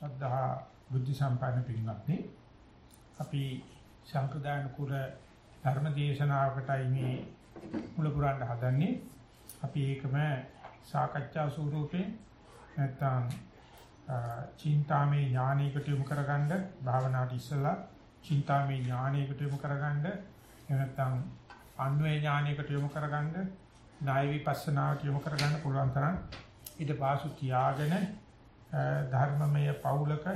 ශ්‍රද්ධා බුද්ධ සම්පන්න පින්වත්නි. අපි සම්ප්‍රදාන කුල ධර්ම දේශනාවකටයි මේ මුල පුරන්න හදන්නේ. අපි ඒකම සාකච්ඡා ස්වරූපේ නැත්නම් චින්තාමේ ඥානයකට යොමු කරගන්න භාවනාවට ඉස්සලා චින්තාමේ ඥානයකට යොමු කරගන්න එහෙම නැත්නම් අන්වේ ඥානයකට යොමු කරගන්න ණය විපස්සනාවට යොමු කරගන්න පුළුවන් තරම් ඊට පාසු තියාගෙන ධර්මමය පෞලක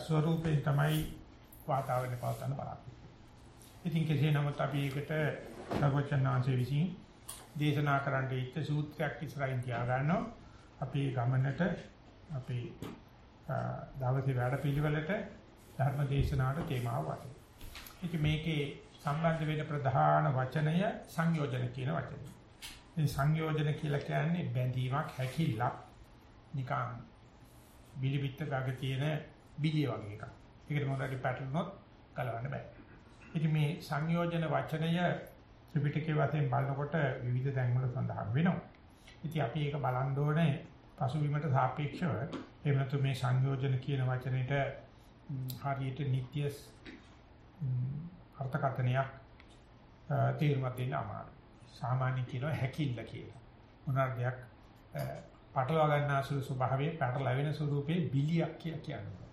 ස්වරූපයෙන් තමයි වාතාවරණය පවත්වන්න බලාපොරොත්තු ඉතින් කෙසේ නමුත් අපි ඒකට සර්වචන්නාංශයේ විසින් දේශනා කරන්න ඉච්ඡ සූත්‍රයක් ඉස්සරහින් තියාගන්නවා. අපි ගමනට අපි දවසේ වැඩ පිළිවෙලට ධර්ම දේශනාවට තේමාව වශයෙන්. ඉතින් මේකේ සම්බන්ධ වෙන ප්‍රධාන වචනය සංයෝජන කියන වචනය. මේ සංයෝජන කියලා කියන්නේ බැඳීමක් හැකිල්ලක් නිකන් බිලිපිට ගග තියෙන බිලිය වගේ එකක්. ඒකට මොකද පැටලුනොත් ගලවන්න බෑ. ඉතින් මේ සංයෝජන වචනය ත්‍රිපිටකයේ වශයෙන් බලනකොට විවිධ තැන්වල සඳහන් වෙනවා. ඉතින් අපි ඒක බලන්න ඕනේ පසුබිමට සාපේක්ෂව එහෙම නැතු මේ සංයෝජන කියන වචනෙට හරියට නිට්‍ය අර්ථකථනයක් තේරුම් දෙන්න අමාරුයි. සාමාන්‍ය කියනවා හැකිල්ල කියලා. මොනවා දෙයක් පටලවා ගන්න අසුළු ස්වභාවයේ පටලැවෙන ස්වරූපේ බිලියක් කියලා කියනවා.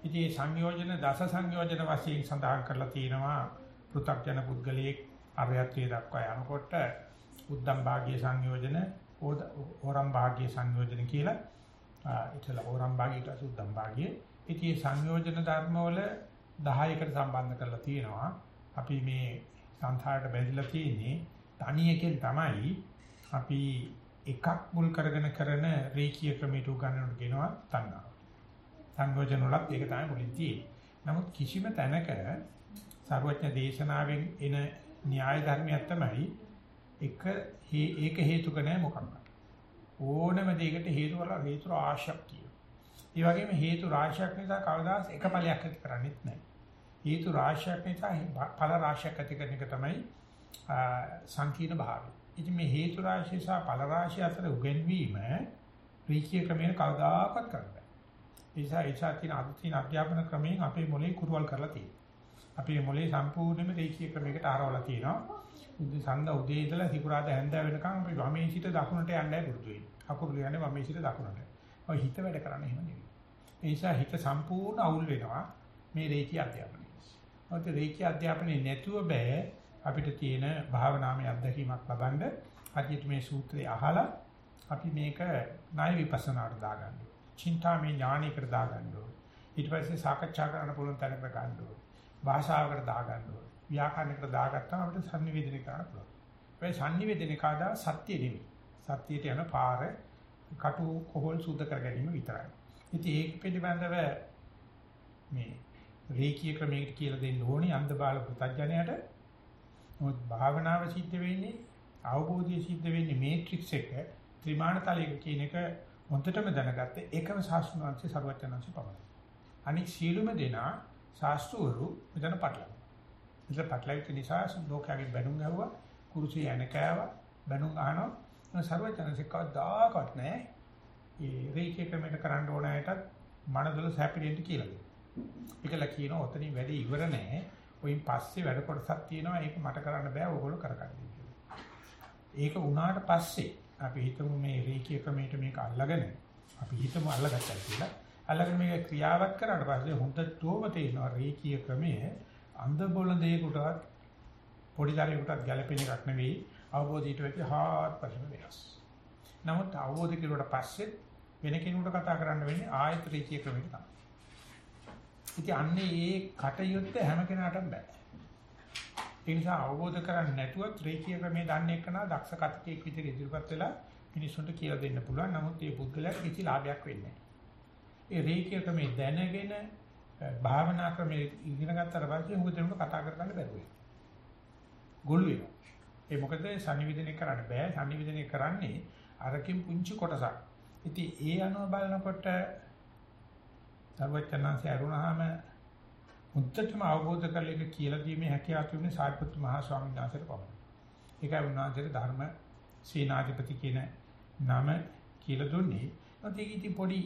ඉතින් මේ සංයෝජන දස සංයෝජන වශයෙන් සඳහන් කරලා තියෙනවා පෘථග්ජන පුද්ගලයෙක් අරයත්වයේ දක්වා යනකොට උද්දම් භාගයේ සංයෝජන ඕරම් භාගයේ සංයෝජන කියලා ඉතල ඕරම් භාගයට සුද්දම් භාගයේ. ඉතින් සංයෝජන ධර්මවල 10කට සම්බන්ධ කරලා තියෙනවා. අපි මේ සංසාරයට බැඳිලා තියෙන්නේ තනි එකෙන් තමයි. අපි එකක් මුල් කරගෙන කරන රේඛීය ක්‍රමයට උගන්වනට කියනවා තණ්හාව සංයෝජන වලත් ඒක තමයි මුලින් තියෙන්නේ. නමුත් කිසිම තැනක සර්වඥ දේශනාවෙන් එන න්‍යාය ධර්මයක් තමයි එක ඒක හේතුක නැහැ මොකක්ද. ඕනම දෙයකට හේතු වල හේතු රාශියක් තියෙනවා. ඒ වගේම හේතු රාශියක් නිසා කවදාස් එක ඵලයක් ඇති කරන්නේත් නැහැ. හේතු රාශියක් නිසා ඵල රාශියක් ඇති කරන එක තමයි සංකීර්ණ භාවය. ඉතින් මේ හේතු රාශිය සහ ඵල රාශිය අතර උගෙන්වීම රීකිය ක්‍රමයෙන් කවදාකවත් කරන්න නිසා ඒසා තියෙන අද තියෙන අධ්‍යාපන ක්‍රමයෙන් අපේ මොලේ කුරුවල් කරලා තියෙනවා. අපේ මොලේ සම්පූර්ණයෙන්ම රේඛීය ක්‍රමයකට ආරවලා තියෙනවා. උදේ සඳ උදේ ඉඳලා සිකුරාදා හැන්දෑ වෙනකන් අපි වමේ සිට දකුණට යන්නයි පුරුදු වෙන්නේ. අකුරු යන්නේ වමේ සිට දකුණට. ඔය හිත වැඩ කරන්නේ එහෙම නෙවෙයි. ඒ නිසා හිත සම්පූර්ණ අවුල් වෙනවා මේ රේඛීය අධ්‍යාපනයේ. ඔත රේඛීය අධ්‍යාපනයේ නැතුව බෑ අපිට තියෙන භාවනාමය අත්දැකීමක් ලබන්න හරියට මේ සූත්‍රය අහලා අපි මේක ණය විපස්සනාට දාගන්න. චින්තාමය ඥානයකට දාගන්න ඕනේ. ඊට පස්සේ සාකච්ඡා කරන්න පුළුවන් තැනකට ගන්න ඕනේ. භාෂාවකට දාගන්න ඕනේ. ව්‍යාකරණයකට දාගත්තාම අපිට sannivedana කරන්න පුළුවන්. ඒ sannivedana කාදා සත්‍ය නෙවෙයි. සත්‍යයට යන පාර කටු කොහොල් සුද්ධ කර ගැනීම විතරයි. ඉතින් ඒක පිළිබඳව මේ රේකී ක්‍රමයකට කියලා දෙන්න ඕනේ අන්ධ බාල පුතඥයට. මොකද භාවනාව සිද්ධ වෙන්නේ අවබෝධය සිද්ධ වෙන්නේ මේට්‍රික්ස් එක ත්‍රිමාණ තලයක කියන එක හොඳටම දැනගත්තේ ඒකම ශාස්ත්‍රඥාන්සේ සර්වඥාන්සේ පමණයි. අනික සීලුම දෙනා ශාස්ත්‍රවරු මෙතන පටලවා. මෙතන පටලවිච්ච නිසා ලෝකයෙන් බැනුම් ඇහුවා, කුරුසිය යන කෑවා, බැනුම් අහනවා. සර්වඥාන්සේ කවදාකවත් නැහැ. ඒ රේඛේ ක්‍රමයට කරන්න ඕන අයටත් මනදල සැපිරෙන්න කියලා දෙනවා. ඒකල කියනවා ඔතනින් වැඩි ඉවර නැහැ. ඔයින් පස්සේ වැඩ කොටසක් තියෙනවා. ඒක මට කරන්න බෑ. ඕගොල්ලෝ කරගන්න කියලා. ඒක වුණාට පස්සේ අපි හිතමු මේ රේඛීය ක්‍රමයට මේක අල්ලගෙන අපි හිතමු අල්ලගත්තා කියලා. අල්ලගෙන මේක ක්‍රියාවත් කරාට පස්සේ හොඳටම තේරෙනවා රේඛීය ක්‍රමය අන්ධ බොළඳේකටවත් පොඩි දරුවෙකුටත් ගැළපෙන එකක් නෙවෙයි අවබෝධයට වෙච්ච හාත්පසම වෙනස්. නමුත් අවබෝධ කෙරුවට පස්සේ වෙන කෙනෙකුට කතා කරන්න වෙන්නේ ආයත රේඛීය ක්‍රමයකට තමයි. ඉතින් අන්නේ ඒ කටයුත්ත හැම කෙනාටම බෑ. ඒ නිසා අවබෝධ කරගන්න නැතුව ත්‍රිකීය ක්‍රමයේ දන්නේ කනා දක්ෂ කතිකෙක් විදිහට ඉදිරිපත් වෙලා මිනිස්සුන්ට කියලා දෙන්න පුළුවන්. නමුත් ඒ පුද්ගලයාට කිසි ලාභයක් වෙන්නේ නැහැ. ඒ රේඛීය ක්‍රමයේ දැනගෙන භාවනා ක්‍රමයේ ඉගෙන ගන්නතර පස්සේ උඹ දෙනුට කතා කරගන්න බැරුව වෙනවා. ගොළු වෙනවා. ඒ මොකද sannivedana කරන්න බෑ. sannivedana කරන්නේ අරකින් පුංචි කොටසක්. ඉතින් ඒ අනුව බලනකොට සර්වචනanse අරුණාම මුත්තටම අවබෝධ කරලා ඒක කියලා දීමේ හැකියාව තිබුණේ සාරිපුත්‍ර මහා ස්වාමීන් වහන්සේට පමණයි. ඒකයි උන්වහන්සේට ධර්ම සේනාධිපති කියන නම කියලා දුන්නේ. ඒත් ඒක ඉතින් පොඩි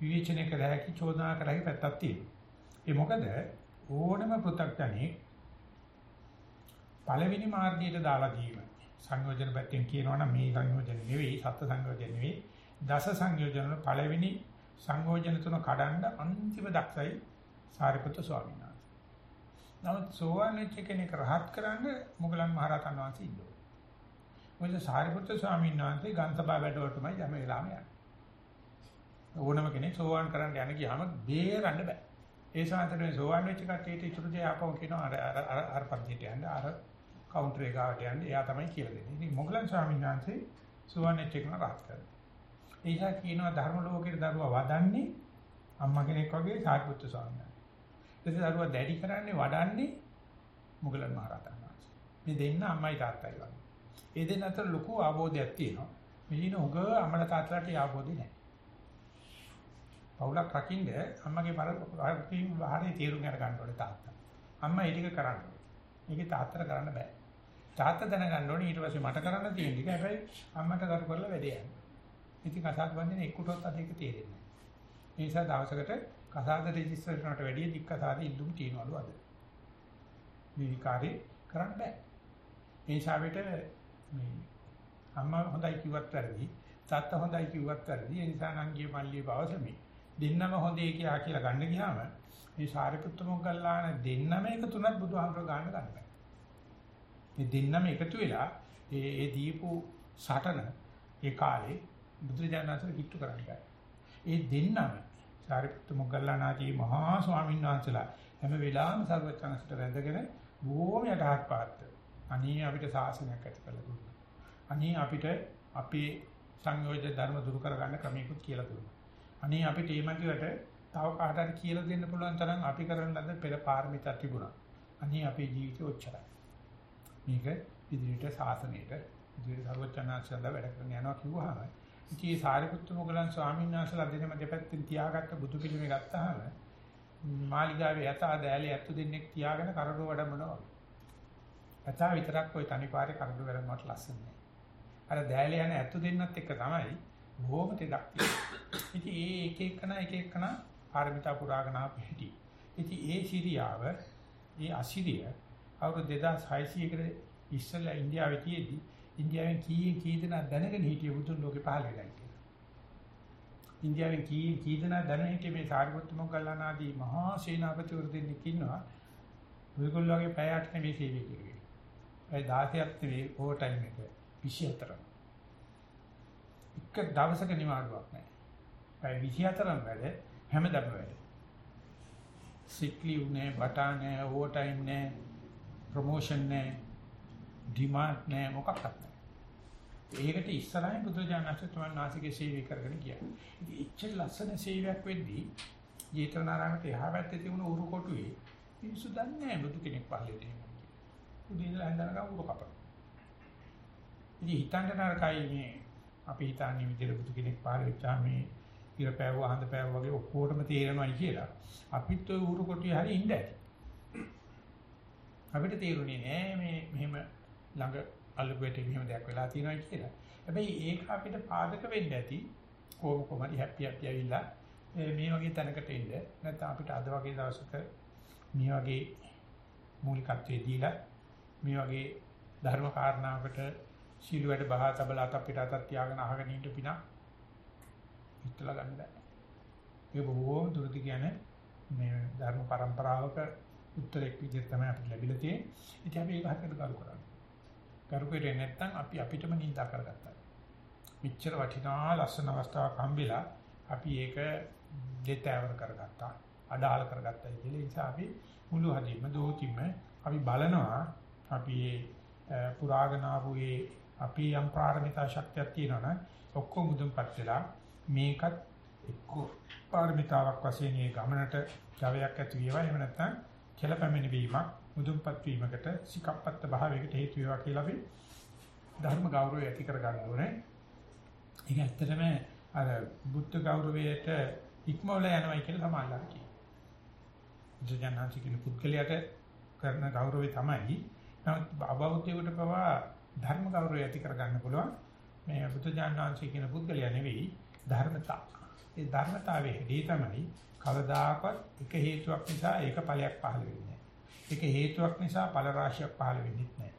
විවේචනය කළ හැකි චෝදනා කළ හැකි පැත්තක් තියෙනවා. ඒ මොකද ඕනම පෘථග්ජනෙක් පළවෙනි මාර්ගයට දාලා දීම. සංයෝජන පැත්තෙන් කියනවනම් මේ සංයෝජන නෙවෙයි, සත්‍ය සංයෝජන නෙවෙයි. දස සංයෝජන වල පළවෙනි සංයෝජන තුන කඩන්න අන්තිම දක්ෂයි සාරිපුත්‍ර ස්වාමීන් වහන්සේ. නමුත් සෝවාන් වෙච්ච කෙනෙක් රහත් කරන්න මොගලන් මහරහතන් වහන්සේ ඉන්නවා. මොකද සාරිපුත්‍ර ස්වාමීන් වහන්සේ ගන්සභා වැඩවලටමයි යම වෙලාම යන්නේ. ඕනම කෙනෙක් සෝවාන් කරන්න යන ගියාම බේරන්න බෑ. ඒ සාන්තරේ සෝවාන් වෙච්ච කට්ටියට ඉතුරු දේ ආපහු කියනවා අර අර අර පද්ධතියට යන්න අර කවුන්ටර් එක ගාවට යන්නේ එයා තමයි කියලා දෙන්නේ. ඉතින් මොගලන් ස්වාමීන් වහන්සේ සුවන්නෙත් එක්කම රහත් කරනවා. ඒ නිසා කියනවා ධර්ම ලෝකේ දරුවා වදන්නේ අම්මා කෙනෙක් වගේ සාරිපුත්‍ර ස්වාමීන් වහන්සේ. ඒ දරුවා දැඩි කරන්නේ වඩන්නේ මොගලන් මහරහතන් වහන්සේ. මේ දෙන්න අම්මයි තාත්තයි වගේ. ඒ දෙන්න අතර ලොකු ආબોධයක් තියෙනවා. මෙලින උග අම්මලා තාත්තලාට ආબોධි නැහැ. පවුලක් රකින්න අම්මගේ පරිපූර්ණ ආහාරයේ තීරුම් අර ගන්න ඕනේ තාත්තා. අම්මා ඒ ටික කරන්න ඕනේ. මේකේ තාත්තට කරන්න බෑ. තාත්තා දැනගන්න ඕනේ ඊට පස්සේ මට කරන්න තියෙන ටික හැබැයි අම්මට කරු කරලා වැඩේ යන්න. ඉතින් කසාද බඳින එක්කුටවත් අද එක තේරෙන්නේ නැහැ. ඒ නිසා දවසකට කසාද රෙජිස්ටර් කරනට වැඩිය දික් කසාද ඉල්ලුම් තියනවලු අද. මේ විකාරේ කරන්න බෑ. ඒ නිසා මේ අම්මා හොඳයි කිව්වත් වැරදි, තාත්තා හොඳයි කිව්වත් වැරදි. ඒ නිසා නංගිය මල්ලිය බවසමි. දෙන්නම හොඳේ කියලා කියලා ගන්න ගියාම මේ සාරිපුත්ත මොග්ගල්ලාන දෙන්නම එක තුනක් බුදුහාමර ගන්න ගන්න. මේ දෙන්නම එකතු වෙලා ඒ ඒ දීපු සටන ඒ කාලේ බුදුරජාණන්සේ කිට්ටු කරන්නේ. ඒ දෙන්නම සාරිපුත්ත මොග්ගල්ලාන ආදී මහා ස්වාමීන් වහන්සේලා හැම වෙලාවෙම සර්වචනසට වැඳගෙන බොහොම යටහත් පාත්ත. අනේ අපිට ශාසනයක් ඇති කරලා දුන්නා. අනේ අපිට අපේ සංයෝජන ධර්ම දුරු කරගන්න ක්‍රමයකට කියලා දුන්නා. අනේ අපිට මේ මගියට තව කාට හරි කියලා දෙන්න පුළුවන් තරම් අපි කරන ලද පෙර පාරමිතා තිබුණා. අනේ අපේ ජීවිතේ ඔච්චරයි. මේක ඉදිරියට සාසනයට ඉදිරියට සර්වචනාංශයන්ද වැඩ කරන යනවා කිව්වහම ඉතින් මේ සාරිපුත්තු මොගලන් ස්වාමීන් වහන්සේලා දෙනම දෙපැත්තෙන් තියාගත්ත බුදු පිළිමේ ගත්තාම මාලිගාවේ යතා දෑලේ ඇත්තු දෙන්නෙක් තියාගෙන කරඬු වඩමනවා. යතා විතරක් ওই තනි පාරේ කරඬු වැඩමවට ලස්සන නෑ. අර දෑලේ යන ඇත්තු දෙන්නත් එක්ක තමයි බොහොම තෙදක් තියෙන්නේ. ඉතින් ඒ එක එකන එක එකන පාරමිතා පුරාගෙන ආපු හැටි. ඉතින් ඒ සිරියාව, ඒ අසිරිය අවුරුදු 2600කට ඉස්සෙල්ලා ඉන්දියාවේ තියේදී ඉන්දියාවෙන් කීයෙන් කී දෙනා දැනගෙන හිටිය බුදුන් ලෝකේ පහළ වෙලා කියලා. ඉන්දියාවෙන් කී කී දෙනා දැන හිටිය මේ සාරිපුත්ත මොග්ගල්ලාන ආදී මහා සේනාපතිවරු දෙන්නෙක් ඉන්නවා. ඔයගොල්ලෝගේ පැය 8 නෙමෙයි සේවය කෙරුවේ. පැය 16ක් නෙමෙයි ඕවර් ටයිම් එක 24. එක දවසක නිවාඩුවක් නැහැ. පැය 24ක් වැඩ හැමදාම වැඩ. සික් ලීව් නැහැ, බටා නැහැ, ඕවර් ටයිම් නැහැ. ප්‍රොමෝෂන් නැහැ, ඩිමාන්ඩ් නැහැ මොකක්වත් නැහැ. ඒකට ඉස්සරහින් බුදුජානක තුමන් නාසිකේ සේවය කරගෙන ගියා. ඉතින් ඉච්ච ලස්සන සේවයක් වෙද්දී ජේතවනාරාමයට එහා පැත්තේ තිබුණ උරු කොටුවේ මිනිස්සු දන්නේ නැහැ බුදු කෙනෙක් පහළ වෙන්නේ. උදේ ඉඳලා හඳනකම් උරු කපන. ඉතින් හිතන්න නරකයි මේ අපි හිතන්නේ විදිහට බුදු කෙනෙක් පහළ වෙච්චා මේ ඉර පෑවුවා හඳ පෑවුවා වගේ ඔක්කොටම තේරෙනවයි කියලා. අපිත් ඔය උරු කොටුවේ හරි ඉඳ ඇති. අපිට තේරුනේ නෑ මේ මෙහෙම ළඟ අල්ලුවෙට මෙහෙම දෙයක් වෙලා තියෙනවා කියලා. හැබැයි ඒක අපිට පාදක වෙන්න ඇති කොහොම කොහමද හැපි හැපි ඇවිල්ලා මේ වගේ තැනකට එන්න. නැත්නම් අපිට අද වගේ දවසක මේ වගේ මූලිකත්වයේ දීලා මේ වගේ ධර්ම කාරණාවකට සීල වැඩ බහා තබලා අපිට අතක් තියාගෙන අහගෙන ඉන්න පින හිතලා ගන්න බෑ. ඒ බොහෝම දුරදි කියන්නේ මේ ධර්ම પરම්පරාවක උත්තරයක් විදිහට තමයි අපිට ලැබිලා තියෙන්නේ. ඉතින් අපි ඒක හරියට කරු කරන්නේ. කරු කරේ නැත්නම් අපි අපිටම නිඳා කරගත්තා. මෙච්චර වටිනා ලස්සන අවස්ථාවක් හම්බෙලා අපි ඒක දෙතෑවර කරගත්තා. අඩාල කරගත්තා කියලා. ඒ නිසා අපි මුළු හදින්ම දෝතිම අපි බලනවා අපි පුරාගෙන ආපු ඒ අපි යම් පාරමිතා ශක්තියක් තියෙනවනේ ඔක්කොම මුදුන්පත් වෙලා මේකත් එක්ක පාරමිතාවක් වශයෙන් මේ ගමනට ජවයක් ඇති වේවා එහෙම නැත්නම් කෙලපැමිණි වීමක් මුදුන්පත් වීමකට සිකප්පත්ත භාවයකට හේතු වේවා කියලා අපි ධර්ම ගෞරවය ඇති කර ගන්න ඕනේ. ඒක ඇත්තටම අර බුද්ධ ගෞරවයට ඉක්මවල යනවා කියලා සමානලා කියනවා. ජනනාති කියන පුද්ගලයාට කරන ගෞරවය තමයි. නමුත් අබෞද්ධයෙකුට පවා ධර්ම ගෞරවය ඇති කර ගන්න පුළුවන්. මේ බුද්ධ ඥානංශී කියන පුද්ගලයා නෙවෙයි ධර්මතා. ඒ ධර්මතාවයේ හැදී තමයි කවදාකවත් එක හේතුවක් නිසා ඒක ඵලයක් පහළ වෙන්නේ නැහැ. ඒක හේතුවක් නිසා ඵල රාශියක් පහළ වෙන්නේ නැහැ.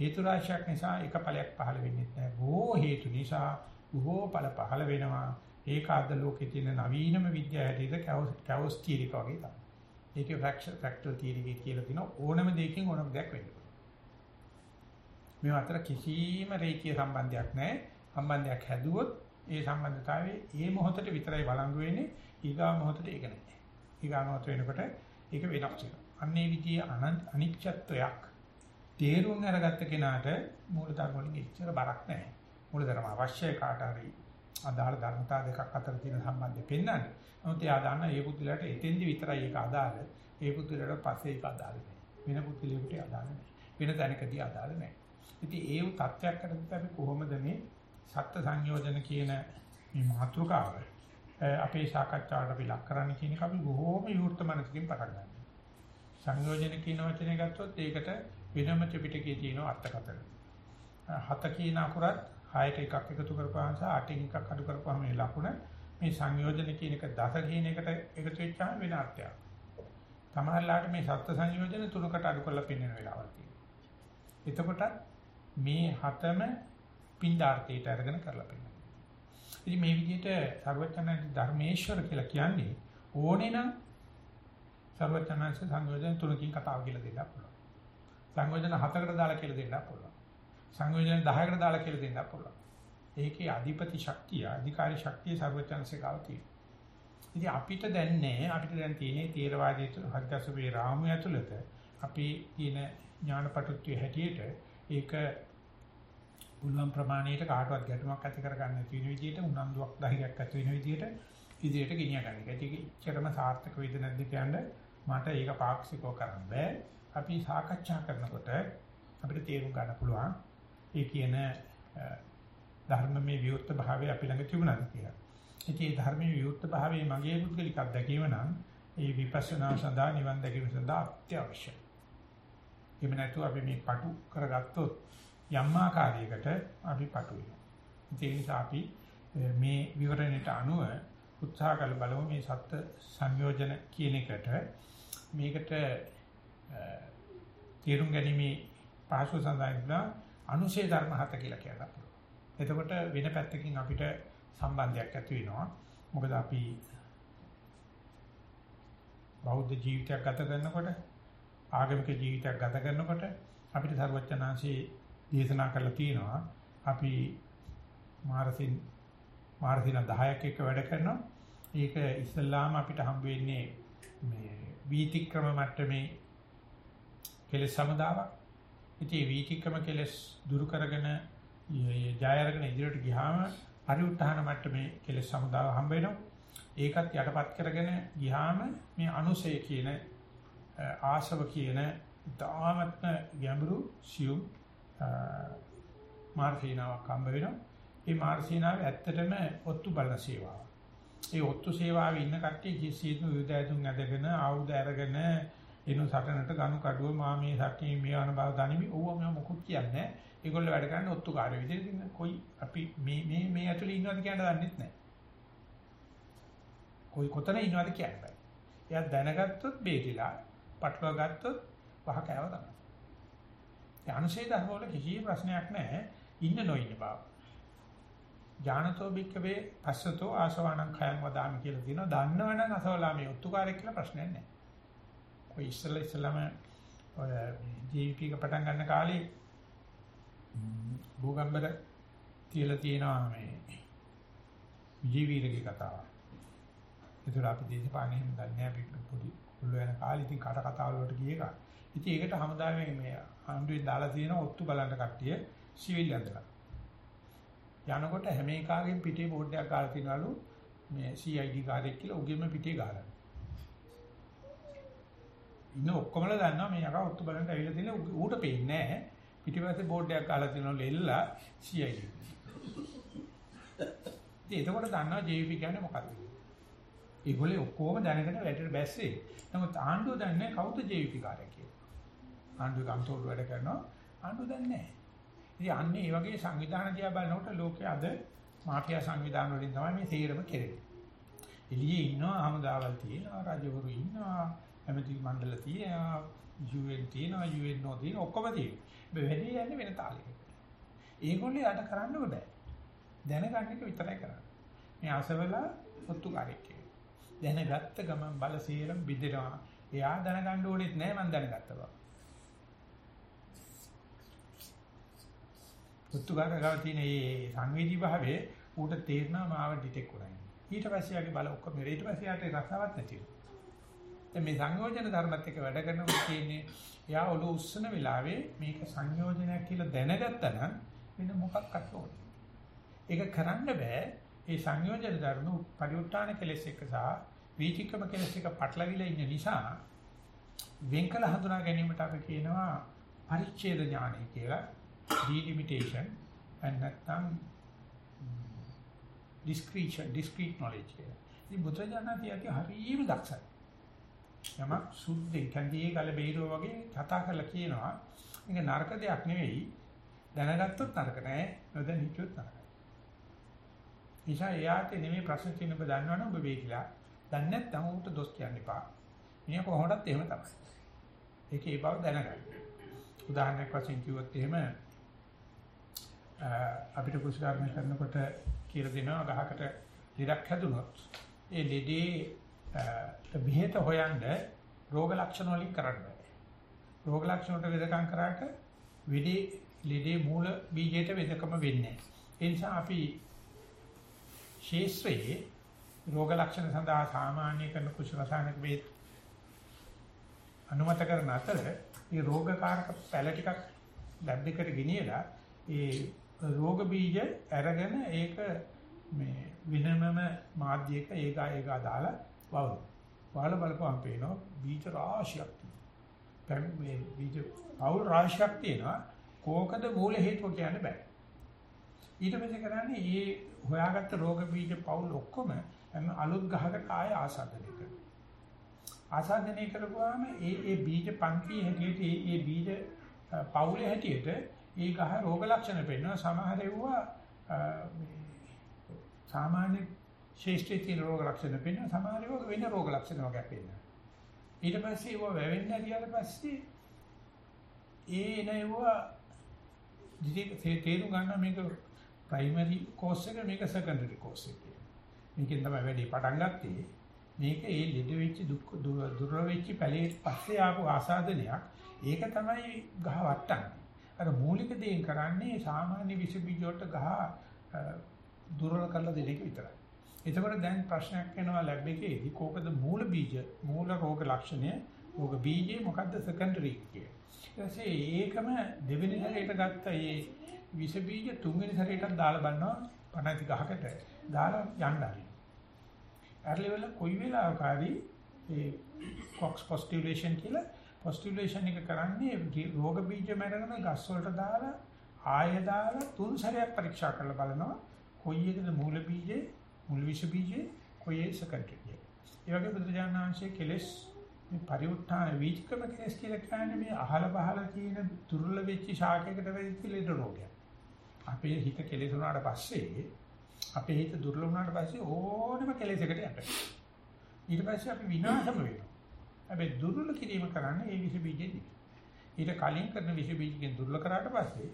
හේතු රාශියක් නිසා එක ඵලයක් පහළ වෙන්නේ නැහැ. බොහෝ හේතු නිසා බොහෝ ඵල පහළ වෙනවා. ඒක අද ලෝකේ තියෙන නවීනම විද්‍යාව හැටියට කැවස් තියරි වගේ තමයි. ඒකේ ෆ්‍රැක්චර් ෆැක්ටර් තියරි කියලා තියෙන ඕනම දෙයකින් ඕනම දෙයක් වෙන්න මේ අතර කිසිම රේඛීය සම්බන්ධයක් නැහැ. සම්බන්ධයක් හැදුවොත් ඒ සම්බන්ධතාවයේ ඒ මොහොතේ විතරයි වළංගු වෙන්නේ. ඊගා මොහොතේ ඒක නැහැ. ඊගා මොහොත වෙනකොට ඒක වෙනස් වෙනවා. අන්නේ විදිහේ අනිච්චත්වයක් තේරුම් අරගත්ත කෙනාට මූලධර්ම වලින් එච්චර බරක් නැහැ. මූලධර්ම අවශ්‍යයි කාට හරි අදාළ ධර්මතා දෙකක් අතර තියෙන සම්බන්ධය පෙන්වන්නේ. නමුත් එයා දන්න ඒ පුදුලට එතෙන්දි විතරයි ඒක අදාළ. ඒ පුදුලට පස්සේ ඒක අදාළ නැහැ. වෙන පුදුලෙකට අදාළ නැහැ. වෙන තැනකදී අදාළ නැහැ. ඉතින් ඒ තත්ත්වයක් කරද්දී අපි කොහොමද මේ සත්ත්ව සංයෝජන කියන මේ මාතෘකාව අපේ සාකච්ඡාවට අපි ලක් කරන්න කියන එක අපි බොහෝම විවෘත මනසකින් පටන් ගන්නවා. සංයෝජන කියන වචනේ ගත්තොත් ඒකට වෙනම ත්‍රිපිටකයේ තියෙන අර්ථකථන. හත කියන අකුරත් හයට එකක් එකතු කරපුවාම සහ අටෙන් එකක් අඩු කරපුවාම මේ ලකුණ මේ සංයෝජන කියන එක දස කියන එකට එකතු වෙච්චාම වෙන අර්ථයක්. තමහරලාට මේ සත්ත්ව සංයෝජන තුනකට අඩු කරලා පෙන්වන වෙලාවක් තියෙනවා. එතකොට මේ හතම පින්ඩාර්ථයට අරගෙන කරලා පෙන්නනවා. ඉතින් මේ විදිහට සර්වචනන්ති ධර්මේශ්වර කියලා කියන්නේ ඕනේ නම් සර්වචනන්ස සංයෝජන තුනකින් කතාව කියලා දෙන්න පුළුවන්. සංයෝජන හතකට දාලා කියලා දෙන්න පුළුවන්. සංයෝජන 10කට දාලා කියලා දෙන්න පුළුවන්. ඒකේ අධිපති ශක්තිය, අධිකාරී ශක්තිය සර්වචනන්සේ ගාව තියෙනවා. ඉතින් අපිට දැන් නෑ අපිට දැන් තියෙන්නේ තේරවාදී හත්දසුවේ රාමු ඇතුළත අපි තියෙන ඥානපටුත්වයේ හැටියට ඒක පුළුවන් ප්‍රමාණයට කාටවත් ගැටුමක් ඇති කරගන්න නැති වෙන විදිහට උනන්දුවක් ධෛර්යයක් ඇති වෙන විදිහට ඉදිරියට ගෙනිය ගන්න එක. ඒක ඉච්චරම සාර්ථක වෙයිද නැද්ද කියන්නේ මට ඒක පාක්ෂිකව කරන්න බෑ. අපි සාකච්ඡා කරනකොට අපිට තේරුම් ගන්න පුළුවන් ඒ කියන ධර්මමේ විවෘත භාවය අපි ළඟ තිබුණාද කියලා. ඉතින් මේ ධර්මයේ විවෘත භාවයේ මගේ පුද්ගලික අත්දැකීම නම් ඒ විපස්සනා සඳහා නිවන් දැකීම සඳහා අත්‍යවශ්‍යයි. එහෙම නැතුව අපි මේ පටු කරගත්තොත් යම් ආකාරයකට අපි පටු වෙනවා. ඒ නිසා අපි මේ විවරණයට අනුව උත්සාහ කළ බලමු මේ සත්‍ය සංයෝජන කියන එකට මේකට තේරුම් ගැනීමේ පහසු සඳහන් අනුශේ ධර්ම හත කියලා කියනවා. එතකොට වෙන පැත්තකින් අපිට සම්බන්ධයක් ඇති වෙනවා. මොකද අපි බෞද්ධ ජීවිතයක් ගත කරනකොට ආගමික ජීවිතයක් ගත කරනකොට අපිට සර්වඥාන්සේ දේශනා කරලා තියෙනවා අපි මාරසින් මාරසින 10ක් එක්ක වැඩ කරනවා ඒක ඉස්ලාම අපිට හම්බ වෙන්නේ මේ වීතික්‍රම මට්ටමේ කෙලෙස් සමුදාවක් ඉතින් වීතික්‍රම කෙලෙස් දුරු කරගෙන ජය අරගෙන ඉදිරියට ගියාම පරිඋත්ථාන මට්ටමේ කෙලෙස් සමුදාව හම්බ වෙනවා ඒකත් යටපත් කරගෙන ගියාම මේ අනුසය කියන ආශව කියන දාමත්ම ගැඹුරු සියුම් මාර්සීනාවක් හම්බ වෙනවා. ඒ මාර්සීනාව ඇත්තටම ඔත්තු බලන සේවාව. ඒ ඔත්තු සේවාවේ ඉන්න කට්ටිය කිසිදු යුදයතුන් ඇදගෙන ආයුධ අරගෙන එනු සටනට ගනු කඩුව මා මේ සටනේ මේ වන බව දනිමි. ඕව මම මොකුත් කියන්නේ නැහැ. ඒගොල්ලෝ වැඩ කරන්නේ ඔත්තු කාර්ය විදිහට ඉන්න. කොයි අපි මේ මේ මේ ඇතුලේ ඉන්නවද කියන දන්නෙත් නැහැ. කොයි කොතන ඉන්නවද කියන්නේ. එයා දැනගත්තොත් බේරිලා, පටලවා ගත්තොත් පහ කෑව තමයි. ඒ අනුශේ ධර්ම වල කිසි ප්‍රශ්නයක් නැහැ. ඉන්න නොඉන්න බව. ඥානතෝ බික්කවේ පස්සතෝ ආසවණං khයං වදාමි කියලා කියනවා. දන්නවනම් අසවලා මේ උත්තුකාරයක් කියලා ප්‍රශ්නයක් නැහැ. කොයි ඉස්සෙල්ලා ඉස්සෙල්ලාම ඔය ජීවිපී එක පටන් ගන්න කාලේ භූගම්බර තියලා තියෙනවා මේ විජීවීරගේ කතාව. ඒතර අපි දේශපාලනේ දන්නේ අපි පොඩි පුළු වෙන කාලේ ඉතින් කට කතාව වලට ගිය එක. ඉතින් ඒකට හමුදාවෙන් මේ ආණ්ඩුවේ දාලා තියෙන ඔත්තු බලන්න කට්ටිය සිවිල් ඇඳලා. යනකොට හැම එකාගෙන් පිටේ බෝඩ් එකක් ගාලා තියනලු මේ CID කාර්යයක් කියලා උගෙම පිටේ ගහලා. ඉන්න ඔක්කොමලා දන්නවා මේ යකා ඔත්තු බලන්න ඇවිල්ලා තියෙන ඌට පේන්නේ නැහැ. පිටිපස්සේ බෝඩ් එකක් ගාලා තියනලු එල්ලා CID. ඉතින් එතකොට දන්නවා JVP කියන්නේ මොකක්ද ඒගොල්ලෝ ඔක්කොම දැනගෙන වැටෙට බැස්සේ. නමුත් ආණ්ඩුව දන්නේ කවුද JVP කාර්යය ආණ්ඩුවේ කන්තෝල් වැඩ කරනවා ආණ්ඩුව දන්නේ නැහැ. ඉතින් අන්නේ මේ වගේ සංවිධාන දිහා බලනකොට ලෝකයේ අද මාෆියා සංවිධාන වලින් තමයි මේ තීරම කෙරෙන්නේ. එළියේ ඉන්නවා ආමදාවල් තියෙනවා රජවරු ඉන්නවා ඇමති මණ්ඩල තියෙනවා UN තියෙනවා UN නෝ තියෙනවා ඔක්කොම තියෙනවා. මේ වැඩේ යන්නේ වෙන තාලයකට ඒගොල්ලෝ යට කරන්න බෑ. දැනගන්න එක විතරයි කරන්නේ. මේ අසවලා ඔත්තුකාරයෙක් දැනගත්ත ගමන් බල සීරම් බිඳෙනවා. එයා දැනගන්න ඕනෙත් නෑ මම දැනගත්තා බව ඔත්තුකාර ගාව තියෙන මේ සංවේදී භාවයේ ඌට තේරෙනවා මාව ඩිටෙක්ට් කරන්නේ ඊට පස්සේ යාගේ බල ඔක්කොම ඉවර. ඊට පස්සේ යාට රසාවක් නැති වෙනවා. මේ සංයෝජන ධර්මත් එක්ක වැඩ කරනකොට කියන්නේ එයා ඔලුව උස්සන වෙලාවේ මේක සංයෝජනයක් කියලා දැනගත්තා නම් වෙන මොකක්වත් ඕනේ. ඒක කරන්න බෑ. ඒ සංයෝජන ධර්ම පරිඋත්තාන කෙලස් එක්ක සහ වීතිකම කෙලස් එක්ක පටලවිලා ඉන්න නිසා වෙන්කල හඳුනා ගැනීමට අපි කියනවා පරිච්ඡේද ඥානය කියලා delimitation and නැත්නම් hm, discretion discrete knowledge කියලා. ඉතින් බුදුරජාණන් තියගේ හරියම දක්ෂයි. යමක් සුද්ධෙන් කන්දියේ ගල බේරෝ වගේ කතා කරලා කියනවා. මේක නරක දෙයක් නෙවෙයි. දැනගත්තොත් නරක නෑ. නොදැන හිතුවොත් නරකයි. නිසා එයාට නෙමෙයි ප්‍රශ්න තියෙන ඔබ දන්නවනේ ඔබ වෙයි කියලා. දන්නේ නැත්නම් ඌට දොස් කියන්න එපා. මිනිහා කොහොමදත් එහෙම තමයි. ඒකේ ඒ බව දැනගන්න. උදාහරණයක් වශයෙන් කිව්වොත් එහෙම අපිට කුසල කරනකොට කියලා දෙනවා ගහකට ලෙඩක් හැදුනොත් ඒ ලෙඩේ බෙහෙත හොයන්න රෝග ලක්ෂණ වලින් කරන්න බෑ. රෝග ලක්ෂණ වලට වෙදකම් කරාට වෙඩේ ලෙඩේ මූල බීජයට වෙදකම වෙන්නේ නැහැ. ඒ නිසා අපි ශේෂ්ත්‍රයේ රෝග ලක්ෂණ සඳහා සාමාන්‍ය කරන කුසල රසායනික බෙහෙත් අනුමත කරන අතර මේ රෝගකාරක පැල ටිකක් ලැබ් එකට ගෙනියලා ඒ රෝග බීජ අරගෙන ඒක මේ වෙනමම මාධ්‍යයක ඒකා ඒකා දාලා වවන. වහල බලපුවම් පේනවා බීජ රාශියක් තියෙනවා. මේ බීජ පවුල් රාශියක් තියෙනවා. කෝකද මූල හේතුව කියන්න බෑ. ඊට පස්සේ කරන්නේ මේ හොයාගත්ත රෝග බීජ පවුල් ඔක්කොම අලුත් ගහකට ආය ආසාදනය කරනවා. ආසාදනය කරපුවාම ඒ ඒ බීජ පන්තියේ හැටියට ඒ ඒ බීජ පවුලේ හැටියට ඒ ගහ රෝග ලක්ෂණ පෙන්වනවා. සමහර ඒවා සාමාන්‍ය ශේෂ්ත්‍රයේ තියෙන රෝග ලක්ෂණ පෙන්වනවා. සමහර ඒවා වෙන රෝග ලක්ෂණ වගේ පෙන්වනවා. ඊට පස්සේ ඒවා වැවෙන්න ඇරියට පස්සේ ඒ එන ඒවා තේරුම් ගන්න මේක ප්‍රයිමරි කෝස් එක මේක සෙකන්ඩරි කෝස් එක මේකෙන් තමයි වැඩි පටන් ගත්තේ. මේක ඒ ලෙඩ වෙච්ච දුක් දුර වෙච්ච පැලේ පස්සේ ආපු ආසාදනයක්. ඒක තමයි ගහ වට්ටන්නේ. අර මූලික දේෙන් කරන්නේ සාමාන්‍ය විස බීජ වලට ගහ දුර්වල කරලා දෙන එක විතරයි. එතකොට දැන් ප්‍රශ්නයක් එනවා ලැබ් එකේදී කොකද මූල බීජ මූල රෝග ලක්ෂණය රෝග බීජේ මොකද්ද සෙකන්ඩරි කියේ. ඊට ඒකම දෙවෙනි සැරේට ගත්ත මේ විස බීජ තුන්වෙනි සැරේටත් දාලා බලනවා පණති ගහකට දාලා යන්න හරි. අරලෙවල කොයි වෙලාවකරි ඒ කොක්ස් පොස්ටියුලේෂන් කියලා පොස්ටියුලේෂන් එක කරන්නේ රෝග බීජ මැරගෙන ගස් වලට දාලා ආය දාලා තුන් සැරයක් පරීක්ෂා කරලා බලනවා කොයි එකද මූල බීජේ මුල් විෂ බීජේ කොයි එක සෙකන්ඩරි ඒ වගේ බුදුජානනාංශයේ කෙලස් මේ පරිඋත්ථාන වීතිකම කෙලස් කියලා කියන්නේ මේ අහල පහල තියෙන දුර්වල වෙච්ච ශාකයකට වෙච්ච ලෙඩ රෝගයක්. අපේ හිත කෙලෙස් වුණාට පස්සේ අපේ හිත දුර්වල වුණාට පස්සේ ඕනම කෙලෙසකට යනවා. ඊට පස්සේ අපි විනාශම වෙනවා. හැබැයි දුර්වල කිරීම කරන්නේ ඒ විස බීජෙදි. ඊට කලින් කරන විස බීජකින් දුර්වල කරාට පස්සේ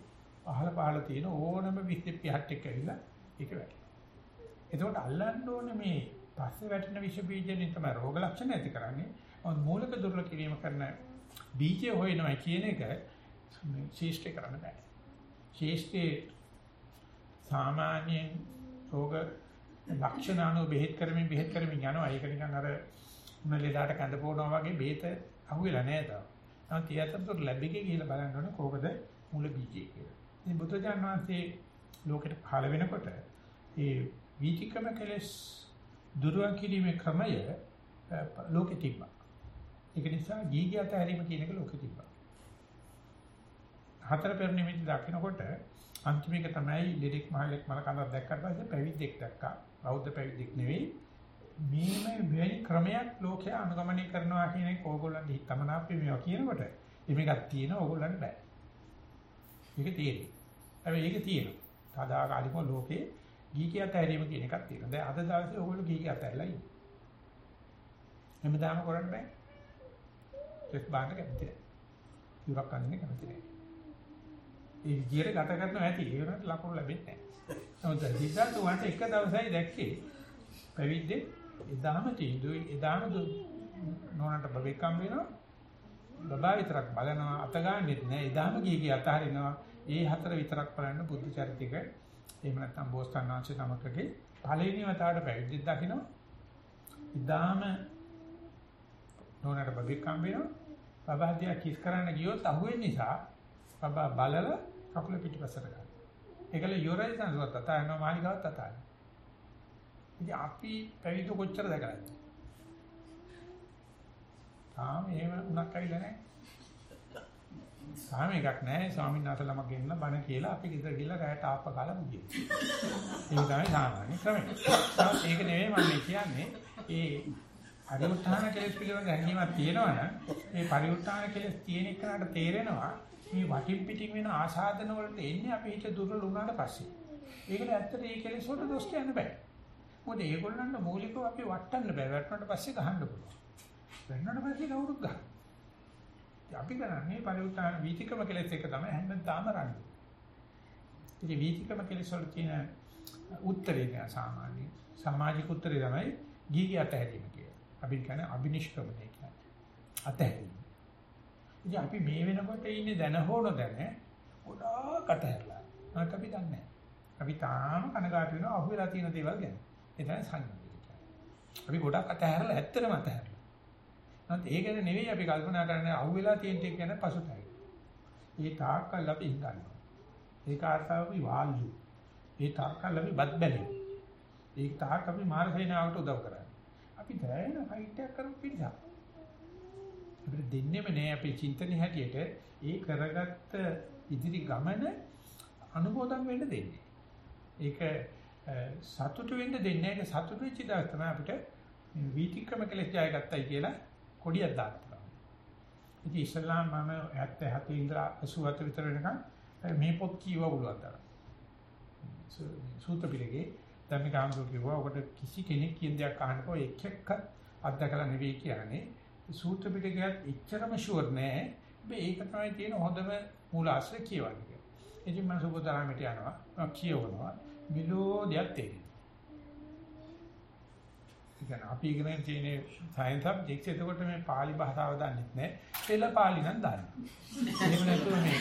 පහළ පහළ තියෙන ඕනම විස් පිහත් එක්ක ඇවිල්ලා ඒක වැටෙනවා. එතකොට අල්ලන්න ඕනේ මේ පස්සේ වැටෙන විස බීජෙන් තමයි රෝග ලක්ෂණ ඇති කරන්නේ. මොකද මූලික දුර්වල කිරීම කරන බීජය හොයනවා කියන එක ශේෂ්ඨ කරන්න බෑ. ශේෂ්ඨේ සාමාන්‍යයෙන් රෝග ලක්ෂණ අනුව බෙහෙත් කරමින් බෙහෙත් කරමින් යනවා. ඒක නිකන් අර උන ලෙඩාට කඳ පොවනවා වගේ බේත අහුවෙලා නැහැ තාම. නමුත් ඊයතතර ලැබ් එකේ ගිහිල්ලා බලන්න ඕනේ කොහොමද මුල බීජය කියලා. ඉතින් බුදුජාන විශ්වසේ ලෝකෙට පහළ වෙනකොට ඒ වීතිකම කෙලස් දුරුවන් කිරීමේ ක්‍රමය ලෝකෙ තිබ්බා. ඒක නිසා ගීගත හැරීම කියන එක ලෝකෙ තිබ්බා. හතර පෙර නිමිති දකින්නකොට අන්තිමේක තමයි ලිරික් මහලෙක් මල කඳක් දැක්කට පස්සේ පැවිද්දෙක් දැක්කා. බෞද්ධ පැවිද්දෙක් නෙවෙයි මේම වෙනි ක්‍රමයක් ලෝකයා අනුගමනය කරනවා කියන එක ඕගොල්ලන්ට හිතමනාපේ මේවා කියනකොට මේකක් තියෙන ඕගොල්ලන්ට බෑ. ඒක තියෙන්නේ. හැබැයි ඒක තියෙනවා. සදාකාලිකව ලෝකේ ගීකියත් ඇරීම කියන එකක් තියෙනවා. දැන් අද දවසේ ඕගොල්ලෝ ගීකියත් ඇරලා ඉන්නේ. හැමදාම කරන්න බෑ. ටෙස්ට් බාන්න කැමති නැහැ. ඉවරක් ගන්න කැමති නැහැ. ඒ විදියට ගත කරනවා ඇති. ඒ වුණාට ලකුණු ලැබෙන්නේ නැහැ. නමුත් සිද්ධාර්ථ වන්ට එක දවසයි දැක්කේ පැවිද්දේ එදාම තීන්දුවේ එදාම නෝනට බබෙක්ම් වෙනවා. බබා විතරක් බලනවා අත ගන්නෙත් නෑ. එදාම ගිහි ගිය අතහරිනවා. ඒ හතර විතරක් බලන්න බුද්ධ චරිතික එහෙම නැත්නම් බෝසතාණන්ච නමකගේ පළවෙනි වතාවට පැවිද්දෙක් දකින්න ඉදාම නෝනට බබෙක්ම් වෙනවා. බබා දිහා කිස් කරන්න ගියොත් අහුවෙන නිසා බබා බලලා කකුල පිටිපස්සට ගන්නවා. ඒකල යොරයි සංසවත් තතායනවා මාලිකාවත් තතායනවා. ඉතින් අපි පැවිදි කොච්චර දැකලාද? තාම එහෙම උනක් ඇවිල්ලා නැහැ. සාම එකක් නැහැ ස්වාමීන් වහන්සේ ළමක් ගෙන්න බණ කියලා අපි ගෙදර ගිහලා රැයට ආප්ප කාලා මුදිය. ඒක තමයි සාමාන්‍ය ක්‍රමය. ඒක නෙවෙයි මම කියන්නේ ඒ පරිඋත්ථාන කෙලෙස් පිළිබඳ හැඟීමක් තියෙනවනම් ඒ පරිඋත්ථාන කෙලෙස් තියෙන එකට තේරෙනවා මේ වටින් පිටින් වෙන ආසාදන වලට එන්නේ අපි හිත දුර්වල වුණාට පස්සේ. ඒකල ඇත්තට මේ කෙලෙස් වලට දොස් කියන්න බෑ. මොකද ඒගොල්ලන්ට මූලිකව අපි වටන්න බෑ. වැටුණාට පස්සේ ගහන්න පුළුවන්. වැටුණාට පස්සේ කවුරුත් ගහනවා. අපි කරන්නේ පරිඋත්ථාන වීතිකම කෙලෙස් එක තමයි හැමදාම රණ්ඩු. ඉතින් වීතිකම කෙලෙස් වල තියෙන උත්තරේ නෑ සාමාන්‍ය. සමාජික උත්තරේ තමයි ගීගී අතහැරීම කියන්නේ. අපි කියන්නේ අබිනිෂ්ක්‍රමණය කියන්නේ. අතහැරීම. ඉතින් අපි මේ වෙනකොට ඉන්නේ දැන හෝ නොදැන ගොඩාක් අතහැරලා. නැත් අපි දන්නේ නැහැ. අපි තාම කනගාටු වෙනවා අහුවෙලා තියෙන දේවල් ගැන. ඒ තමයි සංඥා කියන්නේ. අපි ගොඩක් අතහැරලා ඇත්තටම අතහැරලා. නැත් ඒ ගැන නෙවෙයි අපි කල්පනා කරන්නේ අහුවෙලා තියෙන ටික ගැන පසුතැවි. ඒ තාක්කල් අපි හිතනවා. ඒක ආර්ථාව අපි වාල්ලු. ඒ තාක්කල් අපි බත් බැලේ. ඒ තාක් අපි මාර්ගේනාවට උදව් කරන්නේ. අපි දැනෙන ෆයිට් එකක් කරපු පිටසක්. අපිට දෙන්නෙම නෑ අපේ චින්තනයේ හැටියට ඒ කරගත්ත ඉදිරි ගමන අනුමෝදන් වෙන්න දෙන්නේ. ඒක සතුටු වෙන්න දෙන්නේ නැහැ. ඒක සතුටු වෙච්ච දවස් තමයි අපිට වීතික්‍රම කෙලෙස් ජයගත්තයි කියලා කොඩියක් දාන්න පුළුවන්. ඉතින් ඉස්ලාම් මම 77 ඉඳලා 87 විතර වෙනකන් මේ පොත් කියව පුළුවන් තරම්. සූත්‍ර පිටකේ ධම්මික ආමතු කිව්වා ඔකට කිසි කෙනෙක් කියන දෙයක් අහන්නකෝ එක් එක්ක අත්දකලා නෙවෙයි කියන්නේ සූත්‍ර පිටකයත් එච්චරම ෂුවර් නෑ. හැබැයි ඒක තමයි තියෙන හොඳම මූලාශ්‍රය කියවන්නේ. ඉතින් මම සුබතරාමයට යනවා. මම කියවනවා. මිලෝදියක් තේරෙනවා. ඉතින් අපි ඉගෙන තියෙන සයන්ස් සබ්ජෙක්ට්ස් එතකොට මේ pāli භාෂාව දන්නේ නැහැ. පෙළ pāli නම් දන්නේ. එහෙම නැතුව මේ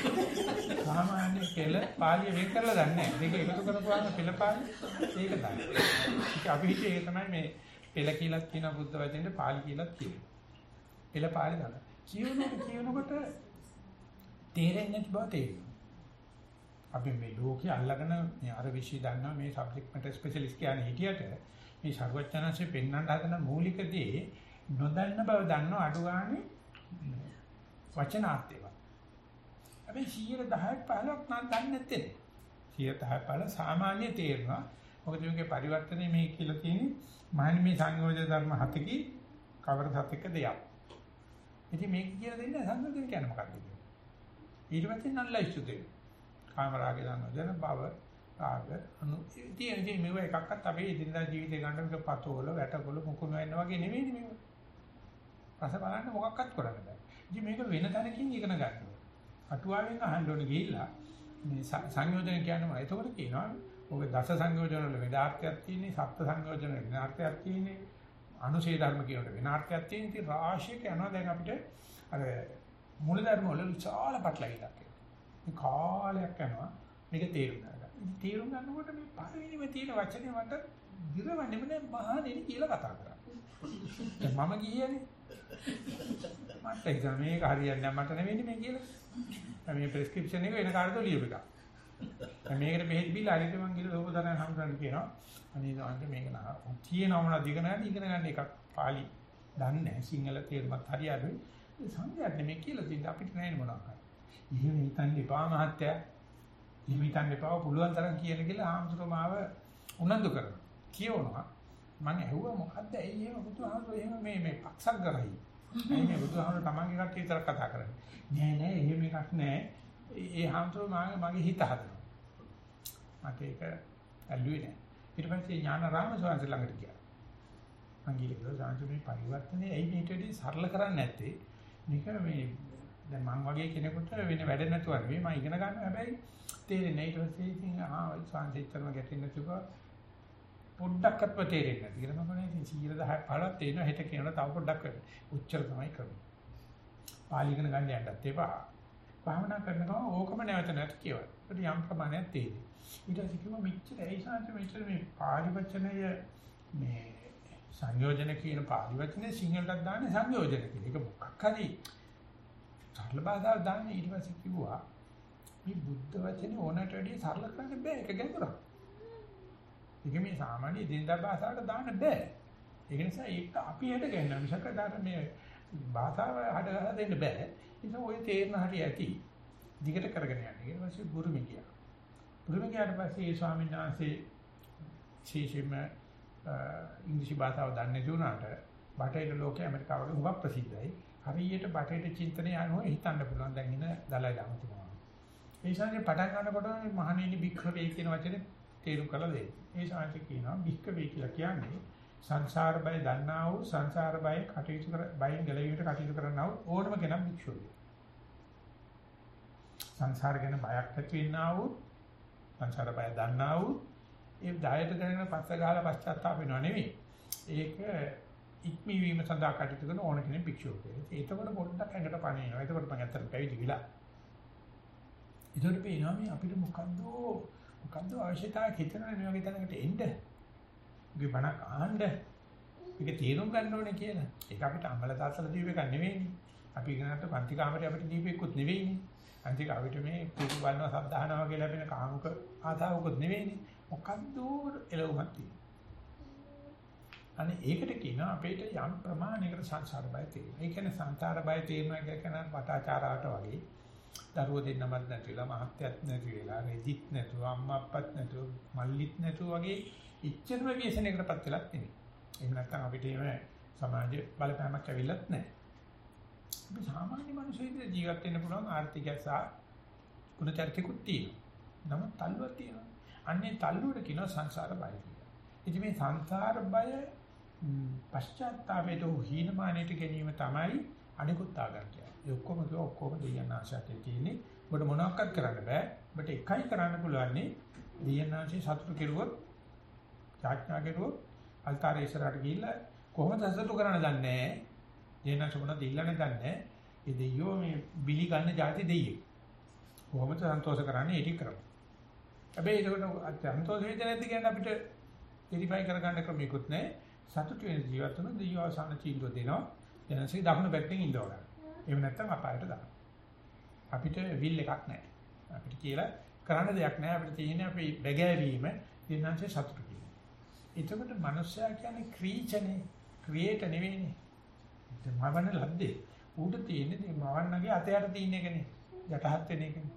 සාමාන්‍ය පෙළ pāli වෙන් කරලා දන්නේ නැහැ. දෙක එකතු කරපුවාම පෙළ pāli ඒක දන්නේ. අපි හිතේ ඒක තමයි මේ පෙළ කියලා කියන බුද්ධ වචනේ pāli කියලා කියනවා. පෙළ pāli දන්න. කියනකොට කියනකොට තේරෙන්නේ නැති බව තේරෙනවා. අපි මේ ලෝකේ අල්ලගෙන මේ අර විශ්ය දන්නවා මේ සබ්ජෙක්ට් මැටර් ස්පෙෂලිස්ට් කියන්නේ හිටියට මේ ਸਰවඥාන්සේ පෙන්වන්න හදන මූලික දේ නොදන්න බව දන්නව අඩු ගානේ වචනාර්ථේව. හැබැයි 110ක් 15ක් නම් දන්නේ නැත්තේ. 110 15 සාමාන්‍ය තේරෙනවා. මොකද මේකේ පරිවර්තනය මේ කියලා තියෙන්නේ මහණි මේ සංයෝජන ධර්ම හතකි කවර සතක දෙයක්. ඉතින් මේක කියලා දෙන්නේ සංයෝජන කියන්නේ මොකක්ද කියලා. ඊට පස්සේ නල්ලයිසු දෙන්නේ. කාම රාගය දන්නවද බව රාග අනු ඉතින් ඉතින් මේව එකක්වත් අපේ ඉදින්දා ජීවිතේ ගන්න මේක පතෝල වැටකොල මුකුණු වෙන්න වගේ නෙවෙයි මේව. රස බලන්න මොකක්වත් කරන්න බෑ. ඉතින් මේක වෙන තැනකින් ඉගෙන ගන්න ඕනේ. අටුවාවෙන් අහන්න ඕනේ ගිහිල්ලා මේ සංයෝජන කියන්නේ මොකක්ද? එතකොට කියනවා ඔක දස සංයෝජන වල වෙදාර්ථයක් තියෙන්නේ, සප්ත සංයෝජන වල වෙනාර්ථයක් තියෙන්නේ, අනුශේ ධර්ම කියනකොට වෙනාර්ථයක් තියෙන ඉතින් රාශියක යනවා දැන් අපිට අර මූල ධර්ම වල විශාල පැටලවිලක් මේ කාලයක් යනවා මේක තේරුම් ගන්න. ඉතින් තේරුම් ගන්නකොට මේ පළවෙනිම තියෙන වචනේ මට දිරවන්නේම නෑ මහණෙනි කියලා කතා කරා. මම ගියනේ. මට ඒක මේක හරියන්නේ නැහැ මට නෙවෙයි මේ කියලා. මේ ප්‍රෙස්ක්‍රිප්ෂන් එක වෙන කාටද ලියපු එකක්. මේකට බෙහෙත් බිල් හරියට මං ගිහලා ලෝකතරන් හම්බුනට කියනවා. අනේ දාන්න මේක නා. තියෙනවම නේද ඉගෙන ගන්න ඉගෙන ගන්න එකක්. පාලි දන්නේ නැහැ. සිංහල තේරුමත් හරියටයි. සංඥාත් නෙමෙයි කියලා තියෙන අපිට නෑ මොනවා. එහෙම හිතන්න එපා මහත්තයා. එහෙම හිතන්න එපා පුළුවන් තරම් කියන කියලා ආම්සුර මාව උනන්දු කරනවා. කියවනවා. මම ඇහුවා මොකද්ද ඇයි එහෙම බුදුහාමුදුරුවෝ එහෙම මේ මේ පක්ෂක් කරයි. ඇයි මේ බුදුහාමුදුරුවෝ තමන්ගේ කට්ටිය විතර කතා කරන්නේ. නෑ නෑ එහෙම එකක් නෑ. ඒ හාමුදුරුවෝ මගේ හිත හදනවා. මට ඒක ඇල්ලුවේ නෑ. ඊට පස්සේ ඥානාරාම ස්වාමීන් ළඟට ගියා. අංගීල කියලා සාංශ මේ පරිවර්තනේ ඇයි මේට වැඩි සරල කරන්නේ නැත්තේ? මේක මේ දැන් මං වගේ කෙනෙකුට වෙන වැඩ නැතුව නෙවෙයි මම ඉගෙන ගන්න හැබැයි තේරෙන්නේ ඊට පස්සේ ඉතින් ආ සාංශිතරම ගැටෙන්නේ නැතුව පොඩ්ඩක්වත් තේරෙන්නේ නැති. කියලා මම කියන්නේ ඉතින් 110 15ක් තේරෙනවා හෙට කියනවා තව පොඩ්ඩක් කරන්න. උච්චර තමයි කරන්නේ. පාලි ඉගෙන ගන්න යන්නත් එපා. භාවනා කරනකම ඕකම නැවත නැවත කියවන්න. ඒකට යම් ප්‍රමාණයක් තේරෙයි. ඊට පස්සේ කිව්වා මෙච්චර ඇයි සාංශ මෙච්චර මේ පාලි වචනය මේ සංයෝජන කියන පාලි වචනේ සිංහලටත් දාන්නේ සංයෝජන කියලා. ඒක මොකක් හරි සරල භාෂාව දාන්නේ ඊට පස්සේ කිව්වා මේ බුද්ධ වචනේ ඕනට වැඩිය සරල කරන්න බෑ ඒක ගැඹුරක්. ඒක මේ සාමාන්‍ය දිනදා භාෂාවට දාන්න බෑ. ඒක නිසා ඒක අපි හෙට ගන්න මිසක දාන්න මේ භාෂාව හදලා දෙන්න බෑ. ඒක ඔය තේරෙන හැටි ඇති. දිගට කරගෙන යන්න. ඊට පස්සේ ගුරුමි ගියා. ගුරුමි ගියාට පස්සේ ඒ ස්වාමීන් වහන්සේ ශීෂිම ඉංග්‍රීසි භාෂාව දන්නේ නැති වුණාට බටහිර ලෝකයේ ඇමරිකාව වගේ හුඟක් ප්‍රසිද්ධයි. හරියට බටහිර චින්තනය අනුව හිතන්න පුළුවන් දැන් ඉන්න දලයි ලාමතුමා. ඒ ශාන්තිය පටන් ගන්නකොට මහණෙනි භික්ඛවේ කියන වචනේ තේරුම් කරලා දෙන්න. ඒ ශාන්තිය කියනවා භික්ඛවේ කියලා කියන්නේ සංසාර බය දන්නා වූ සංසාර බය කටයුතු කර බයෙන් ගැලවීමට කටයුතු කරන්නා වූ ඕනම කෙනෙක් භික්ෂුවයි. සංසාර ගැන බයක් ඇති වෙන්නා වූ සංසාර බය දන්නා වූ ඒ ධායත කරන පස්ස ගහලා පශ්චාත්තාප වෙනව නෙවෙයි. ඒක ඉක්මවීම සඳහා කටයුතු කරන ඕන කෙනෙක් භික්ෂුව කියලා. ඒකවල පොඩ්ඩක් ඇඟට පණිනවා. ඒකවල මම ඇත්තට පැවිදි විලා. ඒතකොට පේනවා මේ අපිට මොකද්ද මොකද්ද අවශ්‍යතාවයක් හිතනනේ මේ වගේ තැනකට එන්න. උගේ බණක් අහන්න. මේක තේරුම් ගන්න ඕනේ කියලා. ඒක අපිට අම්මල තාත්තලා දීප එකක් නෙවෙයිනේ. අපි ඉගෙනගත්ත පන්ති කාමරේ අපිට දීපෙකුත් නෙවෙයිනේ. අන්තික අපිට මේ කුරු බලනවා සද්ධාහනවා කියලා ලැබෙන කාමුක ආතාවකුත් නෙවෙයිනේ. මොකද්ද එළවුමක් තියෙනවා. අනේ ඒකට කියනවා අපේට යම් ප්‍රමාණයකට සංසාර බය තියෙනවා. ඒ කියන්නේ සංසාර බය තියෙනවා කියන වටාචාරාවට වගේ දරුවෝ දෙන්නමත් නැතිලා මහත්යත් නැති වෙලා රෙදිත් නැතුව අම්මා අප්පත් නැතුව මල්ලිත් නැතුව වගේ ඉච්ඡනම ව්‍යසනයකටපත් වෙලත් නෙමෙයි. එහෙම නැත්නම් අපිට එහෙම සමාජ බලපෑමක් ඇවිල්ලත් නැහැ. අපි සාමාන්‍ය මිනිස්සුන්ට ජීවත් වෙන්න පුළුවන් ආර්ථිකය සහ ගුණචරිතකුත් තියෙනවා. නමුත් තල්ලුවක් තියෙනවා. අන්නේ තල්ලුවට කියනවා සංසාර බය කියලා. ඉතින් මේ සංසාර බය පශ්චාත්තාපයට හීනමානයට ගැනීම තමයි අනිකුත් ආගම් කියන්නේ. ඒ ඔක්කොම කිය ඔක්කොම දෙයයන් ආශාතේ තියෙන්නේ. ඔබට මොනවක්වත් කරන්න බෑ. ඔබට එකයි කරන්න පුළුවන්නේ දෙයයන් ආශේ සතුටු කෙරුවොත්, යාඥා කෙරුවොත්, අල්තාරේ ඉස්සරහට ගිහිල්ලා කොහොමද සතුටු කරන්න දන්නේ නැහැ. දෙයයන් ආශේ මොනවද ඉල්ලන්නේ දන්නේ නැහැ. ඒ දෙයියෝ මේ බිලි ගන්න જાති දෙයියෙක්. කොහොමද සන්තෝෂ කරන්නේ ඒක කරමු. හැබැයි ඒකට සන්තෝෂ වෙන්නේ නැති කියන්නේ අපිට වෙරිෆයි කරගන්න ක්‍රමයක්වත් නැහැ. සතුට වෙන ජීවත් වෙන දෙයියෝ අවසාන චීන්දුව දෙනවා. එනසේ දකුණු පැත්තෙන් ඉඳව ගන්න. එහෙම නැත්නම් අපායට දාන්න. අපිට විල් එකක් නැහැ. අපිට කියලා කරන්න දෙයක් නැහැ. අපිට තියෙන්නේ අපි බැගෑවීම දිනන්සේ සතුට කියන. එතකොට මනුස්සයා කියන්නේ ක්‍රීචනේ, ක්‍රියේටර් නෙවෙයිනේ. මවන ලද්දේ. ඌට තියෙන්නේ මේ මවන්නගේ අතයට තියෙන එකනේ. යටහත් වෙන එකනේ.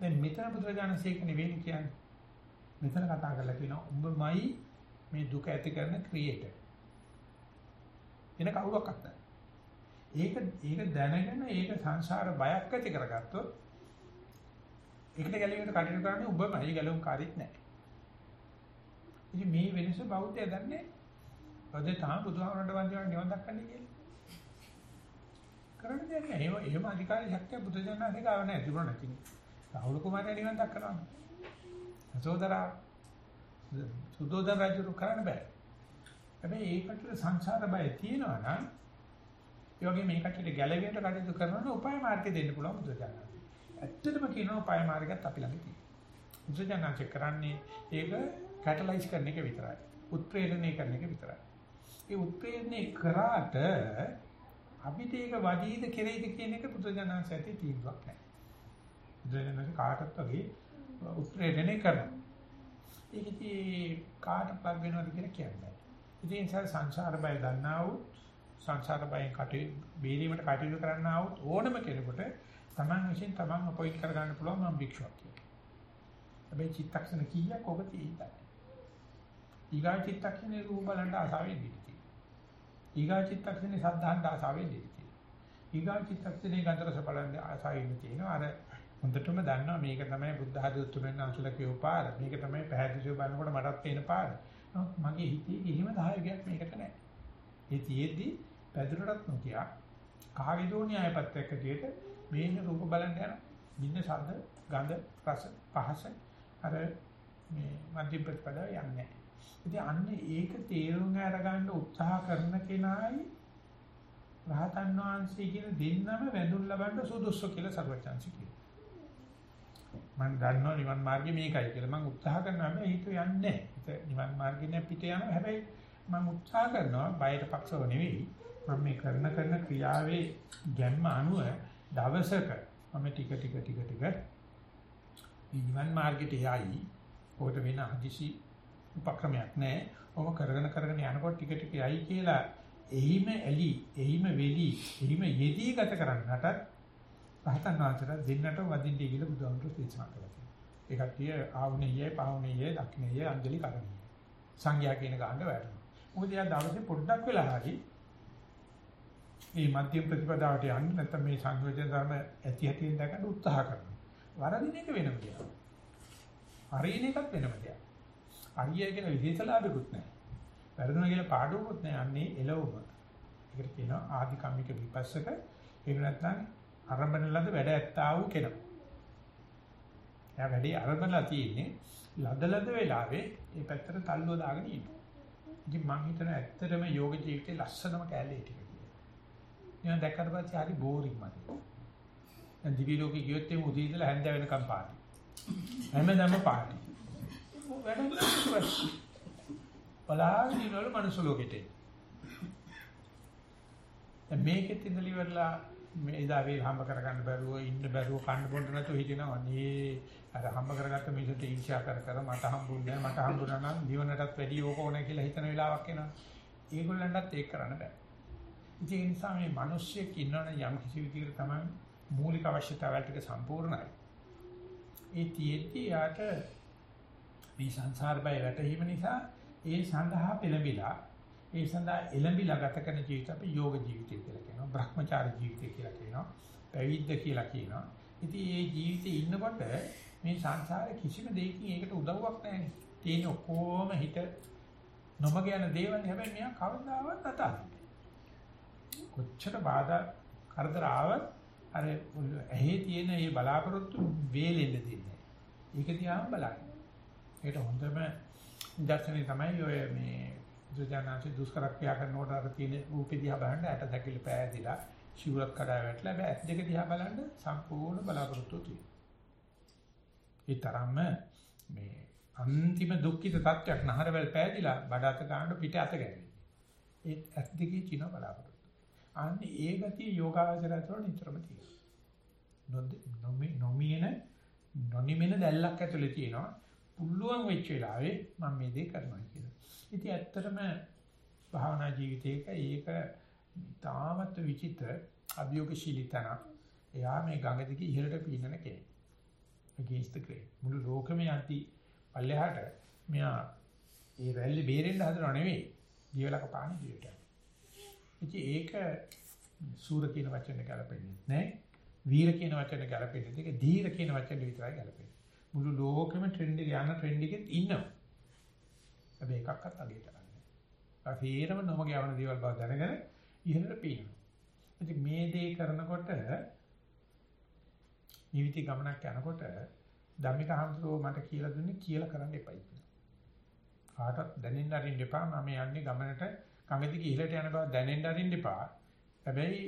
දැන් මෙතන බුදුරජාණන්සේක නෙවෙයි කියන්නේ. මෙතන කතා කරලා කියනවා උඹමයි මේ දුක ඇති කරන ක්‍රියේටර්. එන කවුරක්වත් නැහැ. ඒක ඒක දැනගෙන ඒක සංසාර බයක් ඇති කරගත්තොත් ඒකට ගැලවීමට කටයුතු කරන්නේ ඔබමයි ගැලවුම් කාරීත් නැහැ. ඉතින් මේ වෙනස බෞද්ධය දන්නේ ඔද තාම බුදුහාමරට වන්දිනවා නිවන් දක්කන්නේ කියලා. කරන්න දෙයක් නැහැ. එහෙම එහෙම අධිකාරී ශක්තිය බුදුජානනාදී ගාව නැහැ. තිබුණ නැති. රාහුල කුමාරයා නිවන් දක්කනවා. සෝදරා සුදෝදන රජු කරන්න බෑ. හැබැයි ඒකට සංසාර බය තියෙනවා නම් ඒ වගේ මේ කට්ටියට ගැලවෙන්න කටයුතු කරනකොට උපාය මාර්ගය දෙන්න පුළුවන් බුදුජානක. ඇත්තටම කියනවා උපාය මාර්ගයත් අපි ළඟ තියෙනවා. බුදුජානක කරන්නේ ඒක කැටලයිස් කරන එක විතරයි. උත්ප්‍රේරණය කරන එක විතරයි. ඒ උත්ප්‍රේරණය කරාට අපිට ඒක වදීද කෙරෙයිද කියන එක බුදුජානක ඇති තීන්දුවක් නැහැ. බුදුජානක කාටත් වගේ උත්ප්‍රේරණය කරනවා. ඒක ඉතින් කාට ප්ලග් වෙනවද කියලා කියන්නේ. ඉතින් සංසාර බය දන්නා වූ සංසාර බයෙන් කටයුතු බේරීමට කටයුතු කරන්න આવුත් ඕනම කෙනෙකුට Taman විසින් Taman අපොයින්ට් කර ගන්න පුළුවන් මම භික්ෂුවක් කියලා. හැබැයි චිත්තක්ෂණ කීයක් ඔබ තියෙන්නේ. ඊගා චිත්තක්ෂණේ රූප බලන්න ආසාවෙන් ඉඳී. ඊගා චිත්තක්ෂණේ සද්ධාන්ත ආසාවෙන් ඉඳී. ඊගා චිත්තක්ෂණේ ගන්ධරස බලන්න ආසාවෙන් තියෙනවා. අර හොඳටම දන්නවා මේක තමයි බුද්ධ ආදී උතුම්ෙන් අංශල කියෝ පාර. මේක තමයි පැහැදිලිව බලනකොට මටත් පේන පාර. නමුත් මගේ හිතේ කිසිම 10 ගයක් මේකට නැහැ. ඒ තියේදී පැදුරටත් නොකිය කාගේ දෝ න්‍යායපත්‍යක් ඇටියට මේන රූප බලන්න යන බින්න ශබ්ද ගන්ධ රස පහස අර මේ මධ්‍ය ප්‍රතිපදාව යන්නේ. ඉතින් අන්න ඒක තේරුම් අරගන්න උත්සාහ කරන කෙනායි රහතන් වහන්සේ කියන දෙන්නම වැඳුම් ලබන්න සුදුසු කියලා සර්වචන්සි කියනවා. මම දන්නවා නිවන් මාර්ගය මේකයි කියලා. මම උත්සාහ කරනවා මේ හිත යන්නේ නැහැ. නිවන් මාර්ගේ පිට යනවා. හැබැයි මම උත්සාහ කරනවා බයට පක්ෂව නෙවෙයි. මම මේ කරන කරන ක්‍රියාවේ ගැම්ම අනුව දවසක මම ටික ටික ටික ටික නිවන් මාර්ගයට යයි. ඔකට වෙන හදිසි උපක්‍රමයක් නැහැ. ඔම කරගෙන කරගෙන යනකොට ටික ටික යයි කියලා එහිම ඇලි, එහිම වෙලි, එහිම යෙදී ගත කරන්නටත් රහතන් වහන්සේලා දෙන්නට වදින්නේ කියලා බුදුහාමුදුරු දේශනා කළා. ඒ කට්ටිය ආවුණියේ, පාවුණියේ, දක්ෂිණියේ අංජලි කරන්නේ. සංඝයා කියන ගානට වැටෙනවා. මොකද යා දවසේ පොඩ්ඩක් වෙලා හරි මේ මධ්‍යම ප්‍රතිපදාවට යන්න නැත්නම් මේ සංයෝජන ධර්ම ඇති හැටියෙන් දැකන්න උත්සාහ කරනවා. වරදින එක වෙනම දෙයක්. හරියන එකත් වෙනම දෙයක්. හරියයි කියන විශේෂලාභිකුත් නැහැ. වැරදුනා කියලා පාඩුවකුත් නැහැ. අන්නේ එළවම. ඒකට කියනවා ආදි කම්මික විපස්සක. එහෙම නැත්නම් අරඹන ලද වැඩ ඇත්තා වූ කෙනා. එයා වැඩි අරඹනලා තියෙන්නේ ලද ලද වෙලාවේ මේ පැත්තට තල්ලුව දාගෙන ඉන්නවා. ඉතින් මම හිතන ඇත්තටම යෝග ජීවිතේ ලස්සනම කැලේ ටික කියලා. නිකන් දැක්කට පස්සේ හරි බෝරින් මතයි. දැන් දිවි ලෝකේ ගියොත් එමු උදේ ඉඳලා හැන්ද වෙනකම් පාටි. හැමදාම පාටි. වැඩ කරන්නේ බලාගෙන ඉන්නවල මනුස්ස ලෝකෙට. දැන් මේකෙත් ඉඳලි වෙලා මේ ඉදාවේ හම්බ කරගන්න බැරුව ඉන්න බැරුව කන්න බොන්න නැතුව හිටිනවා. අනේ අර හම්බ කරගත්ත මිනිසුන්ට ඊර්ෂ්‍යා කර කර මට හම්බුන්නේ මට හම්බුනා නම් ජීවනටත් වැඩි ඕක ඕනේ කියලා හිතන වෙලාවක් එනවා. ඒගොල්ලන්ටත් ඒක කරන්න බෑ. ඒ නිසා මේ මිනිස්සෙක් ඉන්නවනේ යම් කිසි විදිහකට තමයි මූලික අවශ්‍යතාවල් ටික සම්පූර්ණයි. ඒ තියෙද්දි යාට මේ සංසාර බය වැටහීම නිසා ඒ සඳහා පෙළඹිලා ඒ සඳහා එළඹිලා ගත කරන ජීවිත අපි යෝග ජීවිතය කියලා කියනවා. භ්‍රමචාර ජීවිතය කියලා කියනවා. පැවිද්ද කියලා කියනවා. ඉතින් මේ ජීවිතේ ඉන්නකොට මේ සංසාරේ කිසිම දෙයකින් ඒකට උදව්වක් නැහැ. තියෙන ඔක්කොම හිත නොමග යන දේවල් හැබැයි මෙයා කවදාවත් අතාරින්නේ. කොච්චර බාධා කරදර ආවත් අර ඇහි තියෙන මේ බලාපොරොත්තු වේලෙන්න දෙන්නේ. ඒක දිහාම බලන්න. ඒකට හොඳම දර්ශනේ තමයි ඔය මේ බුදුජානනාංශ දුෂ්කර ක්‍රියා කරනකොට අර තියෙන රූපේ දිහා බලන්න ඇට දැකිලි පෑදිලා ශිවරක් කඩා වැටලා බෑ ඇස් දෙක දිහා බලන්න සම්පූර්ණ බලාපොරොත්තු තියෙනවා. ඒ තරම්ම මේ අන්තිම දුක්ඛිත තත්වයක් නහරවල පෑදිලා බඩ අත ගන්න පිට අත ගැටෙනවා. ඒ ඇස් දෙකේ චින බලාපොරොත්තු. අන්නේ ඒ ගතිය යෝගාචරයතර නිතරම තියෙනවා. නොමින නොනිමින දැල්ලක් ඇතුලේ තියෙනවා. පුළුවන් වෙච්ච වෙලාවේ මම මේ දේ කරනවා කියලා. ඉතින් ඇත්තටම භාවනා ජීවිතයක ඒක තාමත් විචිත්‍ර අභියෝගශීලී තන. එයා මේ ගඟ දිගේ ඉහළට පීනන කෙනෙක්. against the grain. මුළු ලෝකෙම යටි පල්ලෙහාට මෙයා ඒ රැල්ලි බේරෙන්න හදනව නෙවෙයි. දියවලක පාන දියට. ඉතින් ඒක සූර කියන වචනේ ගැලපෙන්නේ නැහැ. වීර කියන වචනේ ගැලපෙන්නේ නැහැ. ඒක ධීර කියන වචනේ විතරයි ගැලපෙන්නේ. මුළු ලෝකෙම ට්‍රෙන්ඩ් එක යන ට්‍රෙන්ඩ් එකෙත් ඉන්නවා. හැබැයි එකක්වත් අගයට ගන්න. අෆීරම නොම යවන දේවල් බව දැනගෙන ඉහළට පීනවා. ඉතින් මේ දේ කරනකොට නිවිති ගමනක් යනකොට ධම්මික හඳුරෝ මට කියලා දුන්නේ කියලා කරන්න එපයි කියලා. කාටවත් දැනෙන්න අරින්න එපා මම යන්නේ ගමනට කඟදික ඉහළට යන බව දැනෙන්න අරින්න එපා. හැබැයි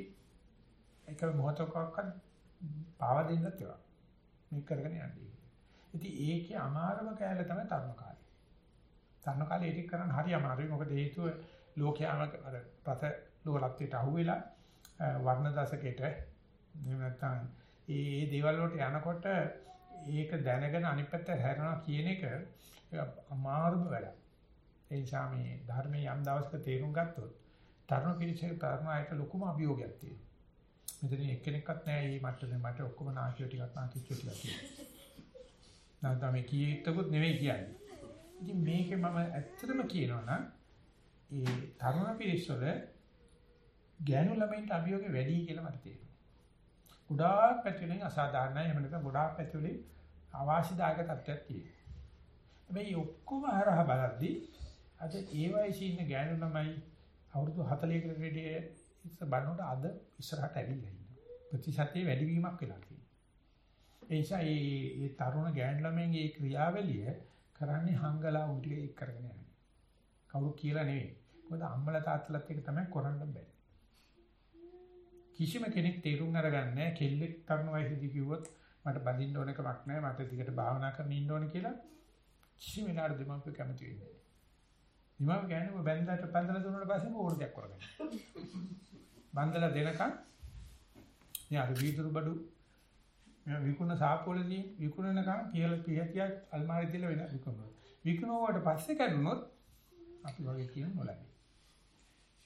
එක මොහොතකවත් පාව දෙන්නත් ඒවා. මේක කරගෙන යන්නේ. ඉතින් ඒකේ අමාරුම කෑල්ල තමයි තරුණ කාලේ. තරුණ කාලේ ඒක කරන්න හරි අමාරුයි. මොකද හේතුව ලෝකයාම අර රත ලෝලත්වයට අහුවෙලා වර්ණ දශකයට එහෙම නැත්නම් ඒ දේවල් වලට යනකොට ඒක දැනගෙන අනිත් පැත්ත හැරෙනවා කියන එක අමාරුම වැඩක්. ඒ නිසා මේ ධර්මයේ යම් දවසක තේරුම් ගත්තොත් තරුණ පිරිසේ තරුණ අයට ලොකුම අභියෝගයක් තියෙනවා. මෙතන එක්කෙනෙක්වත් නැහැ මේ මට්ටමේ මට ඔක්කොම නාකියෝ ටිකක් නාකිච්චෝ ටිකක් තියෙනවා. නැත්නම් මේ කීයටකුත් නෙවෙයි කියන්නේ. ඉතින් මේකේ මම ඇත්තටම කියනවා නම් ඒ තරුණ පිරිසවල ගෑනු ළමයින්ට අභියෝග වැඩි කියලා මට තේරෙනවා. ගොඩාක් පැතිවලින් අසාධාරණයි එහෙම නැත්නම් ගොඩාක් පැතිවලින් අවාසිදායක තත්ත්වයක් තියෙනවා. හැබැයි ඔක්කොම හරහා බලද්දී අද ඒ වයසේ ඉන්න ගෑනු ළමයි අවුරුදු 40කට වැඩි ඉස්ස බලනකොට අද ඉස්සරහට ඇවිල්ලා ඉන්නවා. ප්‍රතිශතයේ වැඩිවීමක් වෙලා තියෙනවා. ඒ නිසා මේ මේ තරුණ ගෑනු ළමයින්ගේ මේ ක්‍රියාවලිය කරන්නේ හංගලා උන් ටික එක් කරගෙන යන්නේ. කවුරු කියලා නෙවෙයි. මොකද අම්මලා තාත්තලාත් එක තමයි කරන්න බෑ. කිසිම කෙනෙක් තේරුම් අරගන්නේ නැහැ කෙල්ලෙක් තරුණ වයසේදී කිව්වොත් මට බඳින්න ඕන එකක් නැහැ මට දිගට භාවනා කරන්න ඉන්න ඕන කියලා කිසිම වෙලාවකට දෙමාපිය කැමති වෙන්නේ නැහැ. නිමව කියන්නේ බැන්දාට පන්දලා දුන්නාට පස්සේ මොකද දෙයක් කරගන්න. බන්දලා දෙනකන් යා වීදුරු බඩු මම විකුණ සාපෝලදී විකුණනකම් කියලා පියතියක් අල්මාරිය දාලා වෙන විකුණනවා. විකුණුවාට පස්සේ කඩුනොත් අපි වගේ කියන මොලයි.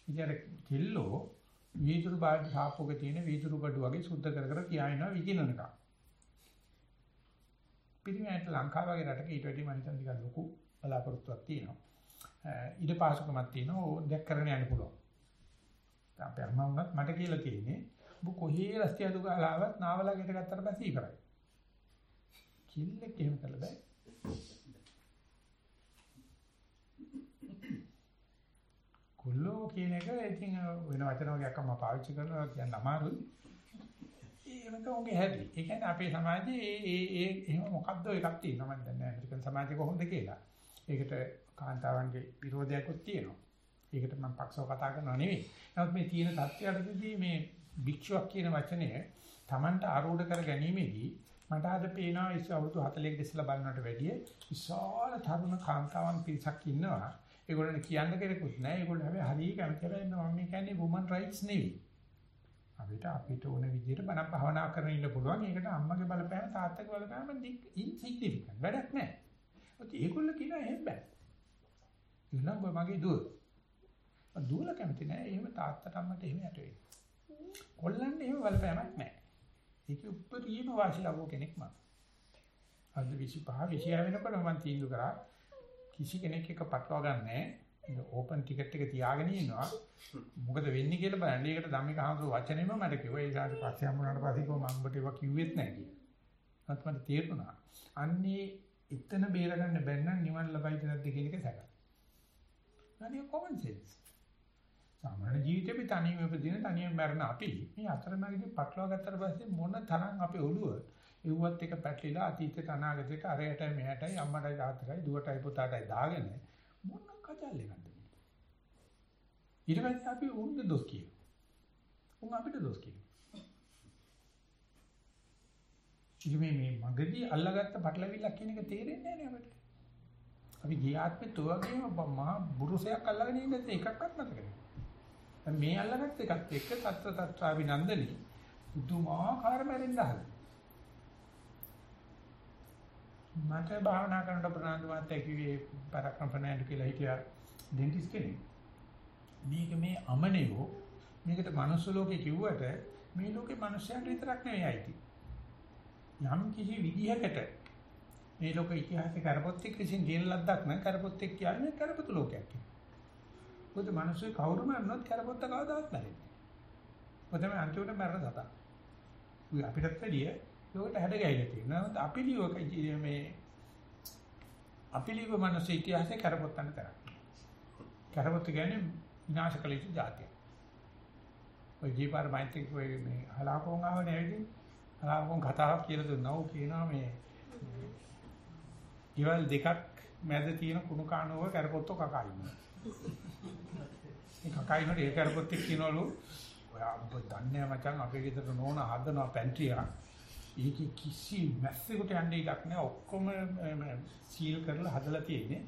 ඉතින් කිල්ලෝ වීදුරු බාල්ටි සාපෝක තියෙන වීදුරු බඩු වගේ සුද්ධ කර කර තියාිනවා විකිනනකම්. පිටිමයට ලංකාව වගේ රටක ඊට වැඩි මම හිතන ටිකක් ලොකු බලාපොරොත්තුවක් තියෙනවා. ඊට පාසකමක් තියෙනවා ඕක දැක් කරගෙන යන්න පුළුවන්. අපේ අම්මා වුණත් මට කියලා තියෙන්නේ ඔබ කොහේ රස්තිය අදු ගාලාවත් නාවලා ගෙට ගත්තට පස්සේ ඉවරයි. කිල්ලෙක් එහෙම කළා බෑ. කුල්ලෝ කියන එක ඉතින් වෙන වචන වගේක් අම්මා පාවිච්චි කරනවා කියන්න අමාරුයි. ඒකට උගේ හැටි. ඒ කියන්නේ අපේ සමාජයේ ඒ ඒ ඒ එහෙම මොකද්ද එකක් තියෙනවා මම දන්නේ නැහැ ඇමරිකන් සමාජයේ කොහොමද කියලා. ඒකට කාන්තාවන්ගේ විරෝධයක්ත් තියෙනවා. ඒකට මම පක්ෂව කතා කරනවා නෙවෙයි. නමුත් මේ තියෙන තත්ත්වයකදී මේ භික්ෂුවක් කියන වචනය Tamanට ආරූඪ කර ගැනීමේදී මට අද පේනවා ඉස්ස අවුරුදු 40කට ඉස්සලා බලනට වැඩිය විශාල තරුණ කාන්තාවන් පිරිසක් ඉන්නවා. ඒගොල්ලන් කියන්න කෙනෙකුත් නැහැ. ඒගොල්ලෝ හැබැයි හරිය කැමති වෙලා ඉන්නවා. මම කියන්නේ women rights නෙවෙයි. අපිට අපිට ඕන විදිහට බණ භාවනා කරගෙන ඉන්න පුළුවන්. ඒකට අම්මගේ බලපෑම තාත්තගේ බලපෑම ඉන්සිග්නිෆිකන්ට්. වැඩක් නැහැ. ඒත් ඒගොල්ලෝ කියනවා එහෙම බෑ. ඉන්නම් මගේ දුව. දුවල කැමති නැහැ. එහෙම තාත්තට අම්මට එහෙම යට වෙයි. කොල්ලන්ට එහෙම බලපෑමක් නැහැ. ඒක උපරිම වාසිය ලබෝ කෙනෙක් මම. අද 25 26 වෙනකොට මම තීන්දුව කරා කිසි කෙනෙක් එක පටලවා ගන්න නැහැ. ඕපන් ටිකට් එක තියාගෙන ඉන්නවා. මොකද වෙන්නේ කියලා බලන්න. ඒකට ධම්මික හඳු වචනේම මට කිව්වා. ඒ ඊට පස්සේ හම්බුනාට පස්සේ කොහොම මම ඔබට ඒවා කිව්වෙත් නැහැ කියලා. ඒත් මට තේරුණා. අන්නේ එතන බේරගන්න බැන්නම් නිවන් ලබයිද නැද්ද කියන එක සැක. අනේ කොමන් සෙන්ස්. සාමාන්‍ය ජීවිතේ අපි තනියම උපදින තනියම මැරෙන අපි මේ අතරමැදි පටලවා ගත්තට පස්සේ මොන තරම් අපේ ඔළුව එව්වත් එක පැටලිලා අතීතයට අනාගතයට අරයටයි මෙහාටයි අම්මටයි තාත්තටයි දුවටයි පුතාටයි දාගෙන මොන කචල් එකක්ද මේ. ඊට පස්සේ අපි උන්ගේ දොස් කියනවා. උන් අපිට දොස් කියනවා. ඉතින් මේ මේ මගදී අල්ලගත්ත පටලවිල්ලක් කියන එක තේරෙන්නේ නැහැ අපිට. අපි ගිය ආත්මෙත් ඔය වගේම මහා බුරුසයක් අල්ලගෙන ඉඳලා එකක්වත් නැතක. දැන් මේ අල්ලගත්ත එකත් එක්ක తත්‍ර తත්‍රාවිනන්දනි පුදුමාකාර මැරෙන්න හදලා. මට භාවනා කරනකොට ප්‍රනාන්දු මාත්‍ය කිව්වේ පරක්‍රම ප්‍රනාන්දු කියලා හිටියා ඩෙන්ටිස් කෙනෙක්. මේක මේ අමනියෝ මේකට මනුස්ස ලෝකේ කිව්වට මේ ලෝකේ මිනිස්යන්ට විතරක් නෙවෙයි අයිති. යම් කිසි විදිහකට මේ ලෝක ඉතිහාසයේ කරපොත්තෙක් විසින් දින ලද්දක් නම් කරපොත්තෙක් කියන්නේ කරපොතු ලෝකයක් කියලා. මොකද මිනිස්සු කවුරු මරනොත් කරපොත්ත කවදාවත් නැහැ. මොකද මේ අන්තිමට මරන සතා. උයි අපිටත් වැඩිය ලෝකෙට හැඩ ගැහිලා තියෙනවා. නමුත් අපි ලියෝක මේ අපි ලියව මිනිස්සු ඉතිහාසය කරපොත්තන තරම්. කරපොත්ත කියන්නේ විනාශ කළ යුතු જાතිය. ඔය ජීපාර මෛත්‍රී කෝයේ මේ හලාකෝන් ආව නේද? හලාකෝන් කතාවක් කියලා දුන්නා. ਉਹ කියනවා මේ ඉවල් දෙකක් මැද තියෙන කුණු කාණුව කරපොත්ත කකා ඉන්නවා. මේ කකා ඉන්නට ඒ කරපොත්තෙක් කියනවලු ඔයා ඔබ දන්නේ මචං අපේ ගෙදර නෝන හදනවා පැන්ට්‍රි එකක්. ඒකේ කිසි මැස්සෙකුට යන්න ඉඩක් නැහැ. ඔක්කොම සීල් කරලා හදලා තියෙන්නේ.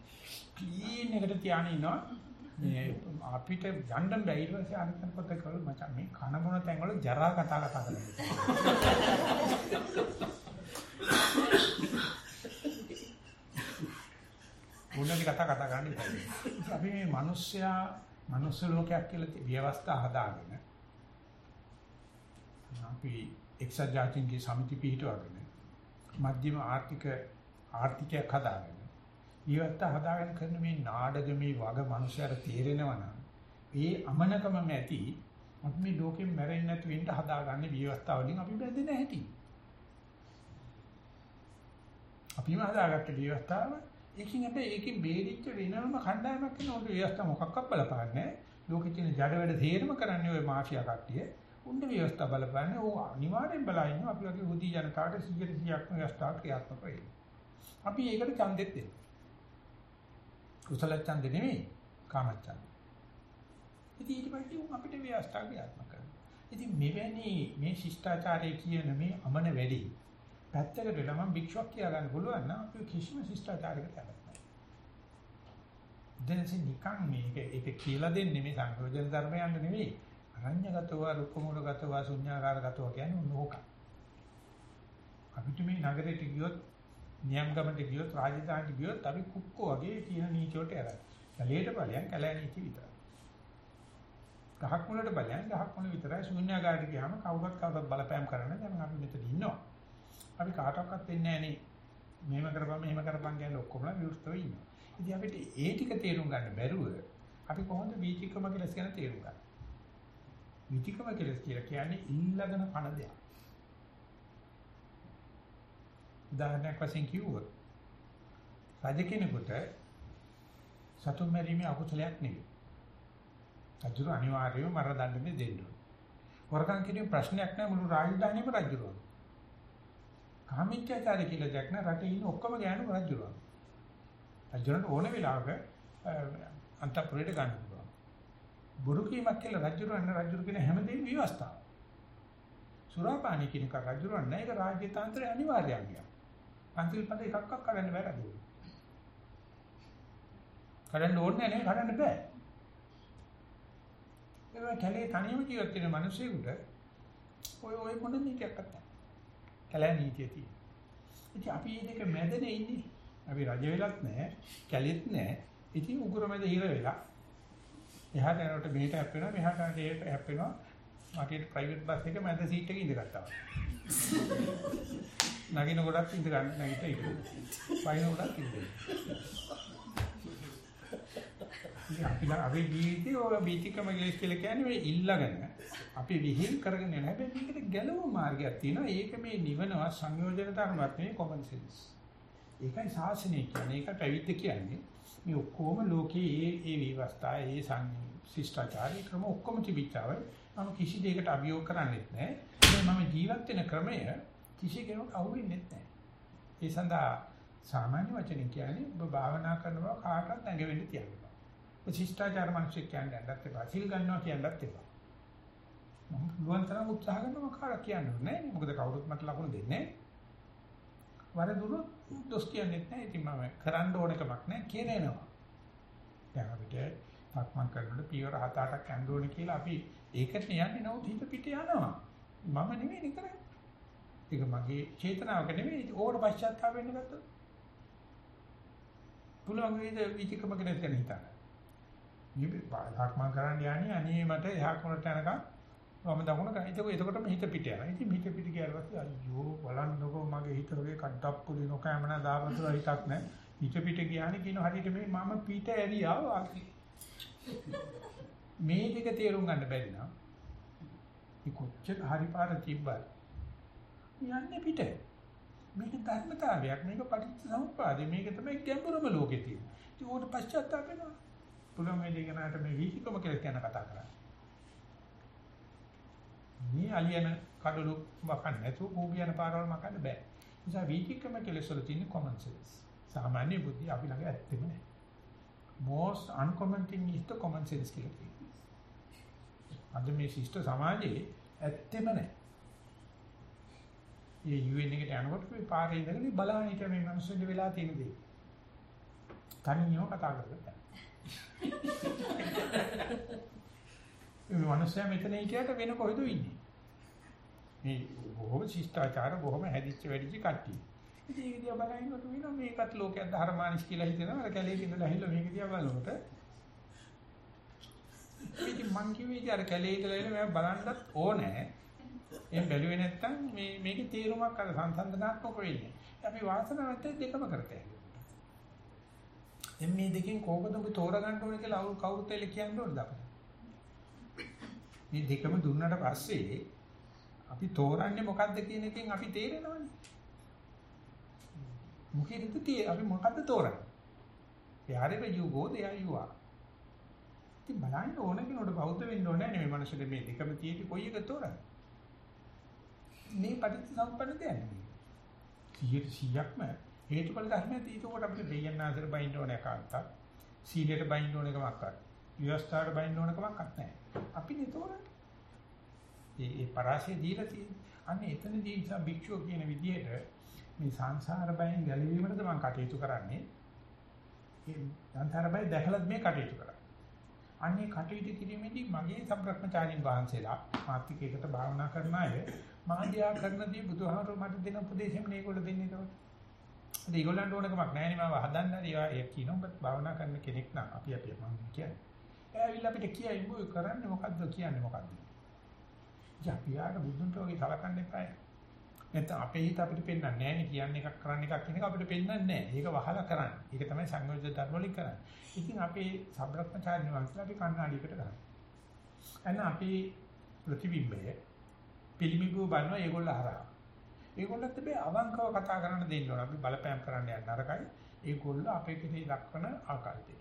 ක්ලීන් එකට තියාගෙන ඉන්නවා. මේ අපිට යන්න බැරි ඊට පස්සේ අනිත් පොත කළ මචං මේ කන මොන තැන් වල ජරා කතා කතා කරනවා. මොනවාද කතා කතා කරන්නේ? අපි මේ මිනිස්සයා මනුස්ස ලෝකයක් කියලා ව්‍යවස්ථා හදාගෙන අපි එක්සත් ජාතීන්ගේ සමිති පිහිටවගෙන මධ්‍යම ආර්ථික ආර්ථිකයක් හදාගෙන ඊවත් හදාගෙන කරන මේ නාඩගමේ වග මනුස්සයර තේරෙනවා නම් ඒ අමනකම ඇති අපි මේ ලෝකෙන් මැරෙන්නේ නැතු වෙන්න හදාගන්නේ විවස්ථා වලින් අපි බැඳෙන හැටි. අපිම හදාගත්ත විවස්ථාව ඒකින් අපේ ඒකෙන් බේරිච්ච වෙනම කණ්ඩායමක් වෙන උඩ විවස්ථා මොකක්වත් බලපාන්නේ නැහැ. ලෝකෙ තියෙන ජඩ වැඩ තේරම කරන්නේ ওই මාෆියා කට්ටිය. උන්ට ව්‍යවස්ථා බලපන්නේ ඕ අනිවාර්යෙන් බලා ඉන්නවා අපි වගේ හුදි ජනතාවට 100%ක්ම ව්‍යවස්ථාවක් ක්‍රියාත්මක වෙයි. අපි ඒකට ඡන්දෙත් දෙන්න. කුසල ඡන්ද නෙමෙයි කාම ඡන්ද. ඉතින් ඊට පස්සේ උන් අපිට ව්‍යවස්ථා ක්‍රියාත්මක කරනවා. ඉතින් මෙවැනි මේ ශිෂ්ටාචාරයේ කියන මේ අමන වැඩි පැත්තකට වෙලා මම භික්ෂුවක් කියලා ගන්න පුළුවන් නම් අපි කිසිම ශිෂ්ටාචාරයකට යන්නේ නැහැ. දැන් නිකන් මේක ඒක කියලා දෙන්නේ මේ සංකෝචන ධර්මයන් නෙමෙයි. අරඤ්‍යගතව රුක්කමූලගතව ශුන්‍යාකාරගතව කියන්නේ නෝක. අපිට මේ නගරෙට ගියොත් නියම් ගමට ගියොත් රාජධානියට ගියොත් අපි කුක්කෝ වගේ කියන නීති වලට යරයි. කැලේට බලයන් කැලෑ නීති විතරයි. ගහක් මුලට බලයන් ගහක් මුල විතරයි ශුන්‍යාකාරයට ගියාම කවුරුත් කවුරුත් බලපෑම් කරන්න දැන් අපි මෙතන ඉන්නවා. අපි කාටවත් දෙන්නේ නැහැ නේ. මෙහෙම කරපම් මෙහෙම කරපම් කියන ඔක්කොම විවෘතව ඉන්නවා. ඉතින් අපිට ඒ ටික තේරුම් ගන්න බැරුව අපි කොහොමද වීතිකම කියලා කියන තේරුම් ගන්න. විතිකම කෙලස් කියලා කියන්නේ ඉල්ලගෙන කන දෙයක්. උදාහරණයක් වශයෙන් කිව්වොත් රජ කෙනෙකුට සතුන් මැරීමේ අකුසලයක් නෙවෙයි. රජු අනිවාර්යයෙන්ම මර දඬුවම් දෙන්න ඕන. වරකම් කිරීම ප්‍රශ්නයක් නෑ මුළු රාජධානියම රජුරවන. කාමීත්‍යචාරය කියලා දෙයක් නෑ රටේ ඉන්න ඔක්කොම ගෑනු රජුරවන. රජුරන්ට ඕන වෙලාවක අන්තපුරයට ගන්න පුළුවන්. බොරු කීමක් කියලා රජුරවන්න රජුර කියන හැමදේම විවස්ථාව. සුරාපානි කියන එක රජුරවන්න ඒක රාජ්‍ය තාන්ත්‍රයේ අනිවාර්ය අංගයක්. පන්තිල් පද එකක්වත් කඩන්න බෑ රජුර. කඩන්න ඕනේ නැහැ කඩන්න බෑ. ඒක කැලේ තනියම ජීවත් වෙන මිනිසෙකුට ඔය ඔය මොන නීතියක්වත් නැහැ. කැලේ නීතිය තියෙනවා. ඉතින් අපි මේ දෙක මැදනේ ඉන්නේ. අපි රජ වෙලත් නැහැ, කැලෙත් නැහැ. ඉතින් උගුර මැද හිර වෙලා එහාට යනකොට මෙහෙට හැප් වෙනවා, මෙහාට යනකොට හැප් වෙනවා. මගේ ප්‍රයිවට් බස් එක මැද සීට් එකේ ඉඳගත්තා. නගින කොටත් ඉඳ ගන්න නැගිට ඉන්න. පයින් කොටත් ඉන්න. ඉතින් අපි අපි ජීවිතේ ඔය බීතිකම ගලස් කියලා කියන්නේ මේ ඉල්ලගෙන අපි විහිං කරගෙන යන හැබැයි මේකට ගැලවුම් මාර්ගයක් තියෙනවා. ඒක මේ නිවනවා සංයෝජන ධර්මයක් නෙවෙයි කොමන් සෙන්ස්. ඒකයි ශාසනය කියන්නේ. ඒක පැවිද්ද කියන්නේ. මේ ඔක්කොම ලෝකයේ ඒ ඒ විවස්ථා ඒ ශිෂ්ටාචාරී ක්‍රම ඔක්කොම තිබිච්චාවයි. මම කිසි දෙයකට අභියෝග කරන්නේත් නැහැ. මම ජීවත් වෙන ක්‍රමය කිසි කෙනෙකුට අහුවෙන්නේ නැහැ. ඒ සඳහා සාමාන්‍ය වචනෙන් කියන්නේ ඔබ භාවනා කරනවා කාටවත් නැගෙවෙන්න තියන්න. ශිෂ්ටාචාර මිනිස්සු කියන්නේ නැද්ද එපා. සිල් ගන්නවා කියන්නත් එපා. මම පුළුවන් තරම් උත්සාහ කරනවා කාට කියන්නේ නැහැ. මොකද කවුරුත් මට ලකුණු දෙන්නේ නැහැ. වරදුරු දොස් කියන්නේ නැහැ. ඉතින් මම කරන්න ඕන එකමක් නැහැ කියනේනවා. දැන් අපිට සක්මන් කරනකොට පියවර 7-8ක් යන්න කියලා අපි ඒකට යන්නේ නමුත් හිත පිට යනවා. මම නෙවෙයි කරන්නේ. ඒක මගේ චේතනාවක නෙවෙයි. ඕකට පශ්චාත්තාප වෙන්න ගත්තොත්. පුළුවන් වේද විචිකම කෙනෙක් ගැන හිතන්න. මේ සක්මන් කරන්න යන්නේ අනේ මට එහා කොනට යනකම් වම දකුණ කරා. ඒක එතකොටම හිත පිට යනවා. ඉතින් හිත පිට ගියාට පස්සේ අයියෝ බලන්නකෝ මගේ හිත වගේ කඩප්පුලි නොකෑමන දාපතර හිතක් නැහැ. හිත පිට ගියානේ කියන හරියට මේ මම පිට ඇරියා වාගේ. මේ දෙක තේරුම් ගන්න බැරි නම් මේ කොච්චර හරි පාර තිබ්බත් යන්නේ පිට. මේක ධර්මතාවයක් මේක පටිච්ච සමුප්පාදේ මේක තමයි ගැඹුරම ලෝකේ තියෙන්නේ. ඒක උඩ පශ්චාත්තාප වෙනවා. පුළුවන් මේ දෙකනට මේ වීතිකම කියලා කියන කතා කරන්නේ. මේ අලියන කඩලු වකන්න නැතුව භූමියන පාරවල් මකන්න බෑ. නිසා වීතිකම කියලා සොල තියෙන common sense. සාමාන්‍ය බුද්ධි අපි ළඟ ඇත්තෙම නැහැ. most uncommon thing is the common sense කියලා කියනවා. අද මේ ශිෂ්ට සමාජයේ ඇත්තෙම නැහැ. මේ UN එකට යනකොට මේ පාරේ ඉඳලා බලන්න හිට මේ මිනිස්සුන්ගේ වෙලා තියෙන දේ. තනියම කතා කරලා මේ මිනිස්සයා මෙතන හිටියට වෙන කොහෙද ඉන්නේ? මේ බොහොම ශිෂ්ටාචාර බොහොම හැදිච්ච වැඩිච්ච කට්ටිය. ඉතින් ඒක දිහා බලනකොට වෙනවා මේකත් ලෝකයක් ධර්මානිස් කියලා හිතනවා. අර කැලේ ඉඳලා ඇහිලා මේක දිහා බලනකොට ඉතින් මං කිව්වේ ඉතින් අර කැලේ ඉඳලා එළ මම බලන්නත් ඕනේ. එහෙන් බැලුවේ නැත්තම් මේ මේකේ තීරුමක් අර සංසන්දනාත්මක වෙන්නේ. අපි වාසනාවට දෙකම කරතේ. දැන් මේ දෙකෙන් කෝකද ඔබ තෝරගන්න ඕනේ කියලා අවුල් කවුරුත් එල කියන්න ඕනද අපිට? මේ දෙකම දුන්නට පස්සේ අපි තෝරන්නේ මොකද්ද කියන එකෙන් අපි තේරෙනවනේ. මොකෙද තේ අපි මොකද්ද තෝරන්නේ? එයාරේ you go there you are. ඉතින් බලන්න ඕන කෙනෙකුට බෞද්ධ වෙන්න ඕනේ නෙමෙයි මනුස්සයෙක් මේ දෙකම තියෙදි කොයි එක තෝරන්නේ. මේ පටිච්චසමුප්පන්න දෙයක් නෙමෙයි. 100%ක්ම හේතුඵල ධර්මයේ තීතකොට අපිට දෙයයන් ආදර බයින්න ඕන එකක්වත් සීලයට බයින්න ඕන එකක්වත් විවස්ථාවට බයින්න ඕන එකක්වත් නැහැ. අපි නේතෝරන්නේ. ඒ ඒ පරාසය දීලා තියෙන්නේ. අන්න එතනදී ඉතින් භික්ෂුව කියන විදිහට මේ සංසාර බයෙන් ගැලවීමට මම කටයුතු කරන්නේ. ඒ සංසාර බය දැකලත් මේ කටයුතු කරන්නේ. අන්නේ කටයුතු කිරීමේදී මගේ සම්ප්‍රක්‍මචාරින් වහන්සේලා මාත්‍රිකයකට භාවනා කරන අය මාධ්‍යා කරනදී බුදුහාමුදුරුවෝ මට දෙන උපදේශෙම මේගොල්ලෝ දෙන්නේ ඒකට. ඒත් ඒගොල්ලන්ට ඕනකමක් නැහැ නේ මම හදන්න හරි ඒ කියනවා බත් භාවනා කරන කෙනෙක් නම් අපි අපි මම කියන්නේ. එයාවිල්ලා අපිට කියයි මොකද කරන්නේ මොකද්ද කියන්නේ මොකද්ද? ජාපියාට බුදුන්ට වගේ සලකන්න එපා. නැත්නම් අපේ හිත අපිට පෙන්වන්නේ නැහැ නේ කියන්නේ එකක් කරන්න එකක් කියන එක අපිට පෙන්වන්නේ නැහැ. ඒක වහලා කරන්නේ. ඒක තමයි සංයෝජන ධර්ම වලින් කරන්නේ. ඉතින් අපේ සබ්‍රක්‍මචාරින් වහන්සේලා අපි කණ්ණාඩියකට ගන්නවා. එන්න අපි ප්‍රතිබිම්බය පිළිමිබුව බලනවා ඒගොල්ලෝ හරහා. ඒගොල්ලොත් මේ අවංකව කතා කරන්න දෙන්න ඕන. අපි බලපෑම් කරන්න යන්න නරකයි. ඒගොල්ලෝ අපේ කෙරේ දක්වන ආකාරය.